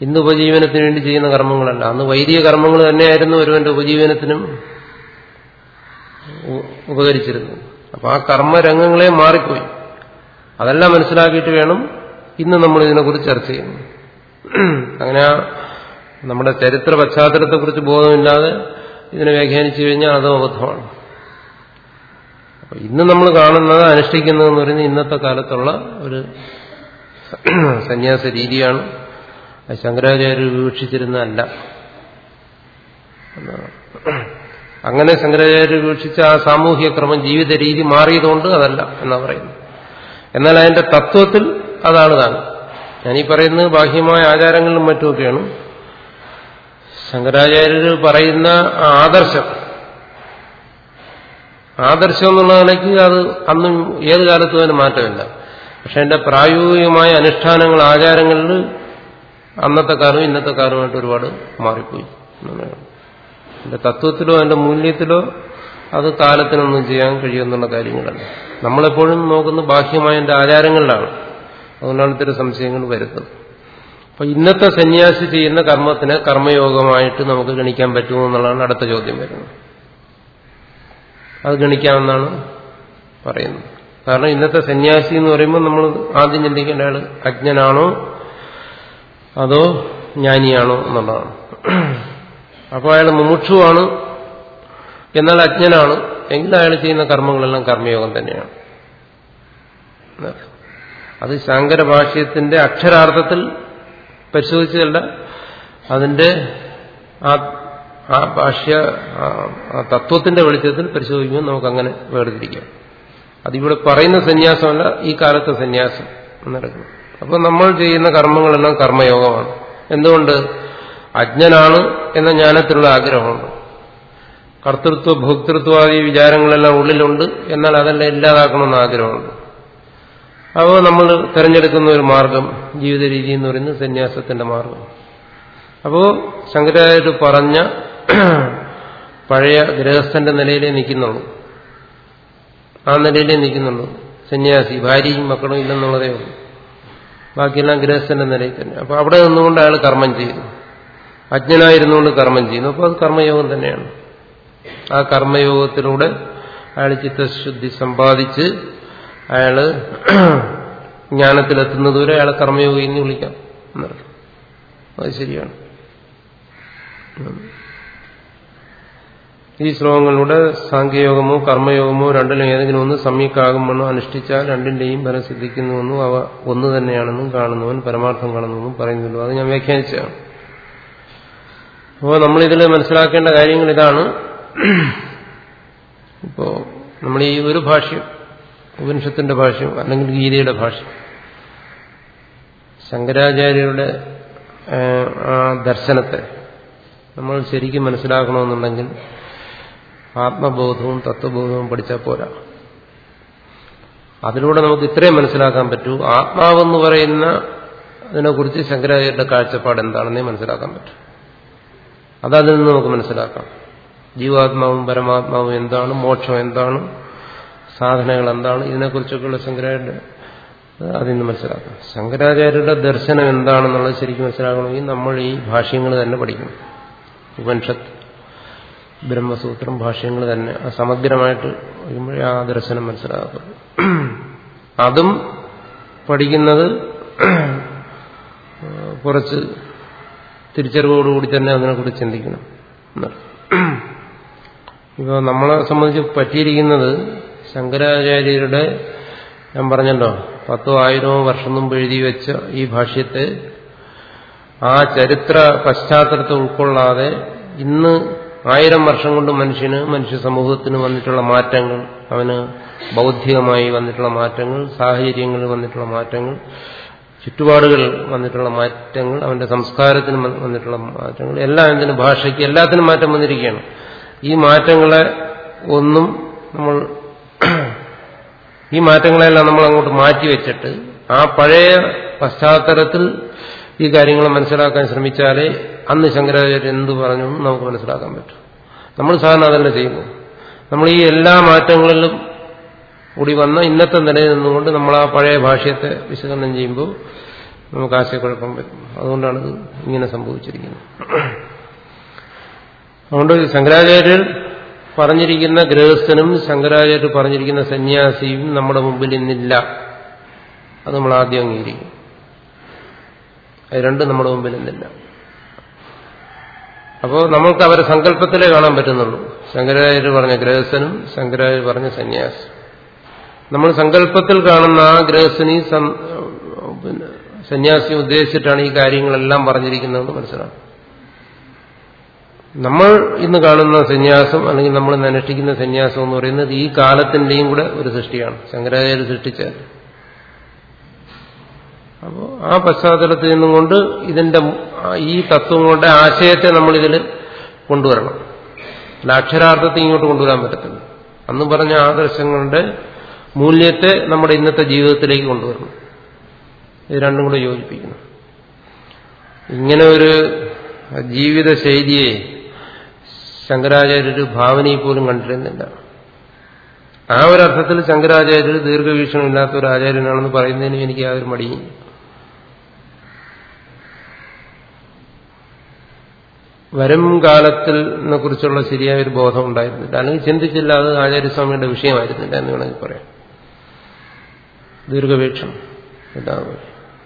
ഇന്ന് ഉപജീവനത്തിന് വേണ്ടി ചെയ്യുന്ന കർമ്മങ്ങളല്ല. അന്ന് വൈദിക കർമ്മങ്ങൾ തന്നെയായിരുന്നു ഒരുവന്റെ ഉപജീവനത്തിനും ഉപകരിച്ചിരുന്നത്. അപ്പൊ ആ കർമ്മരംഗങ്ങളെ മാറിപ്പോയി. അതെല്ലാം മനസ്സിലാക്കിയിട്ട് വേണം ഇന്ന് നമ്മൾ ഇതിനെക്കുറിച്ച് ചർച്ച ചെയ്യുന്നു അങ്ങനെ നമ്മുടെ ചരിത്ര പശ്ചാത്തലത്തെക്കുറിച്ച് ബോധമില്ലാതെ ഇതിനെ വ്യാഖ്യാനിച്ചു കഴിഞ്ഞാൽ അതും അബദ്ധമാണ്. ഇന്ന് നമ്മൾ കാണുന്നത് അനുഷ്ഠിക്കുന്നതെന്ന് പറയുന്നത് ഇന്നത്തെ കാലത്തുള്ള ഒരു സന്യാസ രീതിയാണ്. ശങ്കരാചാര്യർ വീക്ഷിച്ചിരുന്നതല്ല എന്നാണ്. അങ്ങനെ ശങ്കരാചാര്യർ വീക്ഷിച്ച ആ സാമൂഹ്യ ക്രമം ജീവിത രീതി മാറിയതുകൊണ്ട് അതല്ല എന്നാ പറയുന്നത്. എന്നാൽ അതിന്റെ തത്വത്തിൽ അതാണ് താൻ ഞാനീ പറയുന്നത് ബാഹ്യമായ ആചാരങ്ങളിലും മറ്റുമൊക്കെയാണ്. ശങ്കരാചാര്യർ പറയുന്ന ആദർശം. ആദർശം എന്നുള്ള നിലയ്ക്ക് അത് അന്നും ഏത് കാലത്തും അതിന് മാറ്റമില്ല. പക്ഷെ എന്റെ പ്രായോഗികമായ അനുഷ്ഠാനങ്ങൾ ആചാരങ്ങളിൽ അന്നത്തെ കാലവും ഇന്നത്തെ കാലവുമായിട്ട് ഒരുപാട് മാറിപ്പോയി എന്റെ തത്വത്തിലോ അതിന്റെ മൂല്യത്തിലോ അത് കാലത്തിനൊന്നും ചെയ്യാൻ കഴിയുമെന്നുള്ള കാര്യങ്ങളല്ല. നമ്മളെപ്പോഴും നോക്കുന്ന ബാഹ്യമായ എന്റെ ആചാരങ്ങളിലാണ്. അതുകൊണ്ടാണ് ഇത്തരം സംശയങ്ങൾ വരുന്നത്. അപ്പൊ ഇന്നത്തെ സന്യാസി ചെയ്യുന്ന കർമ്മത്തിന് കർമ്മയോഗമായിട്ട് നമുക്ക് ഗണിക്കാൻ പറ്റുമോ എന്നുള്ളതാണ് അടുത്ത ചോദ്യം വരുന്നത്. അത് ഗണിക്കാമെന്നാണ് പറയുന്നത്. കാരണം ഇന്നത്തെ സന്യാസി എന്ന് പറയുമ്പോൾ നമ്മൾ ആദ്യം ചിന്തിക്കേണ്ട ആൾ അജ്ഞനാണോ അതോ ജ്ഞാനിയാണോ എന്നുള്ളതാണ്. അപ്പോൾ അയാൾ മുമുക്ഷുവാണ്. എന്നാൽ അജ്ഞനാണ്. എങ്കിൽ അയാൾ ചെയ്യുന്ന കർമ്മങ്ങളെല്ലാം കർമ്മയോഗം തന്നെയാണ്. അത് ശങ്കര ഭാഷ്യത്തിന്റെ അക്ഷരാർത്ഥത്തിൽ പരിശോധിച്ചതല്ല. അതിന്റെ ആ ഭാഷ്യ തത്വത്തിന്റെ വെളിച്ചത്തിൽ പരിശോധിക്കുമ്പോൾ നമുക്ക് അങ്ങനെ വേർതിരിക്കാം. അതിവിടെ പറയുന്ന സന്യാസമല്ല ഈ കാലത്തെ സന്യാസം നടക്കുന്നു അപ്പോൾ നമ്മൾ ചെയ്യുന്ന കർമ്മങ്ങളെല്ലാം കർമ്മയോഗമാണ്. എന്തുകൊണ്ട്? അജ്ഞനാണ് എന്ന ജ്ഞാനത്തിലുള്ള ആഗ്രഹമുണ്ട്. കർത്തൃത്വ ഭോക്തൃത്വാദി വിചാരങ്ങളെല്ലാം ഉള്ളിലുണ്ട് എന്നാൽ അതെല്ലാം ഇല്ലാതാക്കണമെന്ന് ആഗ്രഹമുണ്ട്. അപ്പോൾ നമ്മൾ തിരഞ്ഞെടുക്കുന്ന ഒരു മാർഗം ജീവിത രീതി എന്ന് പറയുന്നത് സന്യാസത്തിന്റെ മാർഗം. അപ്പോൾ ശങ്കരാചാര്യർ പറഞ്ഞ പഴയ ഗൃഹസ്ഥന്റെ നിലയിലേ നിൽക്കുന്നുള്ളൂ. ആ നിലയിലേ നിൽക്കുന്നുള്ളൂ. സന്യാസി ഭാര്യയും മക്കളും ഇല്ലെന്നുള്ളതേ ഉള്ളൂ. ബാക്കിയെല്ലാം ഗൃഹസ്ഥന്റെ നിലയിൽ തന്നെ. അപ്പൊ അവിടെ നിന്നുകൊണ്ട് അയാൾ കർമ്മം ചെയ്യുന്നു. അജ്ഞനായിരുന്നുകൊണ്ട് കർമ്മം ചെയ്യുന്നു. അപ്പോൾ അത് കർമ്മയോഗം തന്നെയാണ്. ആ കർമ്മയോഗത്തിലൂടെ അയാൾ ചിത്തശുദ്ധി സമ്പാദിച്ച് അയാൾ ജ്ഞാനത്തിലെത്തുന്നതുവരെ അയാളെ കർമ്മയോഗി എന്ന് വിളിക്കാം. എന്നറിയാം അത് ശരിയാണ്. ഈ ശ്ലോകങ്ങളിലൂടെ സാഖ്യയോഗമോ കർമ്മയോഗമോ രണ്ടിലും ഏതെങ്കിലും ഒന്ന് സംയുക്താകുമെന്നോ അനുഷ്ഠിച്ചാൽ രണ്ടിന്റെയും ഫലം സിദ്ധിക്കുന്നുവെന്നും അവ ഒന്ന് തന്നെയാണെന്നും കാണുന്നവൻ പരമാർത്ഥം കാണുന്നുവെന്നും പറയുന്നുള്ളൂ അത് ഞാൻ വ്യാഖ്യാനിച്ചതാണ്. അപ്പോൾ നമ്മളിതിൽ മനസ്സിലാക്കേണ്ട കാര്യങ്ങൾ ഇതാണ്. ഇപ്പോൾ നമ്മൾ ഈ ഒരു ഭാഷ്യം ഉപനിഷത്തിന്റെ ഭാഷ്യം അല്ലെങ്കിൽ ഗീതയുടെ ഭാഷ്യം. ശങ്കരാചാര്യരുടെ ആ ദർശനത്തെ നമ്മൾ ശരിക്കും മനസ്സിലാക്കണമെന്നുണ്ടെങ്കിൽ ആത്മബോധവും തത്വബോധവും പഠിച്ചാൽ പോരാ. അതിലൂടെ നമുക്ക് ഇത്രയും മനസ്സിലാക്കാൻ പറ്റൂ. ആത്മാവെന്ന് പറയുന്ന അതിനെക്കുറിച്ച് ശങ്കരാചാര്യരുടെ കാഴ്ചപ്പാട് എന്താണെന്നേ മനസ്സിലാക്കാൻ പറ്റും. അതതിൽ നിന്ന് നമുക്ക് മനസ്സിലാക്കാം. ജീവാത്മാവും പരമാത്മാവും എന്താണ്? മോക്ഷം എന്താണ്? സാധനങ്ങൾ എന്താണ് ഇതിനെക്കുറിച്ചൊക്കെയുള്ള ശങ്കരാചാര്യ അതിൽ നിന്ന് മനസ്സിലാക്കണം ശങ്കരാചാര്യരുടെ ദർശനം എന്താണെന്നുള്ളത് ശരിക്കും മനസ്സിലാക്കണമെങ്കിൽ നമ്മൾ ഈ ഭാഷ്യങ്ങൾ തന്നെ പഠിക്കണം. ഉപനിഷത്ത് ബ്രഹ്മസൂത്രം ഭാഷ്യങ്ങൾ തന്നെ സമഗ്രമായിട്ട് പഠിക്കുമ്പോഴേ ആ ദർശനം മനസ്സിലാക്കും അതും പഠിക്കുന്നത് കുറച്ച് തിരിച്ചറിവോടുകൂടി തന്നെ അതിനെക്കുറിച്ച് ചിന്തിക്കണം. ഇപ്പോൾ നമ്മളെ സംബന്ധിച്ച് പറ്റിയിരിക്കുന്നത് ശങ്കരാചാര്യരുടെ ഞാൻ പറഞ്ഞല്ലോ പത്തോ ആയിരമോ വർഷം മുമ്പ് എഴുതി വെച്ച ഈ ഭാഷ്യത്തെ ആ ചരിത്ര പശ്ചാത്തലത്തെ ഉൾക്കൊള്ളാതെ ഇന്ന് ആയിരം വർഷം കൊണ്ട് മനുഷ്യന് മനുഷ്യ സമൂഹത്തിന് വന്നിട്ടുള്ള മാറ്റങ്ങൾ അവന് ബൗദ്ധികമായി വന്നിട്ടുള്ള മാറ്റങ്ങൾ സാഹചര്യങ്ങളിൽ വന്നിട്ടുള്ള മാറ്റങ്ങൾ ചുറ്റുപാടുകൾ വന്നിട്ടുള്ള മാറ്റങ്ങൾ അവന്റെ സംസ്കാരത്തിന് വന്നിട്ടുള്ള മാറ്റങ്ങൾ എല്ലാം എന്തിനും ഭാഷയ്ക്ക് എല്ലാത്തിനും മാറ്റം വന്നിരിക്കുകയാണ്. ഈ മാറ്റങ്ങളെ ഒന്നും നമ്മൾ ഈ മാറ്റങ്ങളെല്ലാം നമ്മൾ അങ്ങോട്ട് മാറ്റിവെച്ചിട്ട് ആ പഴയ പശ്ചാത്തലത്തിൽ ഈ കാര്യങ്ങൾ മനസ്സിലാക്കാൻ ശ്രമിച്ചാലേ അന്ന് ശങ്കരാചാര്യൻ എന്ത് പറഞ്ഞു നമുക്ക് മനസ്സിലാക്കാൻ പറ്റും. നമ്മൾ സാധാരണ അതല്ല ചെയ്യുന്നു. നമ്മൾ ഈ എല്ലാ മാറ്റങ്ങളിലും കൂടി വന്ന ഇന്നത്തെ നിലയിൽ നിന്നുകൊണ്ട് നമ്മൾ ആ പഴയ ഭാഷയത്തെ വിശകലനം ചെയ്യുമ്പോൾ നമുക്ക് ആശയക്കുഴപ്പം വരും. അതുകൊണ്ടാണ് ഇങ്ങനെ സംഭവിച്ചിരിക്കുന്നത്. അതുകൊണ്ട് ശങ്കരാചാര്യർ പറഞ്ഞിരിക്കുന്ന ഗൃഹസ്ഥനും ശങ്കരാചാര്യ പറഞ്ഞിരിക്കുന്ന സന്യാസിയും നമ്മുടെ മുമ്പിൽ ഇന്നില്ല. അത് നമ്മൾ ആദ്യം അംഗീകരിക്കും. അത് രണ്ടും നമ്മുടെ മുമ്പിൽ ഇന്നില്ല. അപ്പോൾ നമ്മൾക്ക് അവരെ സങ്കല്പത്തിലേ കാണാൻ പറ്റുന്നുള്ളൂ. ശങ്കരാചാര്യ പറഞ്ഞ ഗൃഹസ്ഥനും ശങ്കരാചാര്യ പറഞ്ഞ സന്യാസി. നമ്മൾ സങ്കല്പത്തിൽ കാണുന്ന ആ സന്യാസിയും സന്യാസിയെ ഉദ്ദേശിച്ചിട്ടാണ് ഈ കാര്യങ്ങളെല്ലാം പറഞ്ഞിരിക്കുന്നതെന്ന് മനസ്സിലാക്കും നമ്മൾ ഇന്ന് കാണുന്ന സന്യാസം അല്ലെങ്കിൽ നമ്മൾ അനുഷ്ഠിക്കുന്ന സന്യാസം എന്ന് പറയുന്നത് ഈ കാലത്തിന്റെയും കൂടെ ഒരു സൃഷ്ടിയാണ്. ശങ്കരാചാര്യ സൃഷ്ടിച്ച അപ്പോൾ ആ പശ്ചാത്തലത്തിൽ നിന്നും കൊണ്ട് ഇതിന്റെ ഈ തത്വങ്ങളുടെ ആശയത്തെ നമ്മൾ നമ്മളിതിൽ കൊണ്ടുവരണം. അല്ല അക്ഷരാർത്ഥത്തെ ഇങ്ങോട്ട് കൊണ്ടുവരാൻ പറ്റത്തില്ല. അന്ന് പറഞ്ഞ ആദർശങ്ങളുടെ മൂല്യത്തെ നമ്മുടെ ഇന്നത്തെ ജീവിതത്തിലേക്ക് കൊണ്ടുവരണം. ഇത് രണ്ടും കൂടെ യോജിപ്പിക്കണം. ഇങ്ങനെ ഒരു ജീവിത ശൈലിയെ ശങ്കരാചാര്യർ ഭാവനയിൽ പോലും കണ്ടിരുന്നില്ല. ആ ഒരർത്ഥത്തിൽ ശങ്കരാചാര്യർ ദീർഘവീക്ഷണമില്ലാത്ത ഒരു ആചാര്യനാണെന്ന് പറയുന്നതിന് എനിക്ക് യാതൊരു മടി വരും കാലത്തിൽ കുറിച്ചുള്ള ശരിയായ ഒരു ബോധം ഉണ്ടായിരുന്നില്ല. അല്ലെങ്കിൽ ചിന്തിച്ചില്ല അത് ആചാര്യസ്വാമിയുടെ വിഷയമായിരുന്നില്ല എന്ന് വേണമെങ്കിൽ പറയാം. ദീർഘവീക്ഷണം. ഇതാണ്.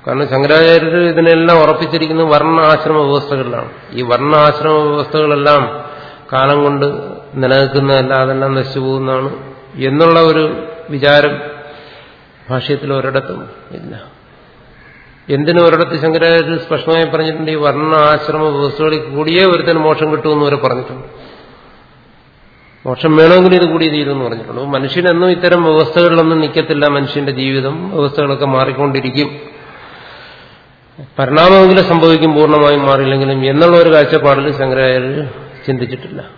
കാരണം ശങ്കരാചാര്യർ ഇതിനെല്ലാം ഉറപ്പിച്ചിരിക്കുന്ന വർണ ആശ്രമ വ്യവസ്ഥകളിലാണ്. ഈ വർണ ആശ്രമ വ്യവസ്ഥകളെല്ലാം കാലം കൊണ്ട് നിലനിൽക്കുന്നതല്ല അതെല്ലാം നശിച്ചു പോകുന്നതാണ് എന്നുള്ള ഒരു വിചാരം ഭാഷ്യത്തിൽ ഒരിടത്തും ഇല്ല. എന്തിനും ഒരിടത്ത് ശങ്കരാചാര്യ സ്പഷ്ടമായി പറഞ്ഞിട്ടുണ്ട് ഈ വർണ ആശ്രമ വ്യവസ്ഥകളിൽ കൂടിയേ ഒരുത്തന് മോക്ഷം കിട്ടുമെന്ന് വരെ പറഞ്ഞിട്ടുണ്ട്. മോക്ഷം വേണമെങ്കിൽ ഇത് കൂടി തീരുമെന്ന് പറഞ്ഞിട്ടുണ്ട്. മനുഷ്യനെന്നും ഇത്തരം വ്യവസ്ഥകളിലൊന്നും നിൽക്കത്തില്ല മനുഷ്യന്റെ ജീവിതം. വ്യവസ്ഥകളൊക്കെ മാറിക്കൊണ്ടിരിക്കും. പരിണാമമെങ്കിലും സംഭവിക്കും പൂർണമായും മാറിയില്ലെങ്കിലും എന്നുള്ള ഒരു കാഴ്ചപ്പാടിൽ ശങ്കരാചാര്യർ ചിന്തിച്ചിട്ടില്ല.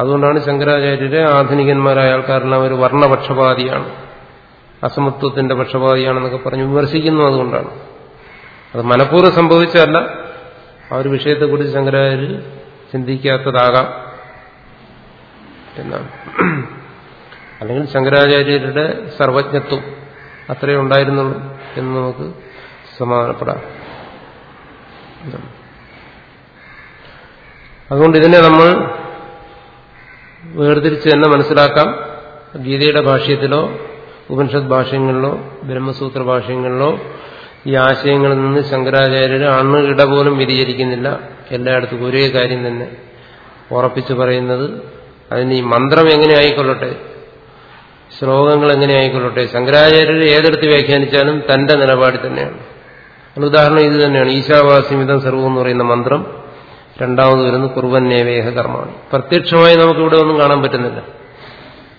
അതുകൊണ്ടാണ് ശങ്കരാചാര്യരെ ആധുനികന്മാരായ ആൾക്കാരെല്ലാം ഒരു വർണപക്ഷപാതിയാണ്. അസമത്വത്തിന്റെ പക്ഷപാതിയാണെന്നൊക്കെ പറഞ്ഞ് വിമർശിക്കുന്നു അതുകൊണ്ടാണ്. അത് മനഃപൂർവം സംഭവിച്ചതല്ല. ആ ഒരു വിഷയത്തെക്കുറിച്ച് ശങ്കരാചാര്യർ ചിന്തിക്കാത്തതാകാം എന്നാണ്. അല്ലെങ്കിൽ ശങ്കരാചാര്യരുടെ സർവജ്ഞത്വം അത്രയേ ഉണ്ടായിരുന്നുള്ളൂ എന്ന് നമുക്ക് സമാധാനപ്പെടാം. അതുകൊണ്ട് ഇതിനെ നമ്മൾ വേർതിരിച്ച് തന്നെ മനസ്സിലാക്കാം. ഗീതയുടെ ഭാഷ്യത്തിലോ ഉപനിഷത് ഭാഷ്യങ്ങളിലോ ബ്രഹ്മസൂത്ര ഭാഷ്യങ്ങളിലോ ഈ ആശയങ്ങളിൽ നിന്ന് ശങ്കരാചാര്യർ അണ്ണുകിട പോലും വ്യതിചരിക്കുന്നില്ല എല്ലായിടത്തും ഒരേ കാര്യം തന്നെ ഉറപ്പിച്ചു പറയുന്നത്. അതിന് ഈ മന്ത്രം എങ്ങനെ ആയിക്കൊള്ളട്ടെ? ശ്ലോകങ്ങൾ എങ്ങനെ ആയിക്കൊള്ളട്ടെ? ശങ്കരാചാര്യർ ഏതെടുത്ത് വ്യാഖ്യാനിച്ചാലും തന്റെ നിലപാട് തന്നെയാണ്. ഉദാഹരണം ഇത് തന്നെയാണ്. ഈശാവാസ്യമിതം സർവം എന്ന് പറയുന്ന മന്ത്രം. രണ്ടാമത് വരുന്ന കുറുവന്യവേഹ കർമ്മമാണ്. പ്രത്യക്ഷമായി നമുക്കിവിടെ ഒന്നും കാണാൻ പറ്റുന്നില്ല.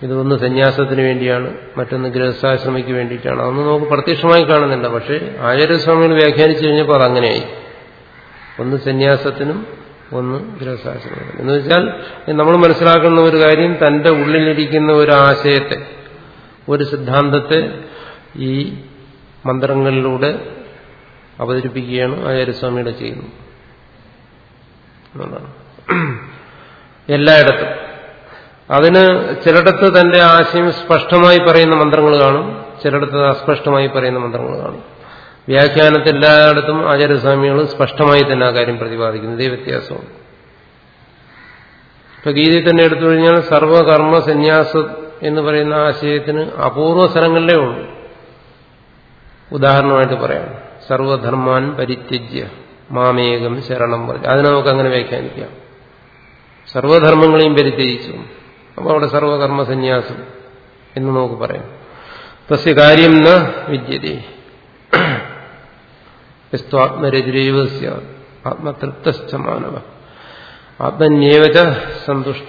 ഇതൊന്ന് സന്യാസത്തിന് വേണ്ടിയാണ് മറ്റൊന്ന് ഗൃഹസ്ഥാശ്രമിക്ക് വേണ്ടിയിട്ടാണ്. അതൊന്നും നമുക്ക് പ്രത്യക്ഷമായി കാണുന്നില്ല. പക്ഷേ ആചാര്യസ്വാമികൾ വ്യാഖ്യാനിച്ചു കഴിഞ്ഞപ്പോൾ അങ്ങനെയായി. ഒന്ന് സന്യാസത്തിനും ഒന്ന് ഗൃഹസ്ഥാശ്രമത്തിനും. എന്ന് വെച്ചാൽ നമ്മൾ മനസ്സിലാക്കുന്ന ഒരു കാര്യം തന്റെ ഉള്ളിലിരിക്കുന്ന ഒരു ആശയത്തെ ഒരു സിദ്ധാന്തത്തെ ഈ മന്ത്രങ്ങളിലൂടെ അവതരിപ്പിക്കുകയാണ് ആചാര്യസ്വാമിയുടെ ചെയ്യുന്നത്. എന്നുള്ളതാണ് എല്ലായിടത്തും. അതിന് ചിലയിടത്ത് തന്റെ ആശയം സ്പഷ്ടമായി പറയുന്ന മന്ത്രങ്ങൾ കാണും ചിലയിടത്ത് അസ്പഷ്ടമായി പറയുന്ന മന്ത്രങ്ങൾ കാണും. വ്യാഖ്യാനത്തിൽ എല്ലായിടത്തും ആചാര്യസ്വാമികൾ സ്പഷ്ടമായി തന്നെ ആ കാര്യം പ്രതിപാദിക്കുന്നു. ഇതേ വ്യത്യാസമാണ്. ഇപ്പൊ ഗീതയിൽ തന്നെ എടുത്തു കഴിഞ്ഞാൽ സർവകർമ്മ സന്യാസം എന്ന് പറയുന്ന ആശയത്തിന് അപൂർവ സ്ഥലങ്ങളിലേ ഉള്ളൂ. ഉദാഹരണമായിട്ട് പറയാം. സർവധർമാൻ പരിത്യജ്യ. മാമേകം ശരണം പറഞ്ഞു. അതിനെ നമുക്ക് അങ്ങനെ വ്യാഖ്യാനിക്കാം. സർവധർമ്മങ്ങളെയും പരിത്യജിച്ചു അപ്പോൾ അവിടെ സർവകർമ്മ സന്യാസം എന്ന് നമുക്ക് പറയാം. തസ്യ കാര്യം ന വിദ്യതേ. ആത്മതൃപ്തമാനവ ആത്മന്യേവച സന്തുഷ്ട.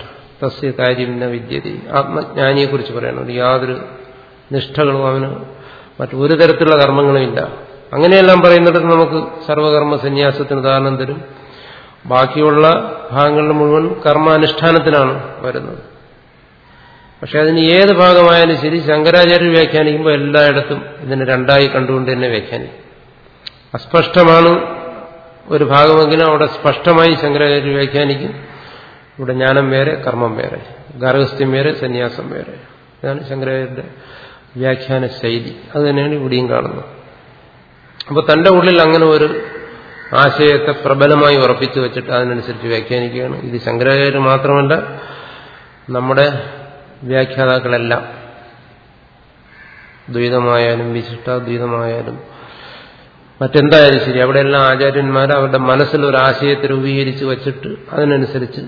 തസ്യ കാര്യം ന വിദ്യതി. ആത്മജ്ഞാനിയെക്കുറിച്ച് പറയണം യാതൊരു നിഷ്ഠകളും അവന് മറ്റൊരു തരത്തിലുള്ള കർമ്മങ്ങളും ഇല്ല. അങ്ങനെയെല്ലാം പറയുന്നിടത്ത് നമുക്ക് സർവകർമ്മ സന്യാസത്തിന് ഉദാഹരണം തരും. ബാക്കിയുള്ള ഭാഗങ്ങളിൽ മുഴുവൻ കർമാനുഷ്ഠാനത്തിനാണ് വരുന്നത്. പക്ഷെ അതിന് ഏത് ഭാഗമായാലും ശരി ശങ്കരാചാര്യ വ്യാഖ്യാനിക്കുമ്പോൾ എല്ലായിടത്തും ഇതിനെ രണ്ടായി കണ്ടുകൊണ്ട് തന്നെ വ്യാഖ്യാനിക്കും. അസ്പഷ്ടമാണ് ഒരു ഭാഗമെങ്കിലും അവിടെ സ്പഷ്ടമായി ശങ്കരാചാര്യ വ്യാഖ്യാനിക്കും. ഇവിടെ ജ്ഞാനം വേറെ കർമ്മം വേറെ ഗാർഹസ്ഥ്യം വേറെ സന്യാസം വേറെ. ഇതാണ് ശങ്കരാചാര്യരുടെ വ്യാഖ്യാന ശൈലി. അത് തന്നെയാണ് ഇവിടെയും കാണുന്നത്. അപ്പോൾ തന്റെ ഉള്ളിൽ അങ്ങനെ ഒരു ആശയത്തെ പ്രബലമായി ഉറപ്പിച്ചു വെച്ചിട്ട് അതിനനുസരിച്ച് വ്യാഖ്യാനിക്കുകയാണ്. ഇത് ശങ്കരാചാര്യ മാത്രമല്ല നമ്മുടെ വ്യാഖ്യാതാക്കളെല്ലാം ദ്വൈതമായാലും വിശിഷ്ടാദ്വൈതമായാലും മറ്റെന്തായാലും ശരി അവിടെയെല്ലാം ആചാര്യന്മാർ അവരുടെ മനസ്സിൽ ഒരു ആശയത്തെ രൂപീകരിച്ച് വച്ചിട്ട് അതിനനുസരിച്ച്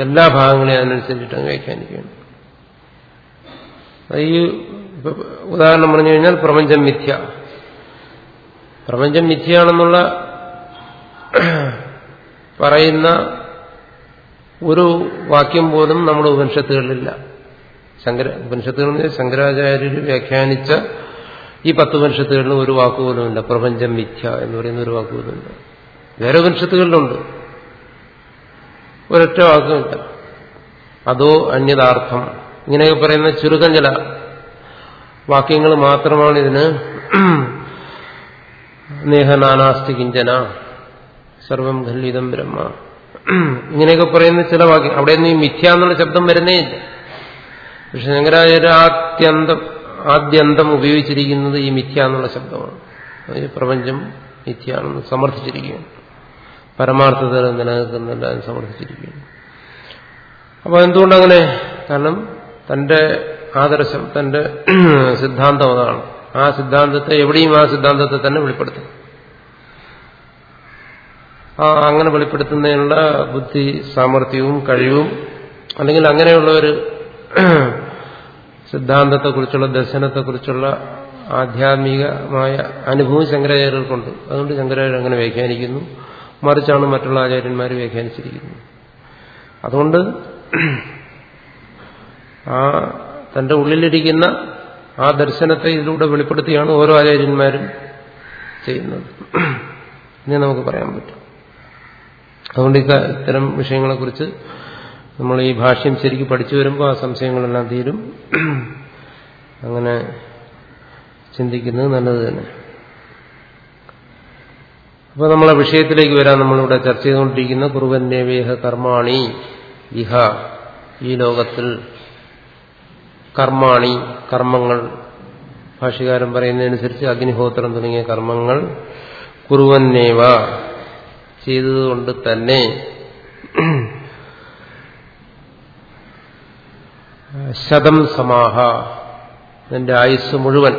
എല്ലാ ഭാഗങ്ങളെയും അതിനനുസരിച്ചിട്ട് വ്യാഖ്യാനിക്കുകയാണ്. ഈ ഉദാഹരണം പറഞ്ഞു കഴിഞ്ഞാൽ പ്രപഞ്ചം മിഥ്യ. പ്രപഞ്ചം മിഥ്യയാണെന്നുള്ള പറയുന്ന ഒരു വാക്യം പോലും നമ്മുടെ ഉപനിഷത്തുകളിലില്ല. ശങ്കര ഉപനിഷത്തുകളിൽ ശങ്കരാചാര്യർ വ്യാഖ്യാനിച്ച ഈ പത്ത് ഉപനിഷത്തുകളിൽ ഒരു വാക്കുപോലുമില്ല പ്രപഞ്ചം മിഥ്യ എന്ന് പറയുന്ന ഒരു വാക്കുപോലുമില്ല വേറെ ഉപനിഷത്തുകളിലുണ്ട്. ഒരൊറ്റ വാക്കുമില്ല. അതോ അന്യതാർത്ഥം ഇങ്ങനെയൊക്കെ പറയുന്ന ചുരുക്കം ചില വാക്യങ്ങൾ മാത്രമാണ് ഇതിന് നേഹനാനാസ്തി കിഞ്ചന. സർവം ഖല്ലിതം ബ്രഹ്മ. ഇങ്ങനെയൊക്കെ പറയുന്ന ചില വാക്യം അവിടെ നിന്ന് ഈ മിഥ്യ എന്നുള്ള ശബ്ദം വരുന്നേ ഇല്ല. പക്ഷെ ശങ്കരാചാര്യ ആദ്യന്തം ആദ്യന്തം ഉപയോഗിച്ചിരിക്കുന്നത് ഈ മിഥ്യ എന്നുള്ള ശബ്ദമാണ്. പ്രപഞ്ചം മിഥ്യയാണെന്ന് സമർത്ഥിച്ചിരിക്കുകയാണ്. പരമാർത്ഥത നിലനിൽക്കുന്നില്ല എന്ന് സമർത്ഥിച്ചിരിക്കുകയാണ്. അപ്പോൾ എന്തുകൊണ്ടങ്ങനെ? കാരണം തന്റെ ആദർശം തന്റെ സിദ്ധാന്തം അതാണ്. ആ സിദ്ധാന്തത്തെ എവിടെയും ആ സിദ്ധാന്തത്തെ തന്നെ വെളിപ്പെടുത്തും. ആ അങ്ങനെ വെളിപ്പെടുത്തുന്നതിനുള്ള ബുദ്ധി സാമർഥ്യവും കഴിവും അല്ലെങ്കിൽ അങ്ങനെയുള്ള ഒരു സിദ്ധാന്തത്തെക്കുറിച്ചുള്ള ദർശനത്തെക്കുറിച്ചുള്ള ആധ്യാത്മികമായ അനുഭവം ശങ്കരാചാര്യർക്കുണ്ട്. അതുകൊണ്ട് ശങ്കരാചാര്യർ അങ്ങനെ വ്യാഖ്യാനിക്കുന്നു. മറിച്ചാണ് മറ്റുള്ള ആചാര്യന്മാർ വ്യാഖ്യാനിച്ചിരിക്കുന്നത് അതുകൊണ്ട് ആ തന്റെ ഉള്ളിലിരിക്കുന്ന ആ ദർശനത്തെ ഇതിലൂടെ വെളിപ്പെടുത്തിയാണ് ഓരോ ആചാര്യന്മാരും ചെയ്യുന്നത്. ഇനി നമുക്ക് പറയാൻ പറ്റും. അതുകൊണ്ട് ഇത്തരം വിഷയങ്ങളെക്കുറിച്ച് നമ്മൾ ഈ ഭാഷ്യം ശരിക്കും പഠിച്ചു വരുമ്പോൾ ആ സംശയങ്ങളെല്ലാം തീരും. അങ്ങനെ ചിന്തിക്കുന്നത് നല്ലത് തന്നെ. അപ്പോൾ നമ്മളെ വിഷയത്തിലേക്ക് വരാൻ നമ്മളിവിടെ ചർച്ച ചെയ്തുകൊണ്ടിരിക്കുന്ന കുറുവന്യവേഹ കർമാണി ഇഹ ഈ ലോകത്തിൽ കർമാണി കർമ്മങ്ങൾ. ഭാഷകാരൻ പറയുന്നതനുസരിച്ച് അഗ്നിഹോത്രം തുടങ്ങിയ കർമ്മങ്ങൾ കുറുവന്നേവ. ചെയ്തതുകൊണ്ട് തന്നെ ശതം സമാഹ. നിന്റെ ആയുസ് മുഴുവൻ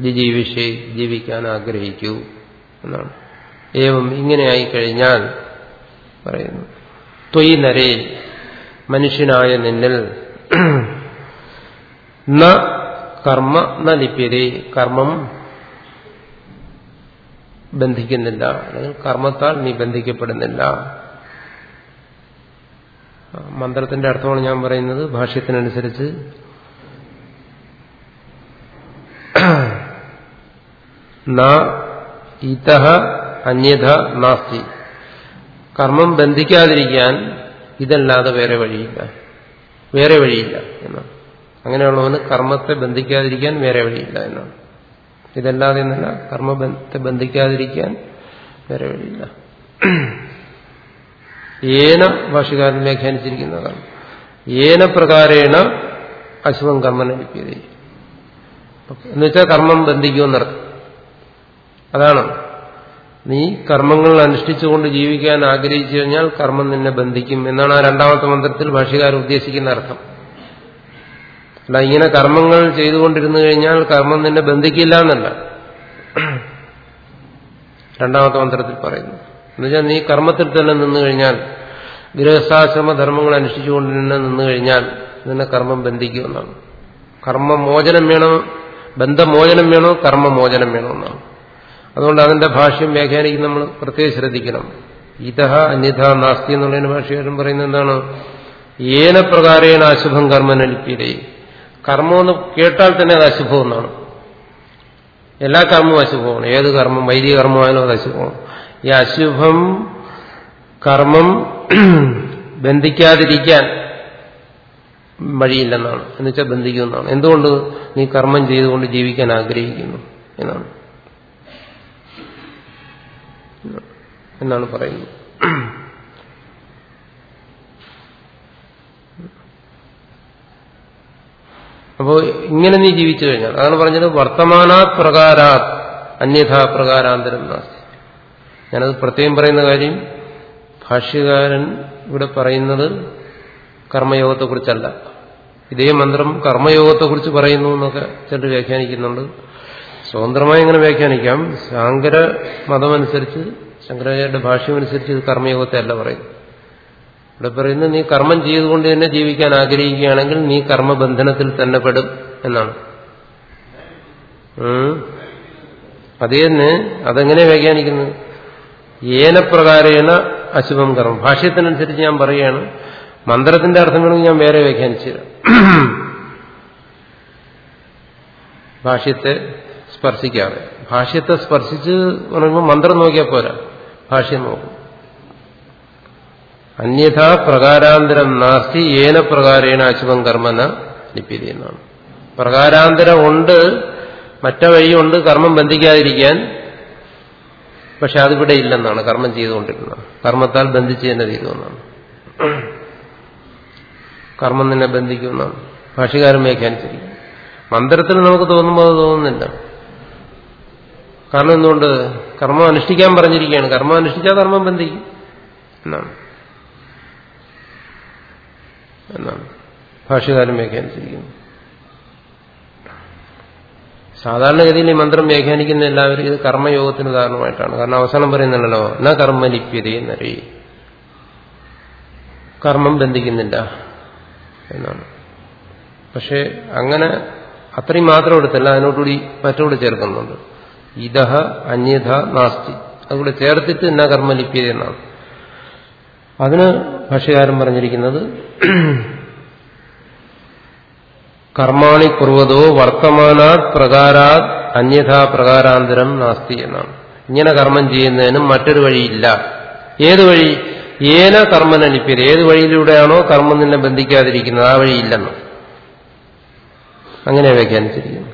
ജിജീവിഷേ ജീവിക്കാൻ ആഗ്രഹിക്കൂ എന്നാണ്. ഏവം ഇങ്ങനെയായി കഴിഞ്ഞാൽ പറയുന്നു തൊയ് നരേ മനുഷ്യനായ നിന്നിൽ ന കർമ്മ ന ലിപ്യതേ. കർമ്മം ബന്ധിക്കുന്നില്ല. അല്ലെങ്കിൽ കർമ്മത്താൽ നീ ബന്ധിക്കപ്പെടുന്നില്ല മന്ത്രത്തിന്റെ അർത്ഥമാണ് ഞാൻ പറയുന്നത്. ഭാഷ്യത്തിനനുസരിച്ച് ഇതഹ അന്യഥ നാസ്തി. കർമ്മം ബന്ധിക്കാതിരിക്കാൻ ഇതല്ലാതെ വേറെ വഴിയില്ല. വേറെ വഴിയില്ല എന്നാണ് അങ്ങനെയുള്ളവന് കർമ്മത്തെ ബന്ധിക്കാതിരിക്കാൻ വേറെ വഴിയില്ല എന്നാണ്. ഇതല്ലാതെ എന്നല്ല കർമ്മത്തെ ബന്ധിക്കാതിരിക്കാൻ വേറെ വഴിയില്ല. ഏന ഭാഷകാരൻ വ്യാഖ്യാനിച്ചിരിക്കുന്നതാണ്. ഏന പ്രകാരേണ അശുഭം കർമ്മം ലഭിക്കുക എന്നുവെച്ചാൽ കർമ്മം ബന്ധിക്കുമെന്നർത്ഥം. അതാണ്. നീ കർമ്മങ്ങൾ അനുഷ്ഠിച്ചുകൊണ്ട് ജീവിക്കാൻ ആഗ്രഹിച്ചു കഴിഞ്ഞാൽ കർമ്മം നിന്നെ ബന്ധിക്കും എന്നാണ് ആ രണ്ടാമത്തെ മന്ത്രത്തിൽ ഭാഷകാരൻ ഉദ്ദേശിക്കുന്ന അർത്ഥം. അല്ല ഇങ്ങനെ കർമ്മങ്ങൾ ചെയ്തുകൊണ്ടിരുന്നു കഴിഞ്ഞാൽ കർമ്മം നിന്നെ ബന്ധിക്കില്ല എന്നല്ല. രണ്ടാമത്തെ മന്ത്രത്തിൽ പറയുന്നു. എന്നുവെച്ചാൽ നീ കർമ്മത്തിൽ തന്നെ നിന്നു കഴിഞ്ഞാൽ ഗൃഹസ്ഥാശ്രമ ധർമ്മങ്ങൾ അനുഷ്ഠിച്ചുകൊണ്ട് തന്നെ നിന്നു കഴിഞ്ഞാൽ നിന്നെ കർമ്മം ബന്ധിക്കുമെന്നാണ് കർമ്മമോചനം വേണോ? ബന്ധമോചനം വേണോ? കർമ്മമോചനം വേണോ എന്നാണ്. അതുകൊണ്ട് അതിന്റെ ഭാഷ്യം വ്യാഖ്യാനിക്കും നമ്മൾ പ്രത്യേകം ശ്രദ്ധിക്കണം. ഇതഹ അന്യഥ നാസ്തി എന്നുള്ളതിന് ഭാഷകാരൻ പറയുന്നത് എന്താണ്? ഏന പ്രകാരേണ അശുഭം കർമ്മ നലിപ്പിയതേ കർമ്മം എന്ന് കേട്ടാൽ തന്നെ അത് അശുഭം എന്നാണ്. എല്ലാ കർമ്മവും അശുഭമാണ്. ഏത് കർമ്മം? വൈദിക കർമ്മമായാലും അത് അശുഭമാണ്. ഈ അശുഭം കർമ്മം ബന്ധിക്കാതിരിക്കാൻ വഴിയില്ലെന്നാണ്. എന്നുവെച്ചാൽ ബന്ധിക്കുമെന്നാണ്. എന്തുകൊണ്ട്? നീ കർമ്മം ചെയ്തുകൊണ്ട് ജീവിക്കാൻ ആഗ്രഹിക്കുന്നു എന്നാണ്. എന്നാണ് പറയുന്നത്. അപ്പോൾ ഇങ്ങനെ നീ ജീവിച്ചു കഴിഞ്ഞാൽ അതാണ് പറഞ്ഞത് വർത്തമാനാത് പ്രകാരാത് അന്യഥാ പ്രകാരാന്തരം നാസ്തി. ഞാനത് പ്രത്യേകം പറയുന്ന കാര്യം ഭാഷ്യകാരൻ ഇവിടെ പറയുന്നത് കർമ്മയോഗത്തെക്കുറിച്ചല്ല. ഇതേ മന്ത്രം കർമ്മയോഗത്തെക്കുറിച്ച് പറയുന്നു എന്നൊക്കെ ചിലർ വ്യാഖ്യാനിക്കുന്നുണ്ട്. സ്വതന്ത്രമായി ഇങ്ങനെ വ്യാഖ്യാനിക്കാം. ശാങ്കര മതമനുസരിച്ച് ശങ്കരാചാര്യന്റെ ഭാഷ്യമനുസരിച്ച് ഇത് കർമ്മയോഗത്തെ അല്ല പറയുന്നു ഇവിടെ പറയുന്നത് നീ കർമ്മം ചെയ്തുകൊണ്ട് തന്നെ ജീവിക്കാൻ ആഗ്രഹിക്കുകയാണെങ്കിൽ നീ കർമ്മബന്ധനത്തിൽ തന്നെ പെടും എന്നാണ്. അതേന്ന് തന്നെ അതെങ്ങനെ വ്യാഖ്യാനിക്കുന്നത്? ഏനപ്രകാരേണ അശുഭം കർമ്മം. ഭാഷ്യത്തിനനുസരിച്ച് ഞാൻ പറയുകയാണ്. മന്ത്രത്തിന്റെ അർത്ഥം ഞാൻ വേറെ വ്യാഖ്യാനിച്ചു തരാം. ഭാഷ്യത്തെ സ്പർശിക്കാതെ. ഭാഷ്യത്തെ സ്പർശിച്ച് പറയുമ്പോൾ മന്ത്രം നോക്കിയാൽ പോരാ. ഭാഷ്യം നോക്കും. അന്യഥാ പ്രകാരാന്തരം നാസ്തി ഏന പ്രകാരേണ അശുഭം കർമ്മന ലിപ്യതി എന്നാണ്. പ്രകാരാന്തരം ഉണ്ട് മറ്റ വഴിയുണ്ട് കർമ്മം ബന്ധിക്കാതിരിക്കാൻ പക്ഷെ അതിവിടെ ഇല്ലെന്നാണ് കർമ്മം ചെയ്തുകൊണ്ടിരുന്നത്. കർമ്മത്താൽ ബന്ധിച്ച് തന്നെ തീരുമെന്നാണ് കർമ്മം നിന്നെ ബന്ധിക്കുമെന്നാണ് ഭാഷകാരൻ വ്യാഖ്യാനിച്ചിരിക്കും മന്ത്രത്തിൽ നമുക്ക് തോന്നുമ്പോൾ അത് തോന്നുന്നില്ല. കാരണം എന്തുകൊണ്ട്? കർമ്മം അനുഷ്ഠിക്കാൻ പറഞ്ഞിരിക്കുകയാണ്. കർമ്മം അനുഷ്ഠിച്ചാൽ കർമ്മം ബന്ധിക്കും എന്നാണ്. എന്നാണ്. ഭാഷകാരൻ വ്യാഖ്യാനിച്ചിരിക്കുന്നത് സാധാരണഗതിയിൽ ഈ മന്ത്രം വ്യാഖ്യാനിക്കുന്ന എല്ലാവരും ഇത് കർമ്മയോഗത്തിന് ഉദാഹരണമായിട്ടാണ്. കാരണം അവസാനം പറയുന്നുണ്ടല്ലോ ന കർമ്മ ലിപ്യത എന്നറി കർമ്മം ബന്ധിക്കുന്നില്ല എന്നാണ്. പക്ഷെ അങ്ങനെ അത്രയും മാത്രം എടുത്തല്ല അതിനോടുകൂടി മറ്റോട് ചേർക്കുന്നുണ്ട്. ഇതഹ അന്യഥ നാസ്തി. അതുകൂടെ ചേർത്തിട്ട് ന കർമ്മ ലിപ്യത എന്നാണ്. അതിന് ഭാഷകാരൻ പറഞ്ഞിരിക്കുന്നത് കർമാണി കുറുവതോ വർത്തമാനാത് പ്രകാരാത് അന്യഥാ പ്രകാരാന്തരം നാസ്തി എന്നാണ്. ഇങ്ങനെ കർമ്മം ചെയ്യുന്നതിനും മറ്റൊരു വഴിയില്ല. ഏത് വഴി? ഏന കർമ്മന ലിപ്യത ഏത് വഴിയിലൂടെയാണോ കർമ്മം നിന്നെ ബന്ധിക്കാതിരിക്കുന്നത്. ആ വഴിയില്ലെന്ന്. അങ്ങനെ വ്യാഖ്യാനിച്ചിരിക്കുന്നു.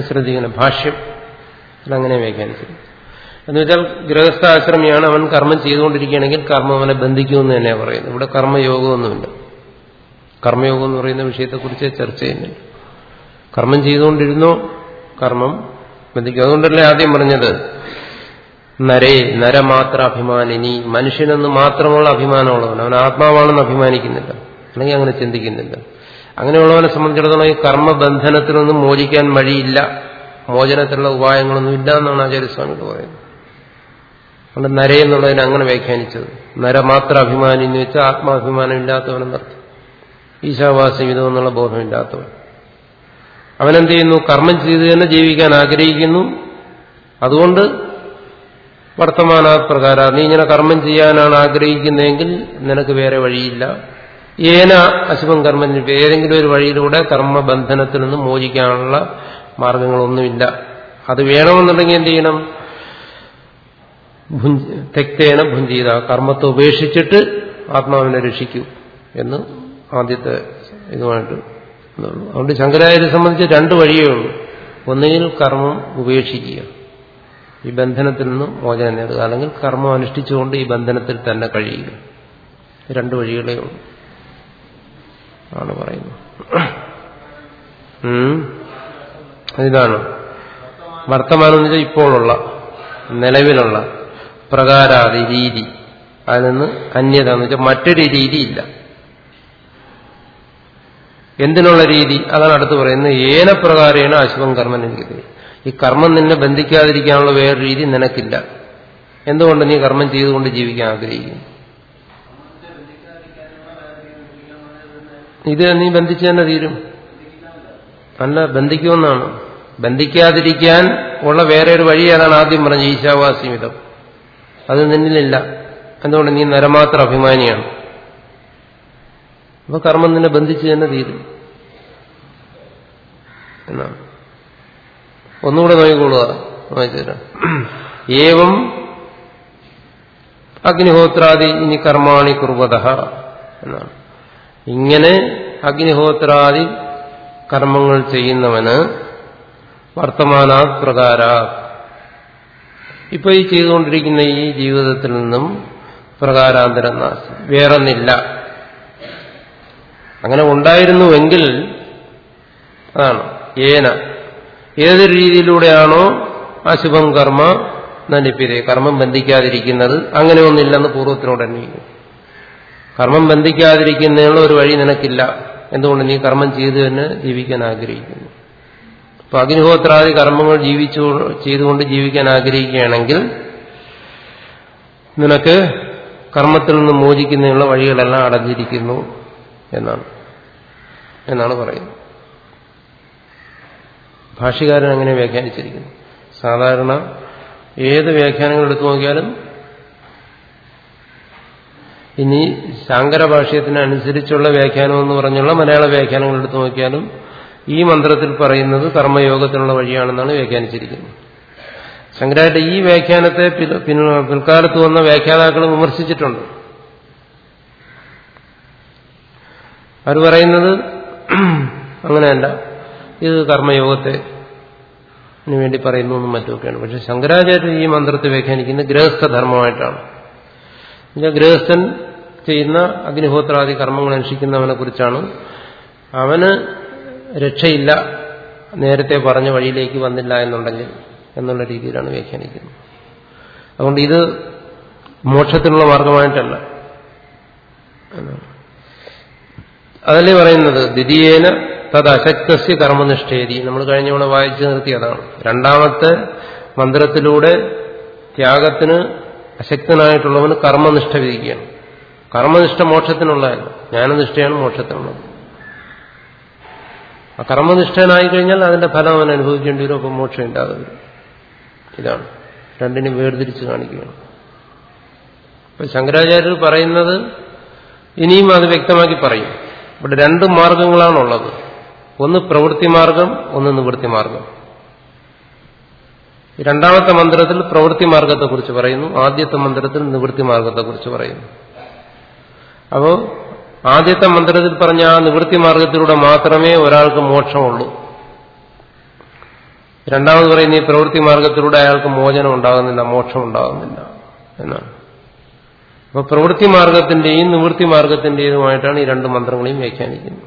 ശ്രദ്ധിക്കണം. ഭാഷ്യം. അങ്ങനെ വ്യാഖ്യാനിച്ചിരിക്കുന്നു. എന്ന് വെച്ചാൽ ഗൃഹസ്ഥാശ്രമിയാണ് അവൻ കർമ്മം ചെയ്തുകൊണ്ടിരിക്കുകയാണെങ്കിൽ കർമ്മം അവനെ ബന്ധിക്കുമെന്ന് തന്നെയാണ് പറയുന്നത്. ഇവിടെ കർമ്മയോഗമൊന്നുമില്ല. കർമ്മയോഗം എന്ന് പറയുന്ന വിഷയത്തെക്കുറിച്ച് ചർച്ച ചെയ്യുന്നില്ല കർമ്മം ചെയ്തുകൊണ്ടിരുന്നോ കർമ്മം ബന്ധിക്കും. അതുകൊണ്ടല്ലേ ആദ്യം പറഞ്ഞത്? നരേ നരമാത്ര അഭിമാനിനി. മനുഷ്യനെന്ന് മാത്രമുള്ള അഭിമാനമുള്ളവൻ. അവൻ ആത്മാവാണെന്ന് അഭിമാനിക്കുന്നില്ല. അല്ലെങ്കിൽ അങ്ങനെ ചിന്തിക്കുന്നില്ല. അങ്ങനെയുള്ളവനെ സംബന്ധിച്ചിടത്തോളം ഈ കർമ്മബന്ധനത്തിനൊന്നും മോചിക്കാൻ വഴിയില്ല. മോചനത്തിലുള്ള ഉപായങ്ങളൊന്നും ഇല്ല എന്നാണ് ആചാര്യസ്വാമികൾ പറയുന്നത്. അതുകൊണ്ട് നര എന്നുള്ളതിനെ അങ്ങനെ വ്യാഖ്യാനിച്ചത്. നര മാത്രം അഭിമാനി എന്ന് വെച്ചാൽ ആത്മാഭിമാനം ഇല്ലാത്തവനെന്നർത്ഥം ഈശാവാസ്യവിധം എന്നുള്ള ബോധമില്ലാത്തവൻ. അവനെന്ത് ചെയ്യുന്നു? കർമ്മം ചെയ്ത് തന്നെ ജീവിക്കാൻ ആഗ്രഹിക്കുന്നു. അതുകൊണ്ട് വർത്തമാന പ്രകാര നീ ഇങ്ങനെ കർമ്മം ചെയ്യാനാണ് ആഗ്രഹിക്കുന്നതെങ്കിൽ നിനക്ക് വേറെ വഴിയില്ല. ഏന അശുഭം കർമ്മം ഏതെങ്കിലും ഒരു വഴിയിലൂടെ കർമ്മബന്ധനത്തിൽ നിന്ന് മോചിക്കാനുള്ള മാർഗങ്ങളൊന്നുമില്ല. അത് വേണമെന്നുണ്ടെങ്കിൽ എന്ത് ചെയ്യണം? തെക്തേന ഭുഞ്ചീത. കർമ്മത്തെ ഉപേക്ഷിച്ചിട്ട് ആത്മാവിനെ രക്ഷിക്കൂ എന്ന് ആദ്യത്തെ ഇതുമായിട്ട് അതുകൊണ്ട് ശങ്കരാചാര്യെ സംബന്ധിച്ച് രണ്ട് വഴിയേ ഉള്ളൂ. ഒന്നുകിൽ കർമ്മം ഉപേക്ഷിക്കുക. ഈ ബന്ധനത്തിൽ നിന്നും മോചനം നേടുക. അല്ലെങ്കിൽ കർമ്മം അനുഷ്ഠിച്ചുകൊണ്ട് ഈ ബന്ധനത്തിൽ തന്നെ കഴിയുക. രണ്ട് വഴികളേ ഉള്ളൂ. ആണ് പറയുന്നത്. ഇതാണ്. വർത്തമാനം എന്ന് വെച്ചാൽ ഇപ്പോഴുള്ള നിലവിലുള്ള പ്രകാരാതി രീതി അതിൽ നിന്ന് അന്യത എന്ന് വെച്ചാൽ മറ്റൊരു രീതിയില്ല എന്തിനുള്ള രീതി? അതാണ് അടുത്ത് പറയുന്നത്. ഏനപ്രകാരേണ അശുഭം കർമ്മം എനിക്ക് ഈ കർമ്മം നിന്നെ ബന്ധിക്കാതിരിക്കാനുള്ള വേറെ രീതി നിനക്കില്ല. എന്തുകൊണ്ട് നീ കർമ്മം ചെയ്തുകൊണ്ട് ജീവിക്കാൻ ആഗ്രഹിക്കുന്നു? ഇത് നീ ബന്ധിച്ചു തന്നെ തീരും. അല്ല ബന്ധിക്കുമെന്നാണ്. ബന്ധിക്കാതിരിക്കാൻ ഉള്ള വേറെ ഒരു വഴി ഏതാണ് ആദ്യം പറഞ്ഞ ഈശാവാസ്യമിതം അത് നിന്നിലില്ല. എന്തുകൊണ്ട്? നീ നരമാത്ര അഭിമാനിയാണ്. അപ്പൊ കർമ്മം നിന്നെ ബന്ധിച്ച് തന്നെ തീരും. എന്നാണ്. ഒന്നുകൂടെ നോക്കിക്കൊള്ളുക വായിച്ചുതരാം ഏവം അഗ്നിഹോത്രാദി ഇനി കർമാണി കുർവത എന്നാണ്. ഇങ്ങനെ അഗ്നിഹോത്രാദി കർമ്മങ്ങൾ ചെയ്യുന്നവന് വർത്തമാനാത് പ്രകാര ഇപ്പൊ ഈ ചെയ്തുകൊണ്ടിരിക്കുന്ന ഈ ജീവിതത്തിൽ നിന്നും പ്രകാരാന്തരം നാശം. വേറൊന്നില്ല. അങ്ങനെ ഉണ്ടായിരുന്നുവെങ്കിൽ അതാണ് ഏന. ഏത് രീതിയിലൂടെയാണോ അശുഭം കർമ്മ നനിപ്പിരെ കർമ്മം ബന്ധിക്കാതിരിക്കുന്നത് അങ്ങനെ ഒന്നില്ലെന്ന് പൂർവത്തിനോട് അന്വേഷിക്കും. കർമ്മം ബന്ധിക്കാതിരിക്കുന്നതിനുള്ള ഒരു വഴി നിനക്കില്ല. എന്തുകൊണ്ട് നീ കർമ്മം ചെയ്തു തന്നെ ജീവിക്കാൻ ആഗ്രഹിക്കുന്നു? അപ്പൊ അഗ്നിഹോത്രാദി കർമ്മങ്ങൾ ജീവിച്ചു ചെയ്തുകൊണ്ട് ജീവിക്കാൻ ആഗ്രഹിക്കുകയാണെങ്കിൽ നിനക്ക് കർമ്മത്തിൽ നിന്ന് മോചിക്കുന്നതിനുള്ള വഴികളെല്ലാം അടഞ്ഞിരിക്കുന്നു എന്നാണ്. എന്നാണ് പറയുന്നത്. ഭാഷ്യകാരൻ അങ്ങനെ വ്യാഖ്യാനിച്ചിരിക്കുന്നു. സാധാരണ ഏത് വ്യാഖ്യാനങ്ങൾ എടുത്തു നോക്കിയാലും ഇനി ശാങ്കര ഭാഷ്യത്തിനനുസരിച്ചുള്ള വ്യാഖ്യാനം എന്ന് പറഞ്ഞുള്ള മലയാള വ്യാഖ്യാനങ്ങൾ എടുത്തു നോക്കിയാലും ഈ മന്ത്രത്തിൽ പറയുന്നത് കർമ്മയോഗത്തിനുള്ള വഴിയാണെന്നാണ് വ്യാഖ്യാനിച്ചിരിക്കുന്നത്. ശങ്കരാചാര്യ ഈ വ്യാഖ്യാനത്തെ പിൽക്കാലത്ത് വന്ന വ്യാഖ്യാതാക്കൾ വിമർശിച്ചിട്ടുണ്ട്. അവർ പറയുന്നത് അങ്ങനെയല്ല. ഇത് കർമ്മയോഗത്തെ വേണ്ടി പറയുന്നു എന്നും മറ്റുമൊക്കെയാണ്. പക്ഷെ ശങ്കരാചാര്യ ഈ മന്ത്രത്തെ വ്യാഖ്യാനിക്കുന്നത് ഗൃഹസ്ഥധർമ്മമായിട്ടാണ്. ഗൃഹസ്ഥൻ ചെയ്യുന്ന അഗ്നിഹോത്രാദി കർമ്മങ്ങൾ അനുഷ്ഠിക്കുന്നവനെ കുറിച്ചാണ് അവന് രക്ഷയില്ല നേരത്തെ പറഞ്ഞ വഴിയിലേക്ക് വന്നില്ല എന്നുണ്ടെങ്കിൽ എന്നുള്ള രീതിയിലാണ് വ്യാഖ്യാനിക്കുന്നത്. അതുകൊണ്ട് ഇത് മോക്ഷത്തിനുള്ള മാർഗമായിട്ടല്ല. അതല്ലേ പറയുന്നത്? ദ്വിതീയേന തത് അശക്തസ്യ കർമ്മനിഷ്ഠേരി നമ്മൾ കഴിഞ്ഞ തവണ വായിച്ചു നിർത്തിയതാണ്. രണ്ടാമത്തെ മന്ത്രത്തിലൂടെ ത്യാഗത്തിന് അശക്തനായിട്ടുള്ളവന് കർമ്മനിഷ്ഠ വിധിക്കുകയാണ്. കർമ്മനിഷ്ഠ മോക്ഷത്തിനുള്ളതല്ല. ജ്ഞാനനിഷ്ഠയാണ് മോക്ഷത്തിനുള്ളത്. ആ കർമ്മനിഷ്ഠനായി കഴിഞ്ഞാൽ അതിന്റെ ഫലം അവൻ അനുഭവിക്കേണ്ടി വരും അപ്പം മോക്ഷം ഇല്ലാതെ ഇതാണ്. രണ്ടിനും വേർതിരിച്ച് കാണിക്കുകയാണ്. അപ്പൊ ശങ്കരാചാര്യർ പറയുന്നത് ഇനിയും അത് വ്യക്തമാക്കി പറയും. ഇവിടെ രണ്ട് മാർഗങ്ങളാണുള്ളത്. ഒന്ന് പ്രവൃത്തി മാർഗം ഒന്ന് നിവൃത്തി മാർഗം. രണ്ടാമത്തെ മന്ത്രത്തിൽ പ്രവൃത്തി മാർഗത്തെക്കുറിച്ച് പറയുന്നു. ആദ്യത്തെ മന്ത്രത്തിൽ നിവൃത്തി മാർഗത്തെക്കുറിച്ച് പറയുന്നു. അപ്പോ ആദ്യത്തെ മന്ത്രത്തിൽ പറഞ്ഞ ആ നിവൃത്തി മാർഗത്തിലൂടെ മാത്രമേ ഒരാൾക്ക് മോക്ഷമുള്ളൂ. രണ്ടാമത് പറയുന്ന ഈ പ്രവൃത്തി മാർഗത്തിലൂടെ അയാൾക്ക് മോചനം ഉണ്ടാകുന്നില്ല മോക്ഷം ഉണ്ടാകുന്നില്ല എന്നാണ്. അപ്പൊ പ്രവൃത്തി മാർഗത്തിന്റെയും നിവൃത്തി മാർഗത്തിന്റേതുമായിട്ടാണ് ഈ രണ്ട് മന്ത്രങ്ങളെയും വ്യാഖ്യാനിക്കുന്നത്.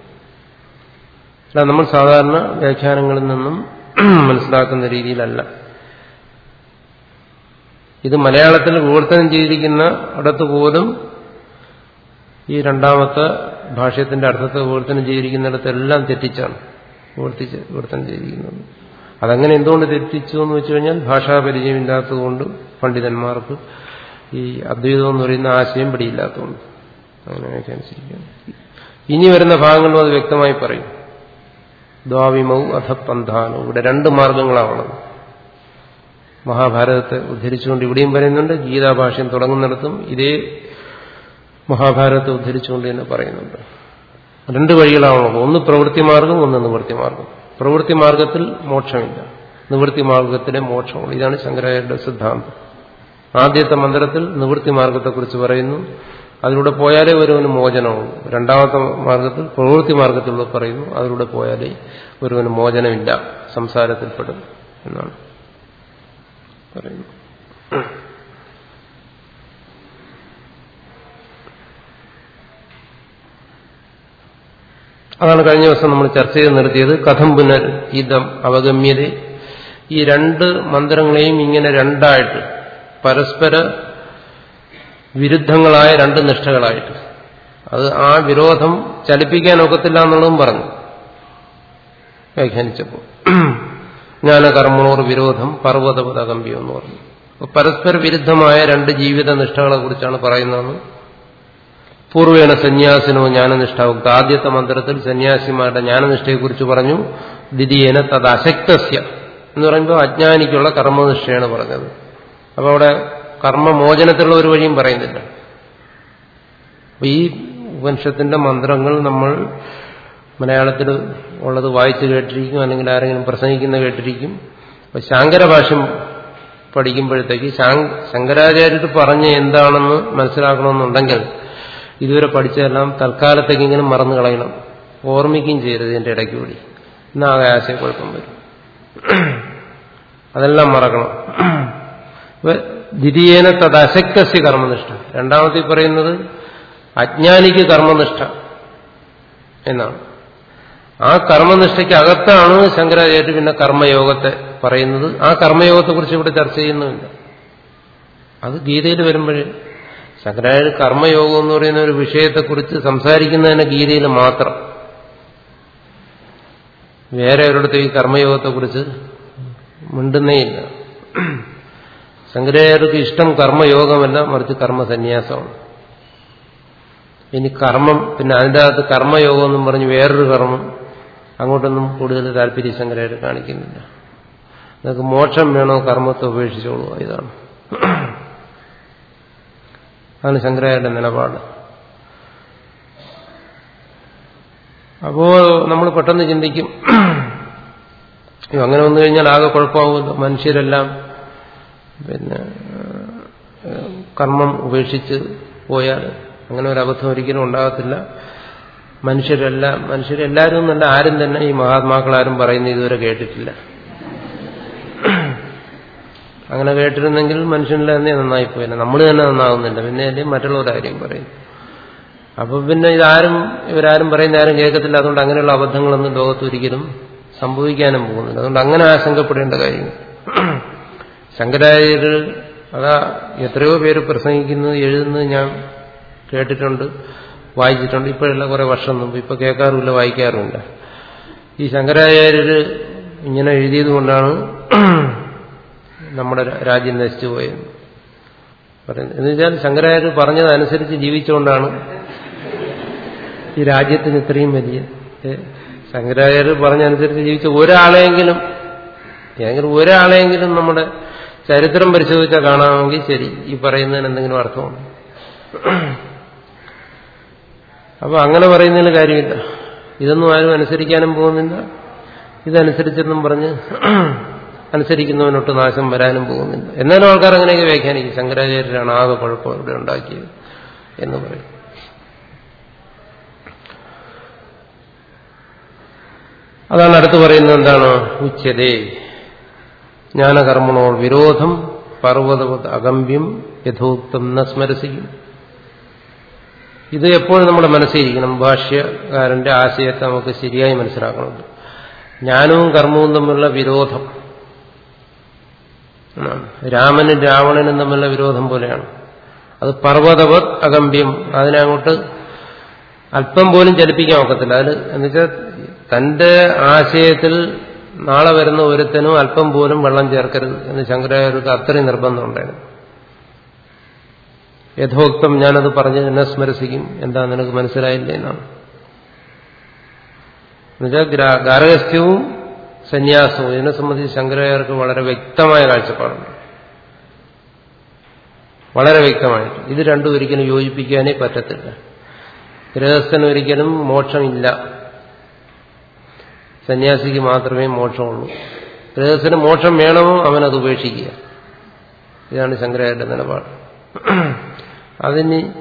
അല്ല നമ്മൾ സാധാരണ വ്യാഖ്യാനങ്ങളിൽ നിന്നും മനസ്സിലാക്കുന്ന രീതിയിലല്ല. ഇത് മലയാളത്തിൽ വിവർത്തനം ചെയ്തിരിക്കുന്ന അടുത്ത് പോലും ഈ രണ്ടാമത്തെ ഭാഷയത്തിന്റെ അർത്ഥത്തെ വിവർത്തനം ചെയ്തിരിക്കുന്നിടത്തെല്ലാം തെറ്റിച്ചാണ് വിവർത്തിച്ച് വിവർത്തനം ചെയ്തിരിക്കുന്നത്. അതങ്ങനെ എന്തുകൊണ്ട് തെറ്റിച്ചു എന്ന് വെച്ചു കഴിഞ്ഞാൽ ഭാഷാപരിചയമില്ലാത്തതുകൊണ്ട് പണ്ഡിതന്മാർക്ക് ഈ അദ്വൈതം എന്ന് പറയുന്ന ആശയം പിടിയില്ലാത്തതുകൊണ്ട് അങ്ങനെ വ്യാഖ്യാനിച്ചിരിക്കുകയാണ് ഇനി വരുന്ന ഭാഗങ്ങളിലും അത് വ്യക്തമായി പറയും. ദ്വാവിമവും അധപ്പന്ധാനവും ഇവിടെ രണ്ട് മാർഗങ്ങളാണുള്ളത്. മഹാഭാരതത്തെ ഉദ്ധരിച്ചുകൊണ്ട് ഇവിടെയും പറയുന്നുണ്ട്. ഗീതാഭാഷ്യം തുടങ്ങുന്നിടത്തും ഇതേ മഹാഭാരതത്തെ ഉദ്ധരിച്ചുകൊണ്ട് തന്നെ പറയുന്നുണ്ട്. രണ്ട് വഴികളാണുള്ളത്. ഒന്ന് പ്രവൃത്തി മാർഗം ഒന്ന് നിവൃത്തി മാർഗം പ്രവൃത്തി മാർഗത്തിൽ മോക്ഷമില്ല. നിവൃത്തി മാർഗത്തിലെ മോക്ഷമുള്ളൂ ഇതാണ് ശങ്കരാചാര്യരുടെ സിദ്ധാന്തം. ആദ്യത്തെ മന്ത്രത്തിൽ നിവൃത്തി മാർഗത്തെക്കുറിച്ച് പറയുന്നു. അതിലൂടെ പോയാലേ ഒരുവന് മോചനമുള്ളൂ. രണ്ടാമത്തെ മാർഗത്തിൽ പ്രവൃത്തി മാർഗത്തിലൂടെ പറയുന്നു. അതിലൂടെ പോയാലേ ഒരുവന് മോചനമില്ല. സംസാരത്തിൽപ്പെടും എന്നാണ് പറയുന്നു അതാണ് കഴിഞ്ഞ ദിവസം നമ്മൾ ചർച്ച ചെയ്ത് നിർത്തിയത് കഥം പുനർ ഇതം അവഗമ്യത. ഈ രണ്ട് മന്ത്രങ്ങളെയും ഇങ്ങനെ രണ്ടായിട്ട് പരസ്പര വിരുദ്ധങ്ങളായ രണ്ട് നിഷ്ഠകളായിട്ട്. അത് ആ വിരോധം ചലിപ്പിക്കാൻ ഒക്കത്തില്ല എന്നുള്ളതും പറഞ്ഞു. വ്യാഖ്യാനിച്ചപ്പോൾ. ജ്ഞാനകർമ്മണോർ വിരോധം പർവതപദകമ്പ്യം എന്ന് പറഞ്ഞു. പരസ്പര വിരുദ്ധമായ രണ്ട് ജീവിത നിഷ്ഠകളെ കുറിച്ചാണ് പറയുന്നതെന്ന് പൂർവേണ സന്യാസിനോ ജ്ഞാനനിഷ്ഠാവുക്ത ആദ്യത്തെ മന്ത്രത്തിൽ സന്യാസിമാരുടെ ജ്ഞാനനിഷ്ഠയെക്കുറിച്ച് പറഞ്ഞു. ദ്വിതീയന അശക്തസ്യ എന്ന് പറയുമ്പോൾ അജ്ഞാനിക്കുള്ള കർമ്മനിഷ്ഠയാണ് പറഞ്ഞത്. അപ്പോൾ അവിടെ കർമ്മമോചനത്തിലുള്ള ഒരു വഴിയും പറയുന്നില്ല. ഈ ഉപനിഷത്തിന്റെ മന്ത്രങ്ങൾ നമ്മൾ മലയാളത്തിൽ ഉള്ളത് വായിച്ചു കേട്ടിരിക്കും അല്ലെങ്കിൽ ആരെങ്കിലും പ്രസംഗിക്കുന്ന കേട്ടിരിക്കും. അപ്പോൾ ശാങ്കരഭാഷ്യം പഠിക്കുമ്പോഴത്തേക്ക് ശങ്കരാചാര്യർ പറഞ്ഞ് എന്താണെന്ന് മനസ്സിലാക്കണമെന്നുണ്ടെങ്കിൽ ഇതുവരെ പഠിച്ചതെല്ലാം തൽക്കാലത്തേക്ക് ഇങ്ങനെ മറന്നു കളയണം. ഓർമ്മിക്കുകയും ചെയ്യരുത് ഇതിന്റെ ഇടയ്ക്ക് കൂടി. എന്നാകെ ആശയക്കുഴപ്പം വരും. അതെല്ലാം മറക്കണം. ദ്വിതീയന അശക്തസ്യ കർമ്മനിഷ്ഠ. രണ്ടാമത്തെ പറയുന്നത് അജ്ഞാനിക്ക് കർമ്മനിഷ്ഠ എന്നാണ്. ആ കർമ്മനിഷ്ഠയ്ക്ക് അകത്താണ് ശങ്കരാചാര്യ പിന്നെ കർമ്മയോഗത്തെ പറയുന്നത്. ആ കർമ്മയോഗത്തെക്കുറിച്ച് ഇവിടെ ചർച്ച ചെയ്യുന്നുമില്ല. അത് ഗീതയിൽ വരുമ്പോഴേ ശങ്കരാചാര്യ കർമ്മയോഗം എന്ന് പറയുന്ന ഒരു വിഷയത്തെക്കുറിച്ച് സംസാരിക്കുന്നതിന് ഗീതയിൽ മാത്രം. വേറെ ഒരിടത്ത് ഈ കർമ്മയോഗത്തെക്കുറിച്ച് മിണ്ടുന്നേയില്ല. ശങ്കരാചാര്യർക്ക് ഇഷ്ടം കർമ്മയോഗമല്ല മറിച്ച് കർമ്മസന്യാസമാണ്. ഇനി കർമ്മം പിന്നെ അതിന്റെ അകത്ത് കർമ്മയോഗം എന്നും പറഞ്ഞ് വേറൊരു കർമ്മം അങ്ങോട്ടൊന്നും കൂടുതൽ താല്പര്യം ശങ്കരാചാര്യ കാണിക്കുന്നില്ല. നിങ്ങൾക്ക് മോക്ഷം വേണോ കർമ്മത്തെ ഉപേക്ഷിച്ചോളൂ ഇതാണ്. അതാണ് ശങ്കരായുടെ നിലപാട്. അപ്പോ നമ്മൾ പെട്ടെന്ന് ചിന്തിക്കും അങ്ങനെ വന്നു കഴിഞ്ഞാൽ ആകെ കുഴപ്പമാകുമല്ലോ മനുഷ്യരെല്ലാം പിന്നെ കർമ്മം ഉപേക്ഷിച്ച് പോയാൽ അങ്ങനെ ഒരു അബദ്ധം ഒരിക്കലും ഉണ്ടാകത്തില്ല. മനുഷ്യരെല്ലാം മനുഷ്യരെല്ലാവരും എന്നല്ല ആരും തന്നെ ഈ മഹാത്മാക്കൾ ആരും പറയുന്ന ഇതുവരെ കേട്ടിട്ടില്ല. അങ്ങനെ കേട്ടിരുന്നെങ്കിൽ മനുഷ്യനിൽ തന്നെ നന്നായി പോയില്ല നമ്മൾ തന്നെ നന്നാവുന്നില്ല. പിന്നെ അല്ലേ മറ്റുള്ളവർ കാര്യം പറയും. അപ്പൊ പിന്നെ ഇതാരും ഇവരാരും പറയുന്ന ആരും കേൾക്കത്തില്ല. അതുകൊണ്ട് അങ്ങനെയുള്ള അബദ്ധങ്ങളൊന്നും ലോകത്ത് ഒരിക്കലും സംഭവിക്കാനും പോകുന്നില്ല. അതുകൊണ്ട് അങ്ങനെ ആശങ്കപ്പെടേണ്ട കാര്യം ശങ്കരാചാര്യർ അതാ എത്രയോ പേര് പ്രസംഗിക്കുന്നത് എഴുതുന്നത് ഞാൻ കേട്ടിട്ടുണ്ട് വായിച്ചിട്ടുണ്ട്. ഇപ്പോഴല്ല കുറെ വർഷം മുമ്പ്. ഇപ്പൊ കേൾക്കാറുമില്ല വായിക്കാറുമില്ല. ഈ ശങ്കരാചാര്യർ ഇങ്ങനെ എഴുതിയത് കൊണ്ടാണ് നമ്മുടെ രാജ്യം നശിച്ചു പോയെന്ന് പറയുന്നത്. എന്ന് വെച്ചാൽ ശങ്കരാചാര്യ പറഞ്ഞതനുസരിച്ച് ജീവിച്ചുകൊണ്ടാണ് ഈ രാജ്യത്തിന് ഇത്രയും വലിയ ശങ്കരാചാര്യ പറഞ്ഞനുസരിച്ച് ജീവിച്ച ഒരാളെങ്കിലും ഏതെങ്കിലും ഒരാളെങ്കിലും നമ്മുടെ ചരിത്രം പരിശോധിച്ചാൽ കാണാമെങ്കിൽ ശരി ഈ പറയുന്നതിന് എന്തെങ്കിലും അർത്ഥമുണ്ട്. അപ്പൊ അങ്ങനെ പറയുന്നതിന് കാര്യമില്ല. ഇതൊന്നും ആരും അനുസരിക്കാനും പോകുന്നില്ല. ഇതനുസരിച്ചെന്നും പറഞ്ഞ് അനുസരിക്കുന്നവനൊട്ട് നാശം വരാനും പോകുന്നില്ല. എന്നാലും ആൾക്കാർ അങ്ങനെയൊക്കെ വ്യാഖ്യാനിക്കും. ശങ്കരാചാര്യരാണ് ആകെ കുഴപ്പം ഇവിടെ ഉണ്ടാക്കിയത് എന്ന് പറയും. അതാണ് അടുത്ത് പറയുന്നത് എന്താണ്? ഉച്ചതേ. ജ്ഞാനകർമ്മണോ വിരോധം പർവതവത് അഗമ്യം യഥോക്തം ന സ്മരസിക്കും. ഇത് എപ്പോഴും നമ്മുടെ മനസ്സിലിരിക്കണം. ഭാഷ്യകാരന്റെ ആശയത്തെ നമുക്ക് ശരിയായി മനസ്സിലാക്കണം ജ്ഞാനവും കർമ്മവും തമ്മിലുള്ള വിരോധം രാമനും രാവണനും തമ്മിലുള്ള വിരോധം പോലെയാണ്. അത് പർവതവത് അഗമ്യം അതിനങ്ങോട്ട് അല്പം പോലും ചലിപ്പിക്കാൻ ഒക്കത്തില്ല. അതിൽ എന്നുവെച്ചാൽ തന്റെ ആശയത്തിൽ നാളെ വരുന്ന ഒരുത്തനും അല്പം പോലും വെള്ളം ചേർക്കരുത് എന്ന് ശങ്കരാചാര്യർക്ക് അത്രയും നിർബന്ധം ഉണ്ടായിരുന്നു. യഥോക്തം ഞാനത് പറഞ്ഞ് എന്നെ സ്മരസിക്കും എന്താ നിനക്ക് മനസ്സിലായില്ലേ എന്നാണ്. എന്നുവെച്ചാൽ ഗാർഹസ്ഥ്യവും സന്യാസവും ഇതിനെ സംബന്ധിച്ച് ശങ്കരാചാര്യർക്ക് വളരെ വ്യക്തമായ കാഴ്ചപ്പാടുണ്ട്. വളരെ വ്യക്തമായിട്ട്. ഇത് രണ്ടും ഒരിക്കലും യോജിപ്പിക്കാനേ പറ്റത്തില്ല. ഗൃഹസ്ഥന് ഒരിക്കലും മോക്ഷമില്ല. സന്യാസിക്ക് മാത്രമേ മോക്ഷമുള്ളൂ. ഗൃഹസ്ഥന് മോക്ഷം വേണമോ അവനത് ഉപേക്ഷിക്കുക. ഇതാണ് ശങ്കരാചാര്യ നിലപാട്. അതിന്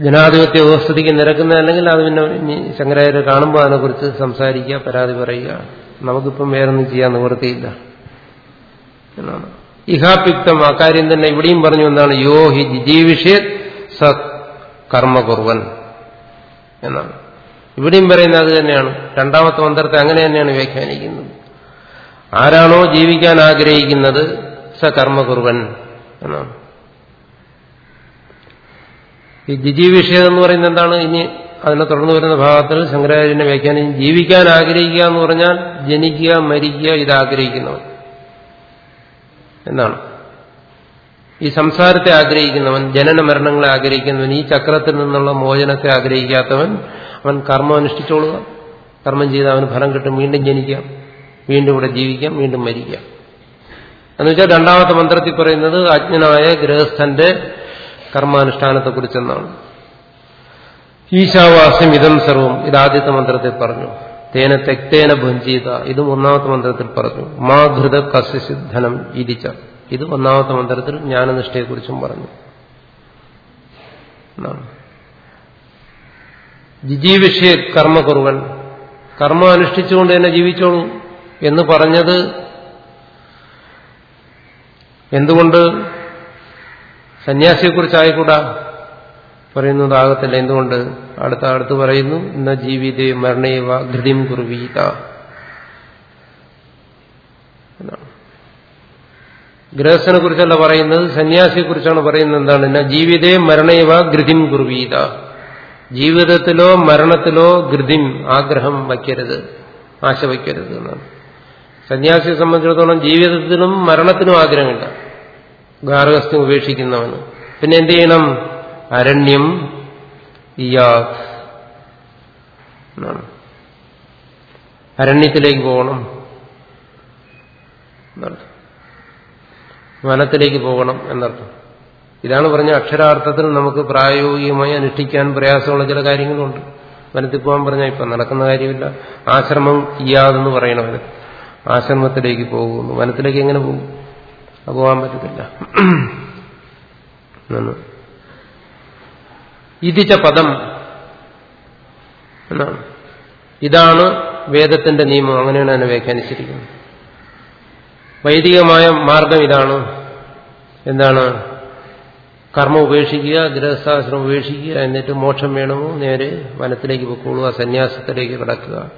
ജനാധിപത്യ വ്യവസ്ഥിതിക്ക് നിരക്കുന്നതല്ലെങ്കിൽ അത് പിന്നെ ശങ്കരാചാര്യ കാണുമ്പോൾ അതിനെക്കുറിച്ച് സംസാരിക്കുക പരാതി പറയുക. നമുക്കിപ്പം വേറൊന്നും ചെയ്യാൻ നിവൃത്തിയില്ല. എന്നാണ്. ഇഹാപ്യുക്തം അക്കാര്യം തന്നെ ഇവിടെയും പറഞ്ഞു എന്നാണ്. യോ ഹി ജിജീവിഷേ സ കർമ്മകുർവൻ എന്നാണ്. ഇവിടെയും പറയുന്നത് അത് തന്നെയാണ്. രണ്ടാമത്തെ മന്ത്രത്തെ അങ്ങനെ തന്നെയാണ് വ്യാഖ്യാനിക്കുന്നത്. ആരാണോ ജീവിക്കാൻ ആഗ്രഹിക്കുന്നത് സ കർമ്മകുർവൻ എന്നാണ്. ഈ ജിജീവിഷയം എന്ന് പറയുന്നത് എന്താണ്? ഇനി അതിനെ തുടർന്ന് വരുന്ന ഭാഗത്തിൽ ശങ്കരാചാര്യനെ വ്യാഖ്യാനം ജീവിക്കാൻ ആഗ്രഹിക്കുക എന്ന് പറഞ്ഞാൽ ജനിക്കുക മരിക്കുക ഇത് ആഗ്രഹിക്കുന്നവൻ എന്നാണ് ഈ സംസാരത്തെ ആഗ്രഹിക്കുന്നവൻ ജനന മരണങ്ങളെ ആഗ്രഹിക്കുന്നവൻ ഈ ചക്രത്തിൽ നിന്നുള്ള മോചനത്തെ ആഗ്രഹിക്കാത്തവൻ അവൻ കർമ്മം അനുഷ്ഠിച്ചോളുക. കർമ്മം ചെയ്ത് അവന് ഫലം കിട്ടും. വീണ്ടും ജനിക്കാം. വീണ്ടും ഇവിടെ ജീവിക്കാം. വീണ്ടും മരിക്കാം. എന്നുവെച്ചാൽ രണ്ടാമത്തെ മന്ത്രത്തിൽ പറയുന്നത് അജ്ഞനായ ഗൃഹസ്ഥന്റെ കർമാനുഷ്ഠാനത്തെക്കുറിച്ചെന്നാണ്. ഈശാവാസ്യം ഇതം സർവം. ഇത് ആദ്യത്തെ മന്ത്രത്തിൽ പറഞ്ഞു. തേന തെക്തേന ഭുഞ്ചീത. ഇതും ഒന്നാമത്തെ മന്ത്രത്തിൽ പറഞ്ഞു. മാ ഘൃത കസ്യസിദ്ധനം ഇരിച്ച. ഇത് ഒന്നാമത്തെ മന്ത്രത്തിൽ ജ്ഞാനനിഷ്ഠയെക്കുറിച്ചും പറഞ്ഞു. ജിജീവിഷ്യ കർമ്മകുറുവൻ. കർമ്മം അനുഷ്ഠിച്ചുകൊണ്ട് തന്നെ ജീവിച്ചോളൂ എന്ന് പറഞ്ഞത് എന്തുകൊണ്ട്? സന്യാസിയെക്കുറിച്ചായിക്കൂടാ? പറയുന്നതാകത്തില്ല എന്തുകൊണ്ട്? അടുത്ത അടുത്ത് പറയുന്നു ഇന്ന ജീവിതേ മരണേവ ധൃതിം കുർവീത ഗൃഹസ്ഥനെ കുറിച്ചല്ല പറയുന്നത് സന്യാസിയെ കുറിച്ചാണ് പറയുന്നത് എന്താണ്? എന്നാ ജീവിതേ മരണേവ ഘൃതിം കുർവീത ജീവിതത്തിലോ മരണത്തിലോ ഘൃതിം ആഗ്രഹം വയ്ക്കരുത് ആശ വയ്ക്കരുത് എന്നാണ്. സന്യാസിയെ സംബന്ധിച്ചിടത്തോളം ജീവിതത്തിലും മരണത്തിനും ആഗ്രഹമില്ല. ഗാർഹസ്ഥ്യം ഉപേക്ഷിക്കുന്നവന്. പിന്നെ എന്ത് ചെയ്യണം? അരണ്യം ഇയാത്. അരണ്യത്തിലേക്ക് പോകണം. വനത്തിലേക്ക് പോകണം എന്നർത്ഥം. ഇതാണ് പറഞ്ഞ അക്ഷരാർത്ഥത്തിൽ നമുക്ക് പ്രായോഗികമായി അനുഷ്ഠിക്കാൻ പ്രയാസമുള്ള ചില കാര്യങ്ങളുണ്ട്. വനത്തിൽ പോകാൻ പറഞ്ഞാൽ ഇപ്പം നടക്കുന്ന കാര്യമില്ല. ആശ്രമം ഇയാതെന്ന് പറയണവർ ആശ്രമത്തിലേക്ക് പോകുന്നു. വനത്തിലേക്ക് എങ്ങനെ പോകും? പോകാൻ പറ്റത്തില്ല. ഇതിച്ച പദം. എന്നാണ്. ഇതാണ് വേദത്തിന്റെ നിയമം. അങ്ങനെയാണ് അതിനെ വ്യാഖ്യാനിച്ചിരിക്കുന്നത്. വൈദികമായ മാർഗം ഇതാണ്. എന്താണ്? കർമ്മം ഉപേക്ഷിക്കുക ഗൃഹസ്ഥാശ്രമം ഉപേക്ഷിക്കുക എന്നിട്ട് മോക്ഷം വേണമോ നേരെ വനത്തിലേക്ക് പൊക്കോളുക സന്യാസത്തിലേക്ക് കിടക്കുക.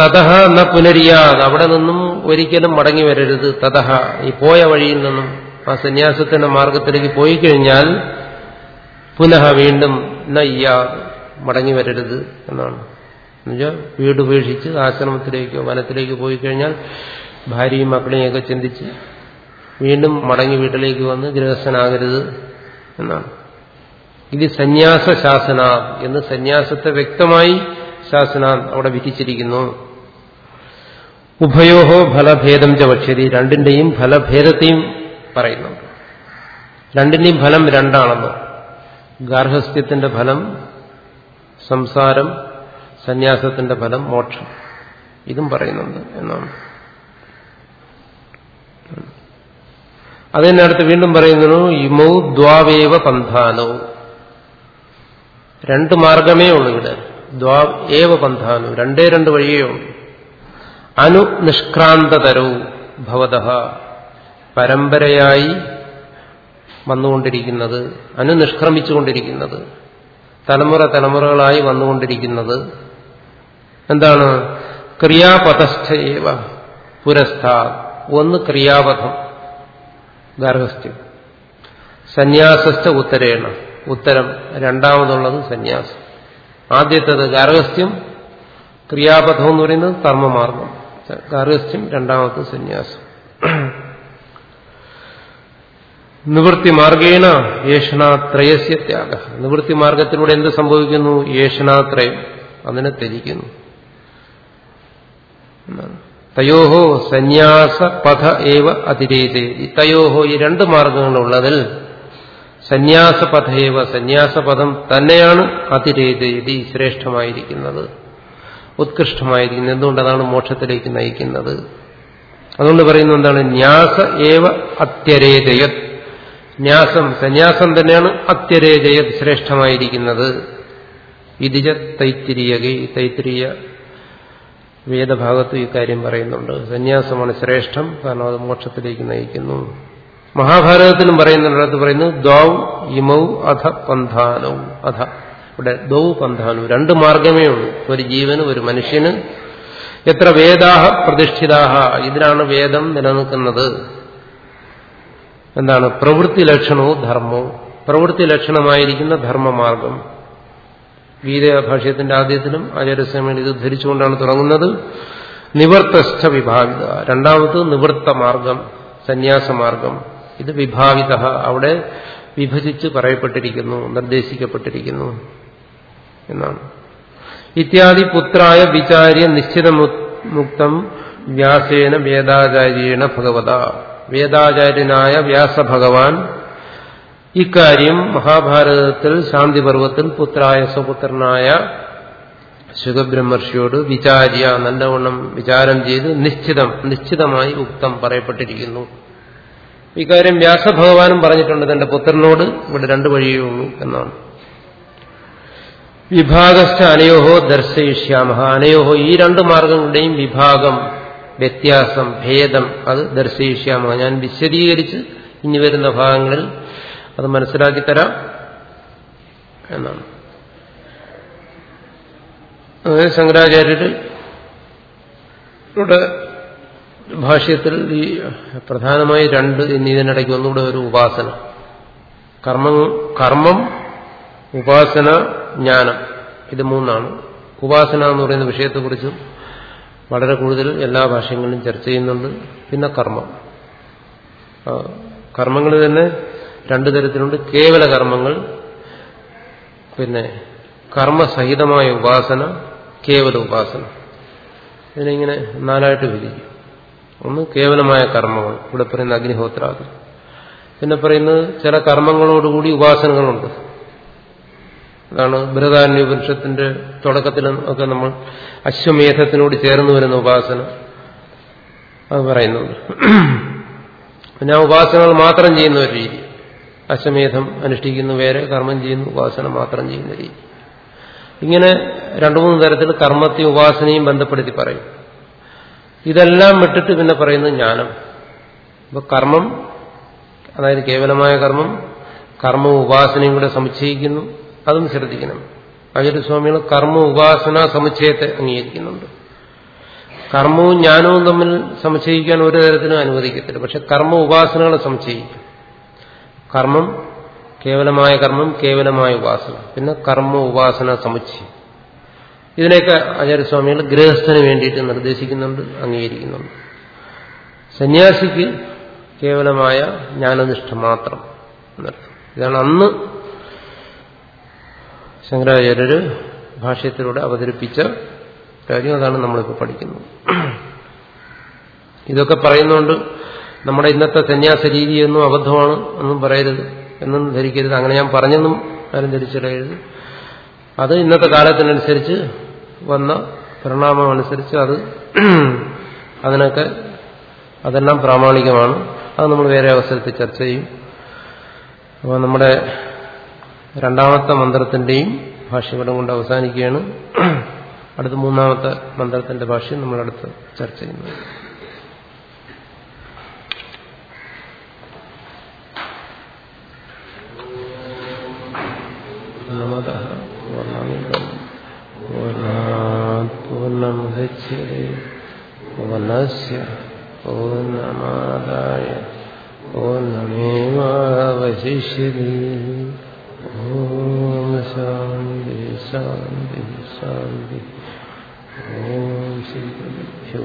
തതഹ എന്ന പുനരിയാത്. അവിടെ നിന്നും ഒരിക്കലും മടങ്ങി വരരുത്. തതഹ. ഈ പോയ വഴിയിൽ നിന്നും ആ സന്യാസത്തിന്റെ മാർഗത്തിലേക്ക് പോയി കഴിഞ്ഞാൽ പുനഃ വീണ്ടും നയ്യാ മടങ്ങി വരരുത് എന്നാണ്. എന്നുവെച്ചാൽ വീട് ഉപേക്ഷിച്ച് ആശ്രമത്തിലേക്കോ വനത്തിലേക്ക് പോയി കഴിഞ്ഞാൽ ഭാര്യയും മക്കളെയൊക്കെ ചിന്തിച്ച് വീണ്ടും മടങ്ങി വീട്ടിലേക്ക് വന്ന് ഗൃഹസ്ഥനാകരുത് എന്നാണ്. ഇത് സന്യാസ ശാസന എന്ന് സന്യാസത്തെ വ്യക്തമായി ശാസന അവിടെ വിധിച്ചിരിക്കുന്നു. ഉഭയോഹോ ഫലഭേദം ചവക്ഷതി രണ്ടിന്റെയും ഫലഭേദത്തെയും പറയുന്നുണ്ട് രണ്ടിന്റെയും ഫലം രണ്ടാണെന്ന്. ഗാർഹസ്ഥ്യത്തിന്റെ ഫലം സംസാരം സന്യാസത്തിന്റെ ഫലം മോക്ഷം. ഇതും പറയുന്നുണ്ട് എന്നാണ്. അതിനടുത്ത് വീണ്ടും പറയുന്നു ഇമൗ ദ്വാവേവ പന്ഥാനോ. രണ്ട് മാർഗമേ ഉള്ളൂ ഇവിടെ. ദ്വാ ഏവ പന്ഥാനു. രണ്ടേ രണ്ട് വഴിയേ ഉള്ളൂ. അനു നിഷ്ക്രാന്തതരവും ഭവത. പരമ്പരയായി വന്നുകൊണ്ടിരിക്കുന്നത് അനുനിഷ്ക്രമിച്ചുകൊണ്ടിരിക്കുന്നത് തലമുറ തലമുറകളായി വന്നുകൊണ്ടിരിക്കുന്നത്. എന്താണ്? ക്രിയാപഥസ്ഥേവ പുരസ്ഥാ ഒന്ന് ക്രിയാപഥം ഗാർഹസ്ഥ്യം. സന്യാസസ്ഥ ഉത്തരേണ. ഉത്തരം രണ്ടാമതുള്ളത് സന്യാസം. ആദ്യത്തത് ഗാർഹസ്ഥ്യം ക്രിയാപഥം എന്ന് പറയുന്നത് കർമ്മമാർഗം. ഗാർഹസ്ഥ്യം രണ്ടാമത്തെ സന്യാസം. നിവൃത്തി മാർഗേണ യേഷണാത്രയസ്യ ത്യാഗ. നിവൃത്തി മാർഗത്തിലൂടെ എന്ത് സംഭവിക്കുന്നു? യേശനാത്രയം അതിനെ ത്യജിക്കുന്നു. തയോഹോ സന്യാസ പഥ ഏവ അതിരേതേ. തയോഹോ ഈ രണ്ട് മാർഗങ്ങളുള്ളതിൽ സന്യാസപഥേവ സന്യാസപഥം തന്നെയാണ് അതിരേതേതി ശ്രേഷ്ഠമായിരിക്കുന്നത്. ഉത്കൃഷ്ടമായിരിക്കുന്നത്. എന്തുകൊണ്ടതാണ് മോക്ഷത്തിലേക്ക് നയിക്കുന്നത്? അതുകൊണ്ട് പറയുന്നത് എന്താണ്? ന്യാസ ഏവ അത്യരേജയത് ന്യാസം സന്യാസം തന്നെയാണ് അത്യരേജയ ശ്രേഷ്ഠമായിരിക്കുന്നത്. ഇതിജ തൈത്തിരിയകെ തൈത്തിരിയ വേദഭാഗത്ത് ഈ കാര്യം പറയുന്നുണ്ട്. സന്യാസമാണ് ശ്രേഷ്ഠം കാരണം അത് മോക്ഷത്തിലേക്ക് നയിക്കുന്നു. മഹാഭാരതത്തിലും പറയുന്നുണ്ടത് പറയുന്നു ദ്വൗ ഇമൗ അധ പന്ഥാനൗ. അധ. ഇവിടെ ദൗ പന്ഥാനു. രണ്ട് മാർഗമേ ഉള്ളൂ. ഒരു ജീവന് ഒരു മനുഷ്യന്. എത്ര വേദാഹ പ്രതിഷ്ഠിതാഹ. ഇതിലാണ് വേദം നിലനിൽക്കുന്നത്. എന്താണ്? പ്രവൃത്തി ലക്ഷണവും ധർമ്മവും. പ്രവൃത്തി ലക്ഷണമായിരിക്കുന്ന ധർമ്മമാർഗം. ഗീത ഭാഷ്യത്തിന്റെ ആദ്യത്തിലും ആചാര്യസ്വാമികൾ ഇത് ധരിച്ചുകൊണ്ടാണ് തുടങ്ങുന്നത്. നിവർത്തസ്ഥ വിഭാവിത. രണ്ടാമത് നിവൃത്ത മാർഗം സന്യാസമാർഗം. ഇത് വിഭാവിത. അവിടെ വിഭജിച്ച് പറയപ്പെട്ടിരിക്കുന്നു നിർദ്ദേശിക്കപ്പെട്ടിരിക്കുന്നു എന്നാണ്. ഇത്യാദി പുത്രായ വിചാര്യ നിശ്ചിത മുക്തം വ്യാസേന വേദാചാര്യേണ ഭഗവത. വേദാചാര്യനായ വ്യാസഭഗവാൻ ഇക്കാര്യം മഹാഭാരതത്തിൽ ശാന്തിപർവത്തിൽ പുത്രായ സ്വപുത്രനായ ശുഖബ്രഹ്മർഷിയോട് വിചാര്യ നല്ലവണ്ണം വിചാരം ചെയ്ത് നിശ്ചിതം നിശ്ചിതമായി ഉക്തം പറയപ്പെട്ടിരിക്കുന്നു. ഇക്കാര്യം വ്യാസഭഗവാനും പറഞ്ഞിട്ടുണ്ട് തന്റെ പുത്രനോട്. ഇവിടെ രണ്ടു വഴിയേ ഉള്ളൂ എന്നാണ്. വിഭാഗസ്ഥ അനയോഹോ ദർശയിഷ്യാമഹ. അനയോഹോ ഈ രണ്ട് മാർഗങ്ങളുടെയും വിഭാഗം വ്യത്യാസം ഭേദം അത് ദർശിക്കാമോ ഞാൻ വിശദീകരിച്ച് ഇനി വരുന്ന ഭാഗങ്ങളിൽ അത് മനസ്സിലാക്കി തരാം എന്നാണ്. അതായത് ശങ്കരാചാര്യര് ഇവിടെ ഭാഷ്യത്തിൽ ഈ പ്രധാനമായി രണ്ട് ഇനി ഇതിനിടയ്ക്ക് ഒന്നുകൂടെ ഒരു ഉപാസന. കർമ്മം കർമ്മം ഉപാസന ജ്ഞാനം. ഇത് മൂന്നാണ്. ഉപാസന എന്ന് പറയുന്ന വിഷയത്തെക്കുറിച്ചും വളരെ കൂടുതൽ എല്ലാ ഭാഷയങ്ങളിലും ചർച്ച ചെയ്യുന്നുണ്ട്. പിന്നെ കർമ്മം. കർമ്മങ്ങൾ തന്നെ രണ്ടു തരത്തിലുണ്ട്. കേവല കർമ്മങ്ങൾ പിന്നെ കർമ്മസഹിതമായ ഉപാസന കേവല ഉപാസന. ഇതിനിങ്ങനെ നാലായിട്ട് വിരിക്കും ഒന്ന് കേവലമായ കർമ്മങ്ങൾ. ഇവിടെ പറയുന്ന അഗ്നിഹോത്രാദി പിന്നെ പറയുന്നത് ചില കർമ്മങ്ങളോടുകൂടി ഉപാസനകളുണ്ട്. അതാണ് ബൃഹദാരണ്യ ഉപനിഷത്തിന്റെ തുടക്കത്തിൽ ഒക്കെ നമ്മൾ അശ്വമേധത്തിനോട് ചേർന്ന് വരുന്ന ഉപാസന അത് പറയുന്നുണ്ട്. പിന്നെ ആ ഉപാസനകൾ മാത്രം ചെയ്യുന്ന ഒരു രീതി. അശ്വമേധം അനുഷ്ഠിക്കുന്ന വേറെ കർമ്മം ചെയ്യുന്നു ഉപാസന മാത്രം ചെയ്യുന്ന രീതി. ഇങ്ങനെ രണ്ടു മൂന്ന് തരത്തിൽ കർമ്മത്തെയും ഉപാസനയും ബന്ധപ്പെടുത്തി പറയും. ഇതെല്ലാം വിട്ടിട്ട് പിന്നെ പറയുന്നത് ജ്ഞാനം. അപ്പൊ കർമ്മം അതായത് കേവലമായ കർമ്മം കർമ്മ ഉപാസനയും കൂടെ സമുച്ചയിക്കുന്നു. അതും ശ്രദ്ധിക്കണം. അജയസ്വാമികൾ കർമ്മ ഉപാസന സമുച്ചയത്തെ അംഗീകരിക്കുന്നുണ്ട്. കർമ്മവും ജ്ഞാനവും തമ്മിൽ സമുച്ചയിക്കാൻ ഒരു തരത്തിലും അനുവദിക്കത്തില്ല. പക്ഷെ കർമ്മ ഉപാസനകളെ സംശയിക്കും കർമ്മം കേവലമായ കർമ്മം കേവലമായ ഉപാസന. പിന്നെ കർമ്മ ഉപാസന സമുച്ചയം. ഇതിനെയൊക്കെ ആചാര്യസ്വാമികൾ ഗൃഹസ്ഥന് വേണ്ടിയിട്ട് നിർദ്ദേശിക്കുന്നുണ്ട് അംഗീകരിക്കുന്നുണ്ട്. സന്യാസിക്ക് കേവലമായ ജ്ഞാനനിഷ്ഠ മാത്രം ഇതാണ് അന്ന് ശങ്കരാചാര്യര് ഭാഷ്യത്തിലൂടെ അവതരിപ്പിച്ച കാര്യം അതാണ് നമ്മളിപ്പോൾ പഠിക്കുന്നത്. ഇതൊക്കെ പറയുന്നുകൊണ്ട് നമ്മുടെ ഇന്നത്തെ സന്യാസ രീതി ഒന്നും അബദ്ധമാണ് എന്നും പറയരുത്. എന്നും ധരിക്കരുത്. അങ്ങനെ ഞാൻ പറഞ്ഞെന്നും ആരും ധരിച്ചിടരുത്. അത് ഇന്നത്തെ കാലത്തിനനുസരിച്ച് വന്ന പരിണാമം അനുസരിച്ച് അത് അതിനൊക്കെ അതെല്ലാം പ്രാമാണികമാണ്. അത് നമ്മൾ വേറെ അവസരത്തിൽ ചർച്ച ചെയ്യും. അപ്പോൾ നമ്മുടെ രണ്ടാമത്തെ മന്ത്രത്തിന്റെയും ഭാഷ്യപടം കൊണ്ട് അവസാനിക്കുകയാണ്. അടുത്ത മൂന്നാമത്തെ മന്ത്രത്തിന്റെ ഭാഷ്യം നമ്മളടുത്ത് ചർച്ച ചെയ്യുന്നത് പൂർണമേവാവശിഷ്യതി ഓം ശാന്തി ശാന്തി ശാന്തി ഓം ശ്രീ